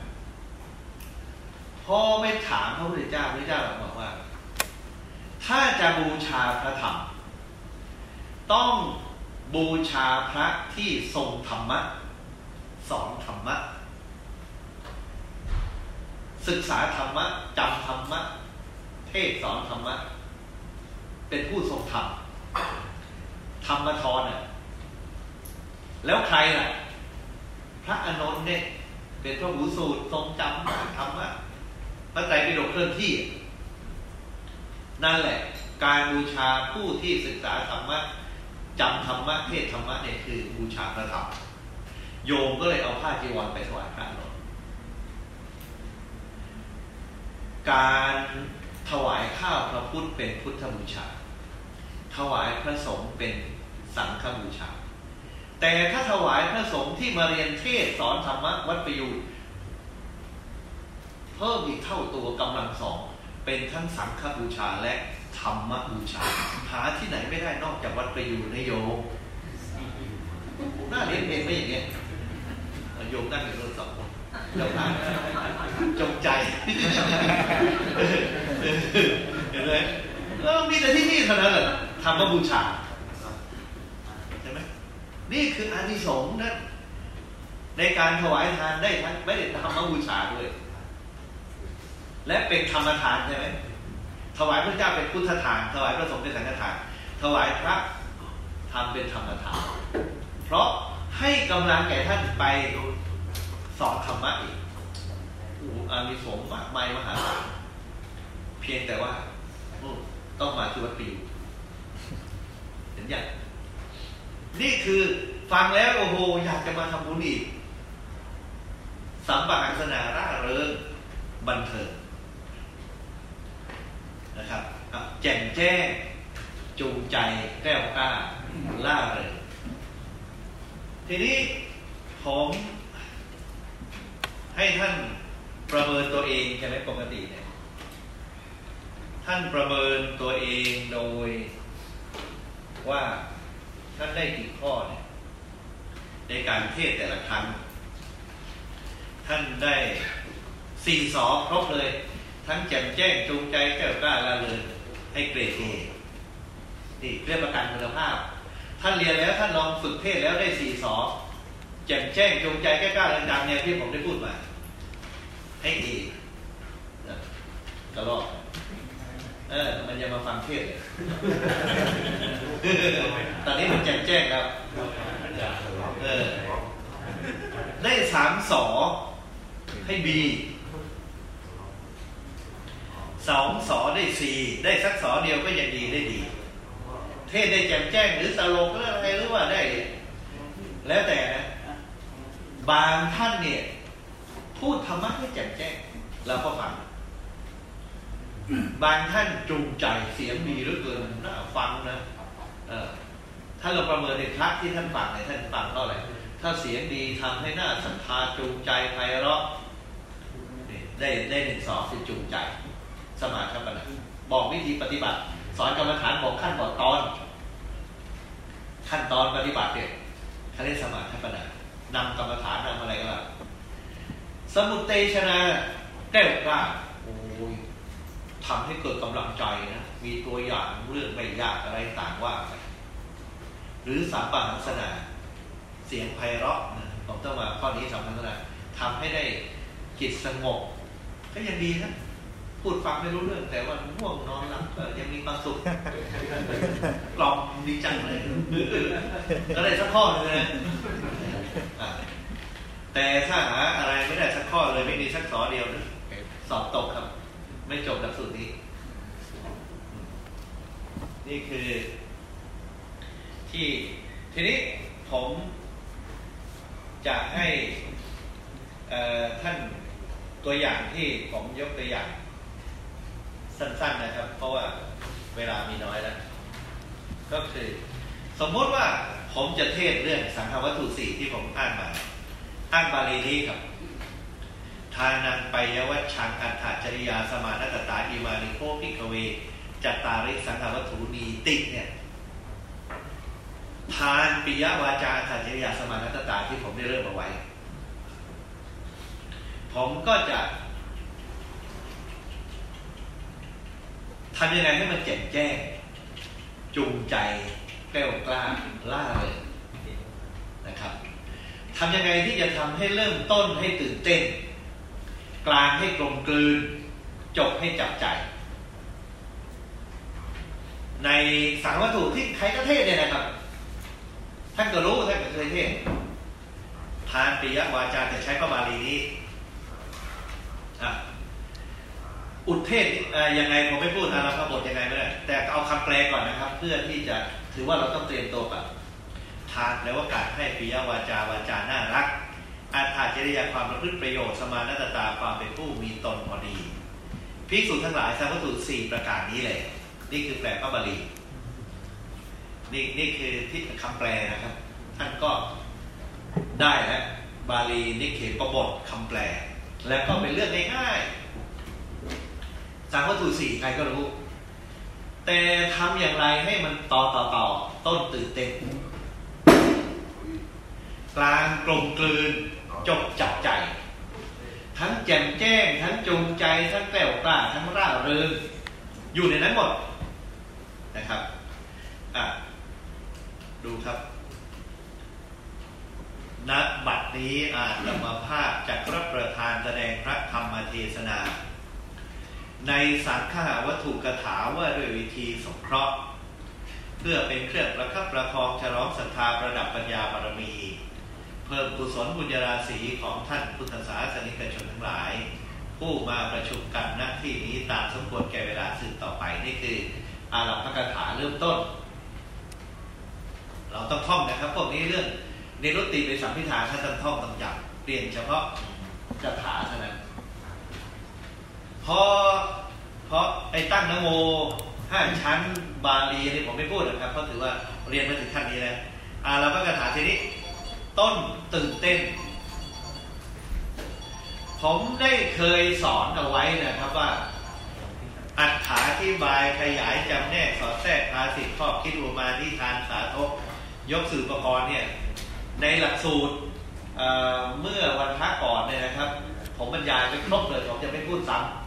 พอไม่ถามพระพุทธเจ้าพระเจ้าบอกว่า ถ้าจะบูชาพระธรรม ต้องบูชาพระที่ทรงธรรมะ สอนธรรมะ ศึกษาธรรมะจำธรรมะ เทศสอนธรรมะ เป็นผู้ทรงธรรมธรรมทรน่ะแล้วใครล่ะ พระอนนท์เนี่ย เป็นพระหูสูตรทรงจำธรรมะพระไตรปิฎกเคลื่อนที่ นั่นแหละ การบูชาผู้ที่ศึกษาธรรมะจำธรรมะเทศธรรมะเนี่ยคือบูชาพระธรรมโยมก็เลยเอาผ้าจีวรไปถวายพระนนท์การถวายข้าวพระพุทธเป็นพุทธบูชา ถวายพระสงฆ์เป็นสังฆบูชา แต่ถ้าถวายพระสงฆ์ที่มาเรียนเทศสอนธรรมะวัดประยูรเพิ่มอีกเท่าตัวกำลังสอง เป็นทั้งสังฆบูชาและธรรมบูชา หาที่ไหนไม่ได้นอกจากวัดประยูรนโยมน่าเรียนเองไม่อย่างเงี้ยโยมนั่งอยู่รถสองคนเจ้าผ่าจงใจเห็นไหมเออมีแต่ที่นี่เท่านั้นแหละธรรมบูชาใช่ไหมนี่คืออานิสงส์นะในการถวายทานได้ทั้งไม่ได้ธรรมบูชาด้วย และเป็นธรรมทานใช่ไหมถวายพระเจ้าเป็นพุทธทาน ถวายพระสงฆ์เป็นสังฆทาน ถวายพระทำเป็นธรรมทาน เพราะให้กำลังแก่ท่านไปสอนธรรมะอีกอูอานิสงส์มากมายมหาศาลเพียงแต่ว่าต้องมาที่วัดปิวเห็นยังนี่คือฟังแล้วโอ้โหอยากจะมาทำบุญอีกสัมปะหังสนาร่าเริงบันเทิง นะครับแจ่มแจ้งจูงใจแก้วกล้าล่าเริงทีนี้ผมให้ท่านประเมินตัวเองใช่ไหมปกติเนี่ยท่านประเมินตัวเองโดยว่าท่านได้กี่ข้อเนี่ยในการเทศแต่ละครั้ง ท่านได้สี่สอครบเลย ทั้งแจ่มแจ้งจูงใจแก้วกล้าละเลยให้เกรดเอนี่เรื่องประกันคุณภาพ ท่านเรียนแล้วท่านลองฝึกเทศแล้วได้สี่สอแจ่มแจ้งจูงใจแก้วกล้าดังๆเนี่ยที่ผมได้พูดมา ให้เอกระลอกเออ มันจะมาฟังเทศเลยตอนนี้มันแจ่มแจ้งครับ เอสามสอให้บี สองสอได้สี่ได้สักสอเดียวก็ยังดีได้ดี เทศได้แจ่มแจ้งหรือตลกหรืออะไรหรือว่าได้ แล้วแต่นะ บางท่านเนี่ย พูดธรรมะให้แจ่มแจ้งเราก็ฟังบางท่านจูงใจเสียงดีเหลือเกินน่าฟังนะเออถ้าเราประเมินในพระที่ท่านฟังในยท่านฟังเท่าไหร่ถ้าเสียงดีทำให้หน้าศรัทธาจูงใจไพเราะได้ได้หนึ่งสองคือจูงใจ สมาธิปัญญาบอกวิธีปฏิบัติ สอนกรรมฐานบอกขั้นบอกตอน ขั้นตอนปฏิบัติเนี่ยเขาเรียกสมาธิปัญญานำกรรมฐานนำอะไรก็แล้วสมุตเตชนะแก้วกล้าโอ้ยทำให้เกิดกำลังใจนะมีตัวอย่างเรื่องไม่ยากอะไรต่างว่าไปหรือสามปังสนาเสียงไพเราะนะผมต้องมาข้อนี้สำคัญนะทำให้ได้จิตสงบ ก็ยังดีนะ พูดฟังไม่รู้เรื่องแต่ว่าง่วงนอนหลับยังมีความสุขกล่อมดีจังเลยก็ได้สักข้อหนึงนะแต่ถ้าหาอะไรไม่ได้สักข้อเลยไม่มีสักสอเดียวนะสอบตกครับ ไม่จบหลักสูตรนี้ นี่คือ ที่ทีนี้ผมจะให้ท่านตัวอย่างที่ผมยกตัวอย่าง สั้นๆนะครับ เพราะว่าเวลามีน้อยแล้วก็คือ สมมติว่าผมจะเทศเรื่องสังฆวัตถุสี่ที่ผมอ่านมาอ่านบาลีนี้ครับทานังไปยวัชชังอัฏฐจริยาสมานตตาอิมานิโคพิกเวจัตตาริสังฆวัตถุนีติเนี่ยทานปิยวาจาอัฏฐจริยาสมานตตาที่ผมได้เริ่มเอาไว้ ผมก็จะ ทำยังไงให้มันแจ่มแจ้ง จูงใจแกล้วกล้าล่าเลยนะครับทำยังไงที่จะทำให้เริ่มต้นให้ตื่นเต้น กลางให้กลมกลืน จบให้จับใจ ในสังวัตถุที่ใครก็เทศเนี่ยนะครับท่านก็รู้ท่านก็เคยเทศทานปิยวาจาจะใช้พระบาลีนี้ อุทเทศยังไงผมไม่พูดอาราพบทยังไงไม่ได้แต่เอาคำแปลก่อนนะครับ เพื่อที่จะถือว่าเราต้องเตรียมตัวก่อนทานแปลว่าการให้ปิยวาจาวาจาน่ารักอาถาจริยาความประพฤติประโยชน์สมานตตาความเป็นผู้มีตนพอดีภิกษุทั้งหลายสังวัตถุสี่ประการนี้เลยนี่คือแปลพระบาลีนี่นี่คือที่คำแปลนะครับ ท่านก็ได้แล้วบาลีนิเคปบทคำแปล แล้วก็เป็นเรื่องง่ายๆ สังวัตถุสี่ใครก็รู้ แต่ทำอย่างไรให้มันต่อต่อต่อต้นตื่นเต้นกลางกลมกลืนจบจับใจ ทั้งแจ่มแจ้ง ทั้งจงใจ ทั้งแกล้วกล้าทั้งร่าเริงอยู่ในนั้นหมดนะครับอะดูครับณบัดนี้อาจธรรมภาพจากพระประธานแสดงพระธรรมเทศนา ในสังฆาวัตถุกถาว่าด้วยวิธีสงเคราะห์ เพื่อเป็นเครื่องประคับประคองฉลองศรัทธาประดับปัญญาบารมี เพิ่มกุศลบุญราศีของท่านพุทธศาสนิกชนทั้งหลาย ผู้มาประชุมกันณที่นี้ตามสมควรแก่เวลาสืบต่อไปนี่คือ อารัมภกถาเริ่มต้น เราต้องท่องนะครับพวกนี้เรื่องในรถตีเป็นสัมพิธาท่าต้องท่องต้องจำเปลี่ยนเฉพาะคาถาเท่านั้น พอเพราะไอ้ตั้งนโมห้าชั้นบาลีนี่ผมไม่พูดนะครับเพราะถือว่าเรียนมาถึงขั้นนี้แล้วอารัมภกถาทีนี้ ต้นตื่นเต้น ผมได้เคยสอนเอาไว้นะครับว่า อัดขาที่บายขยายจำแนกสอดแทรกภาษิตครอบคิดอุมานิทานสาธกยกสื่อประกรณ์เนี่ย ในหลักสูตรเเมื่อวันพักก่อนเนี่ยนะครับ ผมบรรยายไปครบเลยผมจะไม่พูดซ้ำ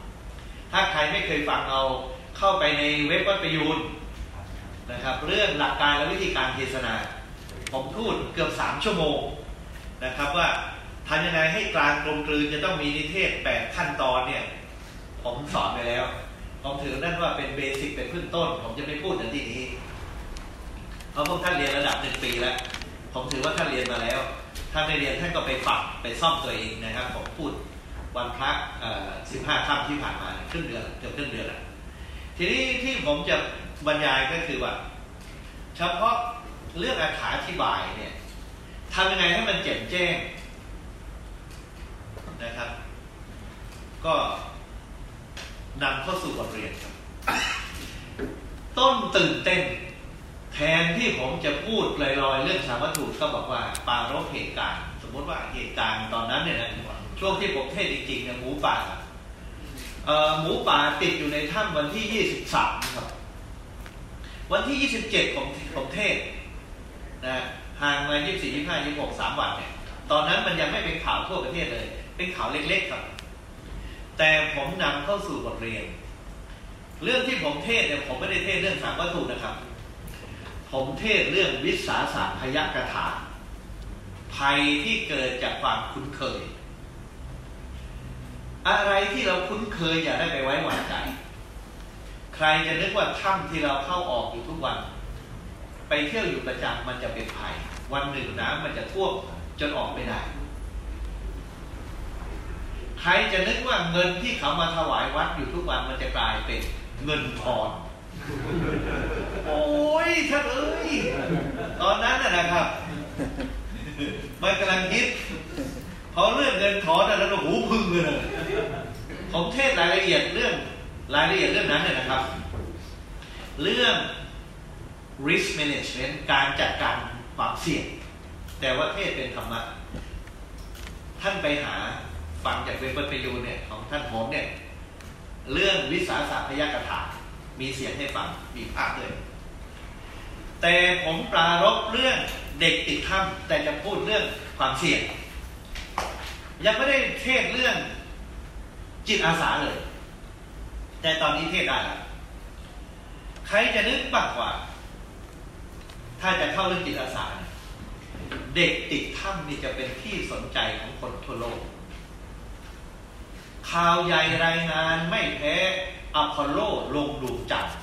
ถ้าใครไม่เคยฟังเอาเข้าไปในเว็บวัดประยูนนะครับ เรื่องหลักการและวิธีการเทศนา ผมพูดเกือบสามชั่วโมงนะครับว่าทำยังไงให้กลางกลมกลืนจะต้องมีนิเทศแปดขั้นตอนเนี่ยผมสอนไปแล้วผมถือนั่นว่าเป็นเบสิกเป็นพื้นต้น ผมจะไม่พูดในที่นี้เพราะพวกท่านเรียนระดับหนึ่งปีแล้ว ผมถือว่าท่านเรียนมาแล้ว ถ้าไม่เรียนท่านก็ไปฝักไปซ่อมตัวเองนะครับ ผมพูด วันพระสิบห้าค่ำที่ผ่านมาครึ่งเดือนเกือบครึ่งเดือนแล้วทีนี้ที่ผมจะบรรยายก็คือว่าเฉพาะเรื่องอาถาอธิบายเนี่ยทำยังไงให้มันแจ่มแจ้งนะครับ ก็นำเข้าสู่บทเรียนครับ ต้นตื่นเต้น แทนที่ผมจะพูดลอยๆ เรื่องสามวัตถุก็บอกว่าปารบเหตุการณ์ สมมติว่าเหตุการณ์ตอนนั้นเนี่ยนะ ช่วงที่ผมเทศจริงๆเนี่ยหมูป่าหมูป่าติดอยู่ในถ้ำวันที่ยี่สิบสามครับ วันที่ยี่สิบเจ็ดผมผมเทศนะห่างมายี่สิบยี่ห้ายี่หกสามวันเนี่ยตอนนั้นมันยังไม่เป็นข่าวทั่วประเทศเลย เป็นข่าวเล็กๆครับ แต่ผมนำเข้าสู่บทเรียน เรื่องที่ผมเทศเนี่ยผมไม่ได้เทศเรื่องสามวัตถุนะครับ ผมเทศเรื่องวิสาสะพยกถาภัยที่เกิดจากความคุ้นเคย อะไรที่เราคุ้นเคยอย่าได้ไปไว้วางใจ ใครจะนึกว่าถ้ำที่เราเข้าออกอยู่ทุกวัน ไปเที่ยวอยู่ประจำมันจะเป็นภัย วันหนึ่งน้ำมันจะท่วมจนออกไม่ได้ ใครจะนึกว่าเงินที่เขามาถวายวัดอยู่ทุกวันมันจะกลายเป็นเงินทอน โอ้ยท่านเอ้ย ตอนนั้นนะครับ มันกำลังฮิต พอเรื่องเงินถอนแล้วหูพึ่งเลยผมเทศรายละเอียดเรื่องรายละเอียดเรื่องนั้นเนี่ยนะครับ เรื่อง risk management การจัดการความเสี่ยง แต่ว่าเทศเป็นธรรมะท่านไปหาฟังจากเวเปิลปยูเนี่ยของท่านผมเนี่ย เรื่องวิสาสะพยากถามีเสียงให้ฟังมีภาพเลยแต่ผมปรารบเรื่องเด็กติดถ้ำแต่จะพูดเรื่องความเสี่ยง ยังไม่ได้เทศเรื่องจิตอาสาเลย แต่ตอนนี้เทศได้แล้วใครจะนึกบ้างว่า ถ้าจะเข้าเรื่องจิตอาสาเด็กติดถ้ำนี่จะเป็นที่สนใจของคนทั่วโลก ข่าวใหญ่รายงานไม่แพ้อพอลโลลงดวงจันทร์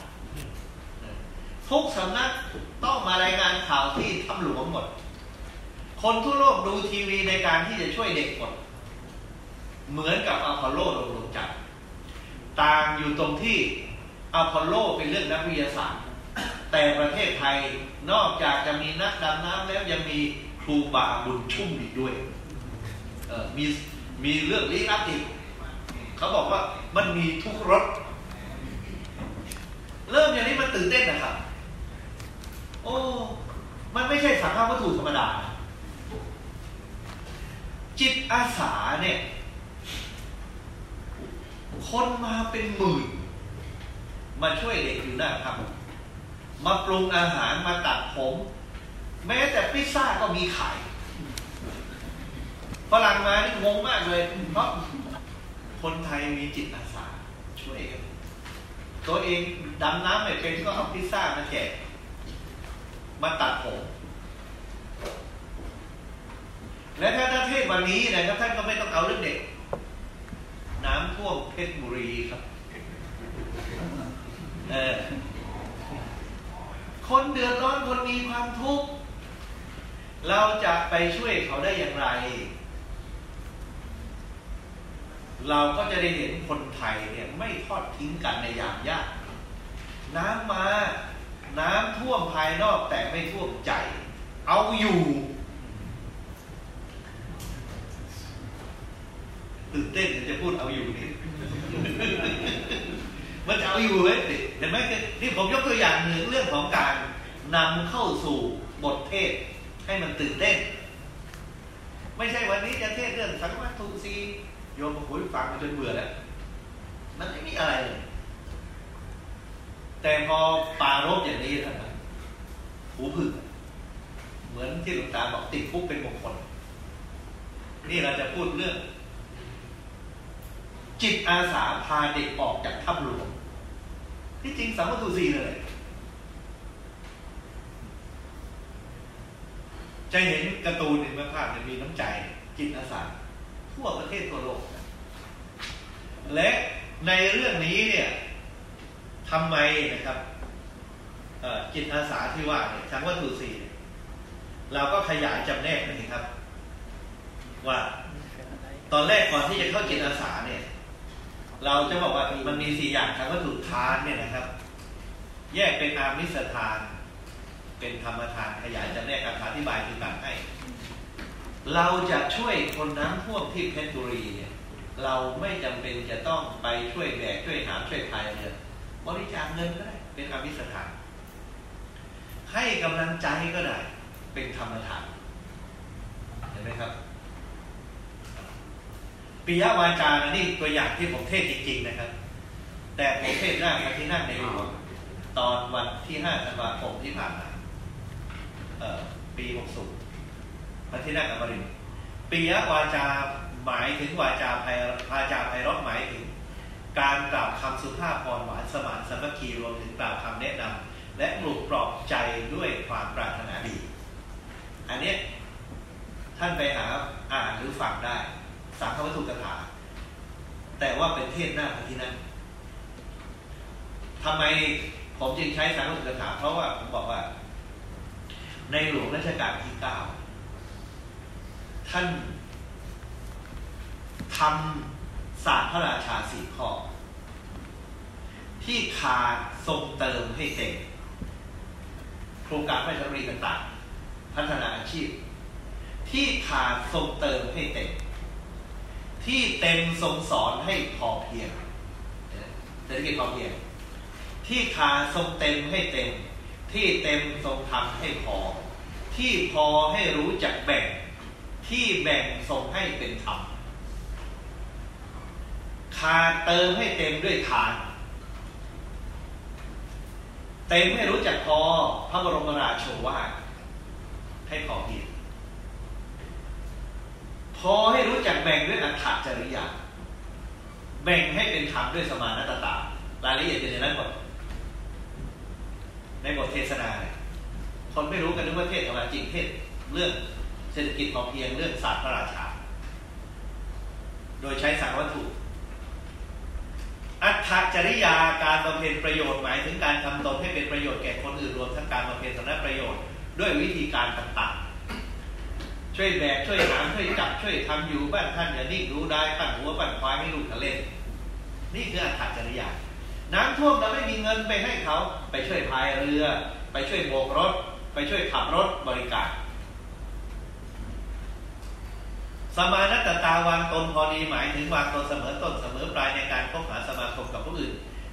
ทุกสำนักต้องมารายงานข่าวที่ถ้ำหลวงหมด คนทั่วโลกดูทีวีในการที่จะช่วยเด็กหมด เหมือนกับอพอลโลลงดวงจันทร์ต่างอยู่ตรงที่อพอลโลเป็นเรื่องนักวิทยาศาสตร์ แต่ประเทศไทยนอกจากจะมีนักดำน้ำแล้วยังมีครูบาบุญชุ่มอีกด้วยมีมีเรื่องลี้ลับอีกเขาบอกว่ามันมีทุกรสเริ่มอย่างนี้มันตื่นเต้นนะครับ โอ้ มันไม่ใช่สังฆวัตถุธรรมดา จิตอาสาเนี่ย คนมาเป็นหมื่น มาช่วยเด็กอยู่หน้าครับ มาปรุงอาหารมาตัดผม แม้แต่พิซซ่าก็มีขายฝรั่งมานี่งงมากเลยเพราะคนไทยมีจิตอาสาช่วยกันตัวเองดำน้ำไม่เป็นก็เอาพิซซ่ามาแจกมาตัดผมและถ้าท่านเทศวันนี้นะครับท่านก็ไม่ต้องเอาเรื่องเด็ก น้ำท่วมเพชรบุรีครับเออคนเดือดร้อนคนมีความทุกข์เราจะไปช่วยเขาได้อย่างไร เราก็จะได้เห็นคนไทยเนี่ยไม่ทอดทิ้งกันในยามยาก น้ำมา น้ำท่วมภายนอกแต่ไม่ท่วมใจ เอาอยู่ ตื่นเต้นจะพูดเอาอยู่นี่ มันจะเอาอยู่เว้ยเห็นไหมนี่ผมยกตัวอย่างหนึ่งเรื่องของการนำเข้าสู่บทเทศ ให้มันตื่นเต้น ไม่ใช่วันนี้จะเทศเรื่องสังวัตถุสีโยมคุยฟังจนเบื่อแล้วมันไม่มีอะไรเลยแต่พอปารบอย่างนี้นะหูผึ่งเหมือนที่หลวงตาบอกติดคุกเป็นมงคลนี่เราจะพูดเรื่อง จิตอาสาพาเด็กออกจากถ้ำหลวงที่จริงสามวัตถุสี่เลย จะเห็นการ์ตูนในภาพจะมีน้ำใจ จิตอาสาทั่วประเทศทั่วโลก และในเรื่องนี้เนี่ยทำไมนะครับจิตอาสาที่ว่าเนี่ยทั้งวัตถุสี่เราก็ขยายจำแนกนะครับ ว่าตอนแรกก่อนที่จะเข้าจิตอาสาเนี่ย เราจะบอกว่ามันมีสี่อย่างทางวัตถุทานเนี่ยนะครับ แยกเป็นอามิสทาน เป็นธรรมทานขยายจะแนกอธิบายคือการให้ เราจะช่วยคนน้ำท่วมที่เพชรบุรีเนี่ยเราไม่จำเป็นจะต้องไปช่วยแบกช่วยหามช่วยพายเรือบริจาคเงินก็ได้เป็นอามิสทาน ให้กำลังใจก็ได้เป็นธรรมทานเห็นไหมครับ ปิยวาจานี่ตัวอย่างที่ผมเทศจริง ๆ นะครับ แต่ผมเทศหน้าพระที่นั่งในหลวงตอนวันที่ห้าธันวาคมที่ผ่านมาปีหกศูนย์พระที่นั่งอมรินปิยวาจาหมายถึงวาจาไพวาจาไพเราะหมายถึง การกล่าวคำสุภาพอ่อนหวานสมานสมัคคีรวมถึงกล่าวคำแนะนำและปลุกปลอบใจด้วยความปรารถนาดี อันนี้ท่านไปหาอ่านหรือฟังได้ สังฆวัตถุกถา แต่ว่าเป็นเทศหน้าพระที่นั่งทำไมผมจึงใช้สังฆวัตถุกถา เพราะว่าผมบอกว่า ในหลวงรัชกาลที่เก้าท่านทำศาสตร์พระราชาสี่ข้อ ที่ขาดทรงเติมให้เต็มโครงการพระราชดำริต่างๆ พัฒนาอาชีพ ที่ขาดทรงเติมให้เต็ม ที่เต็มทรงสอนให้พอเพียงเศรษฐกิจพอเพียง ที่ขาทรงเต็มให้เต็ม ที่เต็มทรงทำให้พอ ที่พอให้รู้จักแบ่ง ที่แบ่งทรงให้เป็นธรรมขาดเติมให้เต็มด้วยทาน เต็มให้รู้จักพอพระบรมราโชวาทให้พอเพียง พอให้รู้จักแบ่งด้วยอัตถจริยาแบ่งให้เป็นธรรมด้วยสมานตตารายละเอียดอยู่ในนั้นหมดในบทเทศนาคนไม่รู้กันนึกว่าเทศธรรมจริงเทศเรื่องเศรษฐกิจพอเพียงเรื่องศาสตร์พระราชา โดยใช้สังวัตถุ อัตถจริยาการบำเพ็ญประโยชน์หมายถึงการทำตนให้เป็นประโยชน์แก่คนอื่นรวมทั้งการบำเพ็ญสนประโยชน์ ด้วยวิธีการต่าง ช่วยแบกช่วยหามช่วยจับช่วยทำอยู่บ้านท่านอย่านิ่งรู้ได้ปั้นหัวปั้นควายให้ลูกทะเล่นนี่คืออัตถจริยาน้ำท่วมเราไม่มีเงินไปให้เขาไปช่วยพายเรือ ไปช่วยโบกรถ ไปช่วยขับรถบริการ สมานัตตาวางตนพอดีหมายถึงวางตนเสมอต้นเสมอปลายในการคบหาสมาคมกับผู้อื่น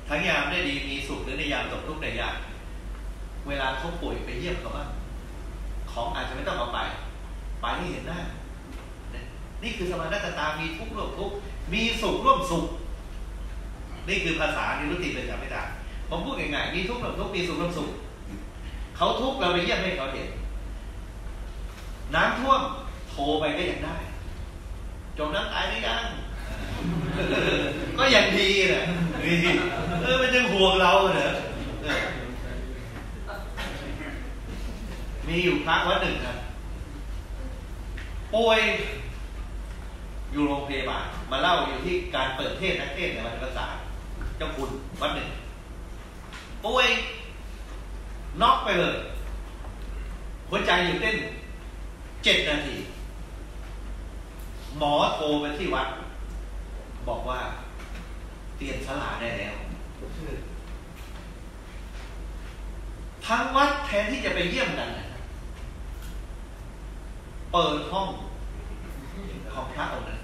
ทั้งยามได้ดีมีสุขหรือในยามตกทุกข์ในยากเวลาเขาป่วยไปเยี่ยมเขาบ้างของอาจจะไม่ต้องเอาไป ไปให้เห็นหน้า นี่คือสมาธิตา มีทุกข์ร่วมทุกข์มีสุขร่วมสุข นี่คือภาษานิรุติเป็นจำไม่ได้ผมพูดง่ายๆมีทุกข์ร่วมทุกข์มีสุขร่วมสุข เขาทุกข์เราไปเยี่ยมให้เขาเห็น น้ำท่วมโทรไปก็ยังได้ จมน้ำตายไม่ยัง ก็ยังดีนะเออมันจะห่วงเราเหรอมีอยู่พระวัดหนึ่งครับ ป่วยอยู่โรงพยาบาลมาเล่าอยู่ที่การเปิดเทศนักเทศในวันภาษาเจ้าคุณวัดหนึ่งป่วยน็อกไปเลยหัวใจอยู่เต้นเจ็ดนาที หมอโทรไปที่วัด บอกว่า เตรียมสลาได้แล้วทางวัดแทนที่จะไปเยี่ยมกัน เปิดห้อง ของพระองค์นั้น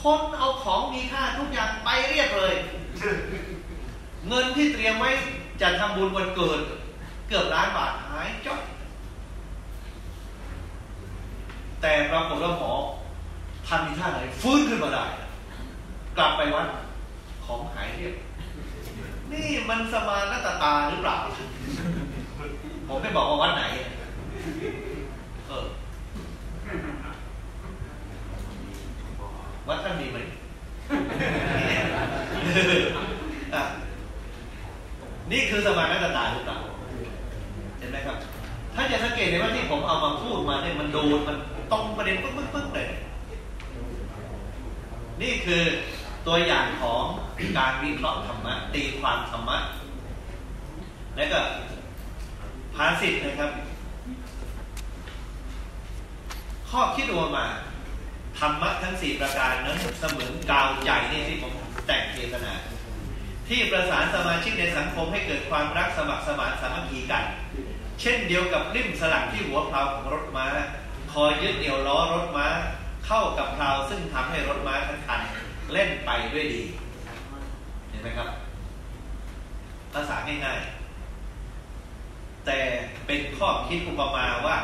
คนเอาของมีค่าทุกอย่างไปเรียบเลย เงินที่เตรียมไว้จะทำบุญวันเกิด เกือบล้านบาทหายจดแต่ปรากฏว่าหมอทันทีท่าไหนฟื้นขึ้นมาได้ กลับไปวัดของหายเรียบ นี่มันสมานตตาหรือเปล่า ผมไม่บอกว่าวัดไหนเออ วัดท่านมีไหมนี่คือสมานัตตาหรือเปล่าเห็นไหมครับ ถ้าจะสังเกตเห็นว่าที่ผมเอามาพูดมาเนี่ยมันโดนมันตรงประเด็นปึ๊กปึ๊กปึ๊กเลย นี่คือตัวอย่างของการวิเคราะห์ธรรมะตีความธรรมะ แล้วก็ภาษิตนะครับ ข้อคิดออกมา ธรรมะทั้งสี่ประการนั้นเสมือนกาวใหญ่นี่ที่ผมแต่งเทศนา ที่ประสานสมาชิกในสังคมให้เกิดความรักสมัครสมานสามัคคีกัน เช่นเดียวกับริมสลักที่หัวเพลาของรถม้า คอยยึดเหนี่ยวล้อรถม้า เข้ากับเพลาซึ่งทำให้รถม้าทั้งคันเล่นไปด้วยดี เห็นไหมครับ ภาษาง่ายๆ แต่เป็นข้อคิดอุปมาว่า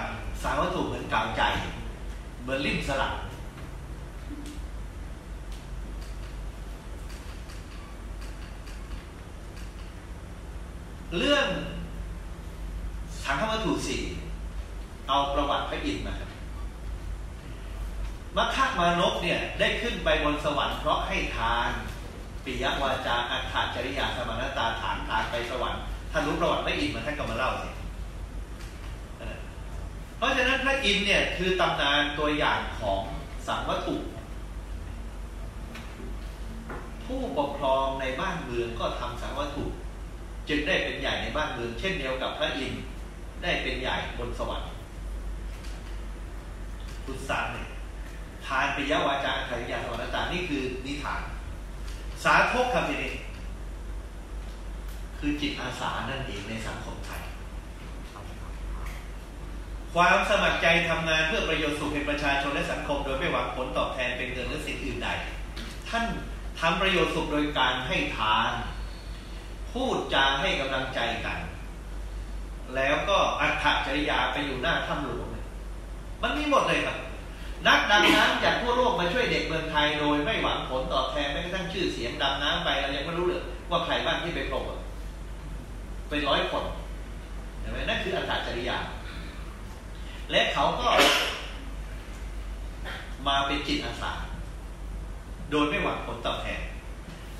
สารวัตถุเหมือนกาวใจเหมือนริมสลัก เรื่องสังฆวัตถุสี่เอาประวัติพระอินทร์มาครับมัคคมานพเนี่ยได้ขึ้นไปบนสวรรค์เพราะให้ทานปิยวาจาอัฏฐจริยาสมณตาฐานทานไปสวรรค์ท่านรู้ประวัติพระอินทร์มาท่านก็มาเล่าสิเพราะฉะนั้นพระอินทร์เนี่ยคือตำนานตัวอย่างของสังวัตถุผู้ปกครองในบ้านเมืองก็ทำสังวัตถุ จึงได้เป็นใหญ่ในบ้านเมืองเช่นเดียวกับพระอินทร์ได้เป็นใหญ่บนสวรรค์พุทธาเนี่ยทานปิยวาจาขริยาสวรรตานี่คือนิทาน สาธกครับทีนี้คือจิตอาสานั่นเองในสังคมไทย ความสมัครใจทำงานเพื่อประโยชน์สุขแห่งประชาชนและสังคม โดยไม่หวังผลตอบแทนเป็นเงินหรือสิ่งอื่นใด ท่านทำประโยชน์สุขโดยการให้ทาน พูดจาให้กำลังใจกัน แล้วก็อัตถจริยาไปอยู่หน้าถ้ำหลวงมันมีหมดเลยครับ นักดำน้ำจากทั่วโลกมาช่วยเด็กเมืองไทยโดยไม่หวังผลตอบแทนไม่กระทั่งชื่อเสียงดำน้ำไปเรายังไม่รู้เลยว่าใครบ้างที่ไปโปรดเป็นร้อยคนเห็นไหมนั่นคืออัตถจริยา และเขาก็ มาเป็นจิตอาสาโดยไม่หวังผลตอบแทน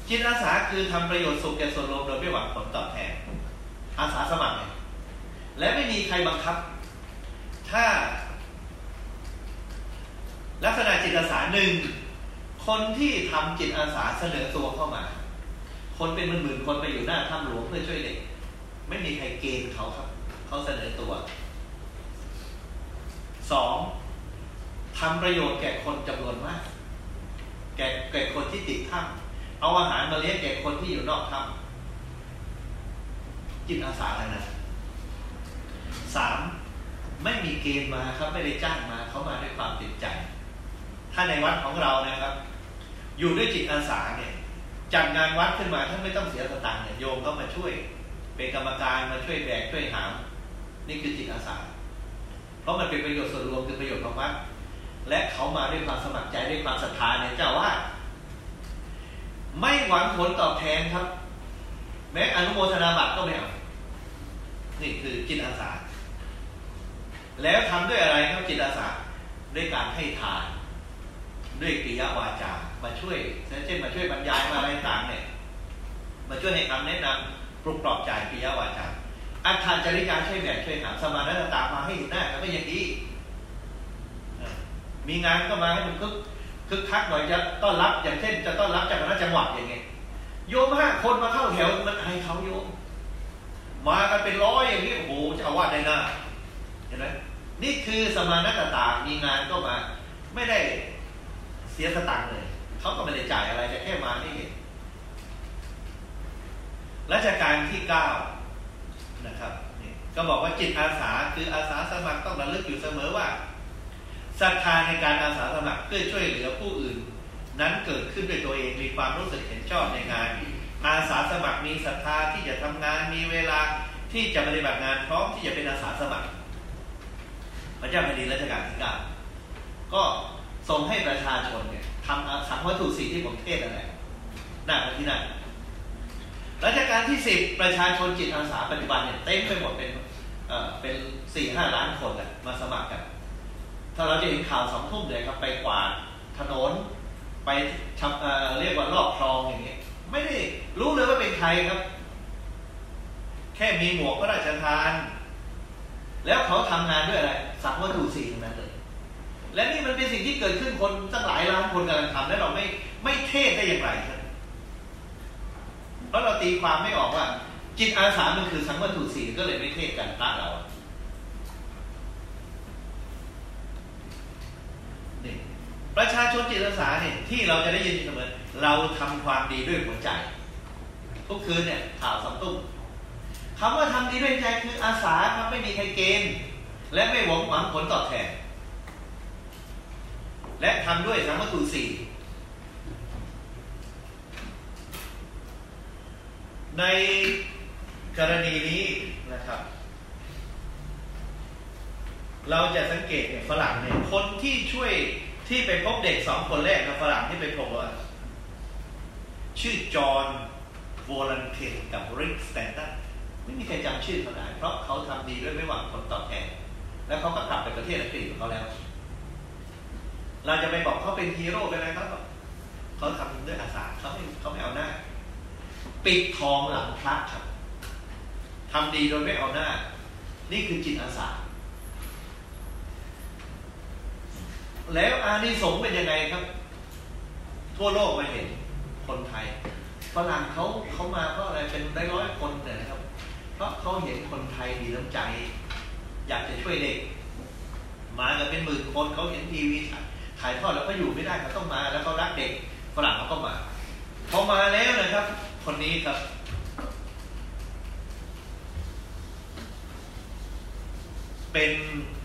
จิตอาสาคือทำประโยชน์สุขแก่ส่วนรวมโดยไม่หวังผลตอบแทน อาสาสมัคร และไม่มีใครบังคับ ถ้า ลักษณะจิตอาสาหนึ่งคนที่ทำจิตอาสาเสนอตัวเข้ามา คนเป็นหมื่นๆคนไปอยู่หน้าถ้ำหลวงเพื่อช่วยเด็ก ไม่มีใครเกณฑ์เขาครับ เขาเสนอตัวสองทำประโยชน์แก่คนจำนวนมาก แก่แก่คนที่ติดถ้ำ เอาอาหารมาเลี้ยงแก่คนที่อยู่นอกถ้ำจิตอาสาทั้งนั้นสามไม่มีเกณฑ์มาครับไม่ได้จ้างมาเขามาด้วยความติดใจ ถ้าในวัดของเรานะครับ อยู่ด้วยจิตอาสาเนี่ยจัดงานวัดขึ้นมาท่านไม่ต้องเสียสตางค์เนี่ยโยมก็มาช่วย เป็นกรรมการมาช่วยแบกช่วยหาม นี่คือจิตอาสา เพราะมันเป็นประโยชน์ส่วนรวมคือประโยชน์ของวัดและเขามาด้วยความสมัครใจด้วยความศรัทธาเนี่ยเจ้าว่า ไม่หวังผลตอบแทนครับ แม้อนุโมทนาบัตรก็ไม่เอานี่คือจิตอาสา แล้วทำด้วยอะไรครับจิตอาสาด้วยการให้ทาน ด้วยกิยาวาจา มาช่วยเช่นมาช่วยบรรยายมาอะไรต่างเนี่ย มาช่วยให้คำแนะนำปลุกปลอบใจกิยาวาจาอัตถานจริยาช่วยแบกช่วยหาสมาธิตามาให้เห็นหน้าก็ยังดีมีงานก็มาให้มันคึก คึกคักหน่อยจะต้อนรับ อย่างเช่น จะต้อนรับจากคณะจังหวัดอย่างเงี้ยโยมห้าคนมาเข้าแถวมันให้เขาโยม มากันเป็นร้อยอย่างนี้โอ้โหจะเอาวาดได้หน้าเห็นไหมนี่คือสมานัตตางมีงานก็มา ไม่ได้เสียสตังค์เลยเขาก็ไม่ได้จ่ายอะไรแต่แค่มานี่เองรัชกาลที่เก้านะครับนี่ก็บอกว่าจิตอาสาคืออาสาสมัครต้องระลึกอยู่เสมอว่า ศรัทธาในการอาสาสมัครเพื่อช่วยเหลือผู้อื่น นั้นเกิดขึ้นด้วยตัวเองมีความรู้สึกเห็นชอบในงาน อาสาสมัครมีศรัทธาที่จะทำงานมีเวลาที่จะปฏิบัติงานพร้อมที่จะเป็นอาสาสมัคร พระเจ้าแผ่นดินรัชกาลที่เก้าก็ทรงให้ประชาชนเนี่ยทำสังวัตถุสีที่ผมเทศอะไรหน้าที่นั่นรัชกาลที่สิบประชาชนจิตอาสาปัจจุบันเนี่ยเต็มไปหมดเป็นเอ่อเป็นสี่ห้าล้านคนแหละมาสมัครกัน ถ้าเราจะเห็นข่าวสองทุ่มเลยครับไปกวาดถนน ไปทำเเรียกว่ารอบคลองอย่างเงี้ยไม่ได้รู้เลยว่าเป็นใครครับ แค่มีหมวกพระราชทาน แล้วเขาทำงานด้วยอะไรสักวัตถุสี่ทั้งนั้นเลย และนี่มันเป็นสิ่งที่เกิดขึ้นคนตั้งหลายล้านคนกำลังทำแล้วเราไม่ไม่เทศได้อย่างไรครับเพราะเราตีความไม่ออกว่า จิตอาสามันคือสังวัตถุสี่ก็เลยไม่เทศกันพระเรานี่ ประชาชนจิตอาสาเนี่ยที่เราจะได้ยินเสมอเราทำความดีด้วยหัวใจทุกคืนเนี่ยข่าวสองตุ้มคำว่าทำดีด้วยใจคืออาสาครับไม่มีใครเกณฑ์ และไม่หวังหวังผลตอบแทน และทำด้วยสามวัตถุสี่ในกรณีนี้นะครับ เราจะสังเกตเนี่ยฝรั่งเนี่ยคนที่ช่วย ที่ไปพบเด็กสองคนแรกนะฝรั่งที่ไปพบว่าชื่อจอห์นโวลันเทนกับริกสแตนตันไม่มีใครจำชื่อเขาได้เพราะเขาทำดีด้วยไม่หวังผลตอบแทนแล้วเขาก็กลับไปประเทศอังกฤษของเขาแล้ว เราจะไปบอกเขาเป็นฮีโร่เป็นอะไรเขาเขาทำด้วยอาสาเขาไม่เขาไม่เอาหน้า ปิดทองหลังพระครับทำดีโดยไม่เอาหน้า นี่คือจิตอาสา แล้วอานิสงส์เป็นยังไงครับ ทั่วโลกมาเห็นคนไทยฝรั่งเขาเขามาเพราะอะไรเป็นได้ร้อยคนเนี่ยนะครับ เพราะเขาเห็นคนไทยมีน้ำใจ อยากจะช่วยเด็ก มากันเป็นหมื่นคนเขาเห็นทีวีถ่ายทอดแล้วก็อยู่ไม่ได้เขาต้องมา แล้วเขารักเด็กฝรั่งเขาก็มาพอมาแล้วนะครับ คนนี้ครับเป็น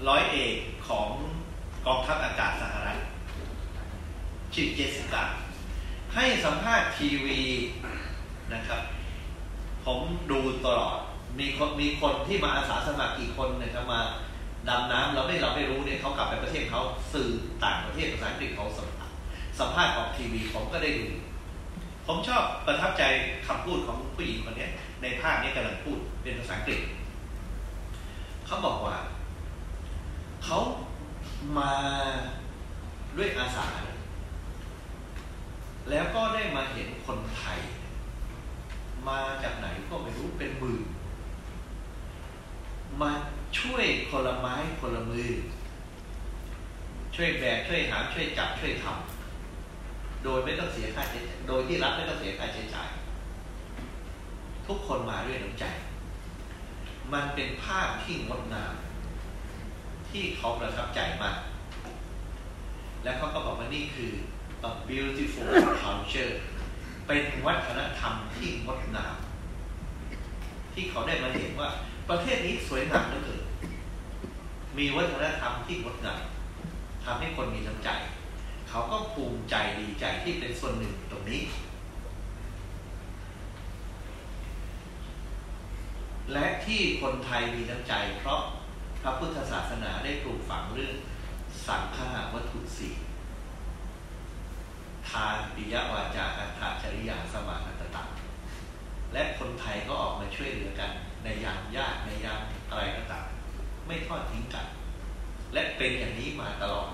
ร้อยเอกของ กองทัพอากาศสหรัฐชื่อเจสสิก้าให้สัมภาษณ์ทีวีนะครับ ผมดูตลอดมีคนมีคนที่มาอาสาสมัครอีกคนนะครับมาดำน้ำเราไม่เราไม่รู้เนี่ยเขากลับไปประเทศเขาสื่อต่างประเทศภาษาอังกฤษเขาสัมภาษณ์สัมภาษณ์ออกทีวีผมก็ได้ดู ผมชอบประทับใจคำพูดของผู้หญิงคนนี้ในภาพนี้กำลังพูดเป็นภาษาอังกฤษเขาบอกว่าเขา มาด้วยอาสา แล้วก็ได้มาเห็นคนไทย มาจากไหนก็ไม่รู้เป็นมือมาช่วยคนละไม้คนละมือ ช่วยแบกช่วยหามช่วยจับช่วยทำโดยไม่ต้องเสียค่าใช้จ่ายโดยที่รับไม่ต้องเสียค่าใช้จ่าย ทุกคนมาด้วยน้ำใจ มันเป็นภาพที่งดงาม ที่เขาประทับใจมาก แล้วเขาก็บอกว่านี่คือ a beautiful culture เป็นวัฒนธรรมที่งดงาม ที่เขาได้มาเห็นว่าประเทศนี้สวยงามเหลือเกินมีวัฒนธรรมที่งดงามทำให้คนมีน้ำใจ เขาก็ภูมิใจดีใจที่เป็นส่วนหนึ่งตรงนี้ และที่คนไทยมีน้ำใจเพราะ พระพุทธศาสนาได้ปลูกฝังเรื่องสังฆาวัตถุสี่ทานปิยวาจาอัตถจริยาสมาธิตตะและคนไทยก็ออกมาช่วยเหลือกัน ในยามยากในยามอะไรก็ตามไม่ทอดทิ้งกัน และเป็นอย่างนี้มาตลอด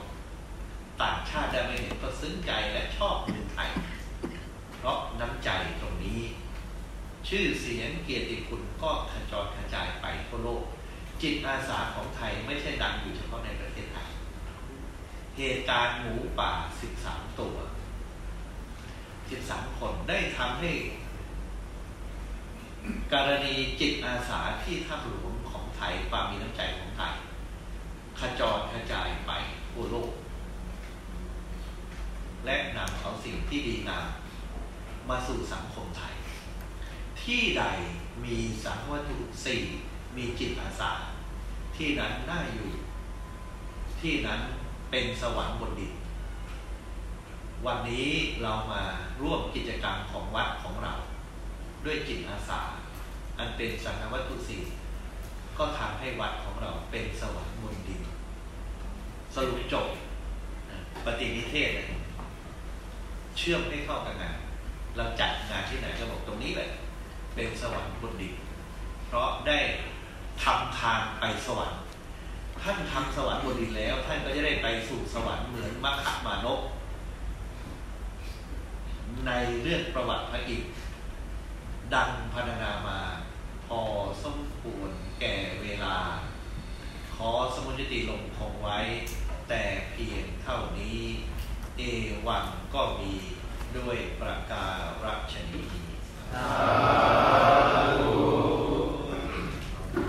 ต่างชาติได้ไม่เห็นก็ซึ้งใจและชอบเมืองไทย เพราะน้ำใจตรงนี้ ชื่อเสียงเกียรติคุณก็ขจรกระจายไปทั่วโลก จิตอาสาของไทยไม่ใช่ดังอยู่เฉพาะในประเทศไทย เหตุการณ์หมูป่า 13 ตัว 13 คนได้ทำให้กรณีจิตอาสาที่ท่าหลวงของไทยความมีน้ำใจของไทยขจรกระจายไปทั่วโลก และนำเอาสิ่งที่ดีงามมาสู่สังคมไทย ที่ใดมีสังวัตถุสี่ มีจิตอาสาที่นั้นน่าอยู่ ที่นั้นเป็นสวรรค์บนดินวันนี้เรามาร่วมกิจกรรมของวัดของเรา ด้วยจิตอาสา อันเป็นสังวัตถุสี่ก็ทำให้วัดของเราเป็นสวรรค์บนดินสรุปจบปฏินิเทศเลยเชื่อมให้เข้ากันงาน เราจัดงานที่ไหนก็บอกตรงนี้เลย เป็นสวรรค์บนดินเพราะได้ ทำทางไปสวรรค์ ท่านทำสวรรค์บนดินแล้ว ท่านก็จะได้ไปสู่สวรรค์เหมือนมัคคมานกในเรื่องประวัติพระอินทร์ดังพรรณนามา พอสมควรแก่เวลา ขอสมุนติลงคงไว้ แต่เพียงเท่านี้ เอวังก็มีด้วยประการรัชนีสาธุ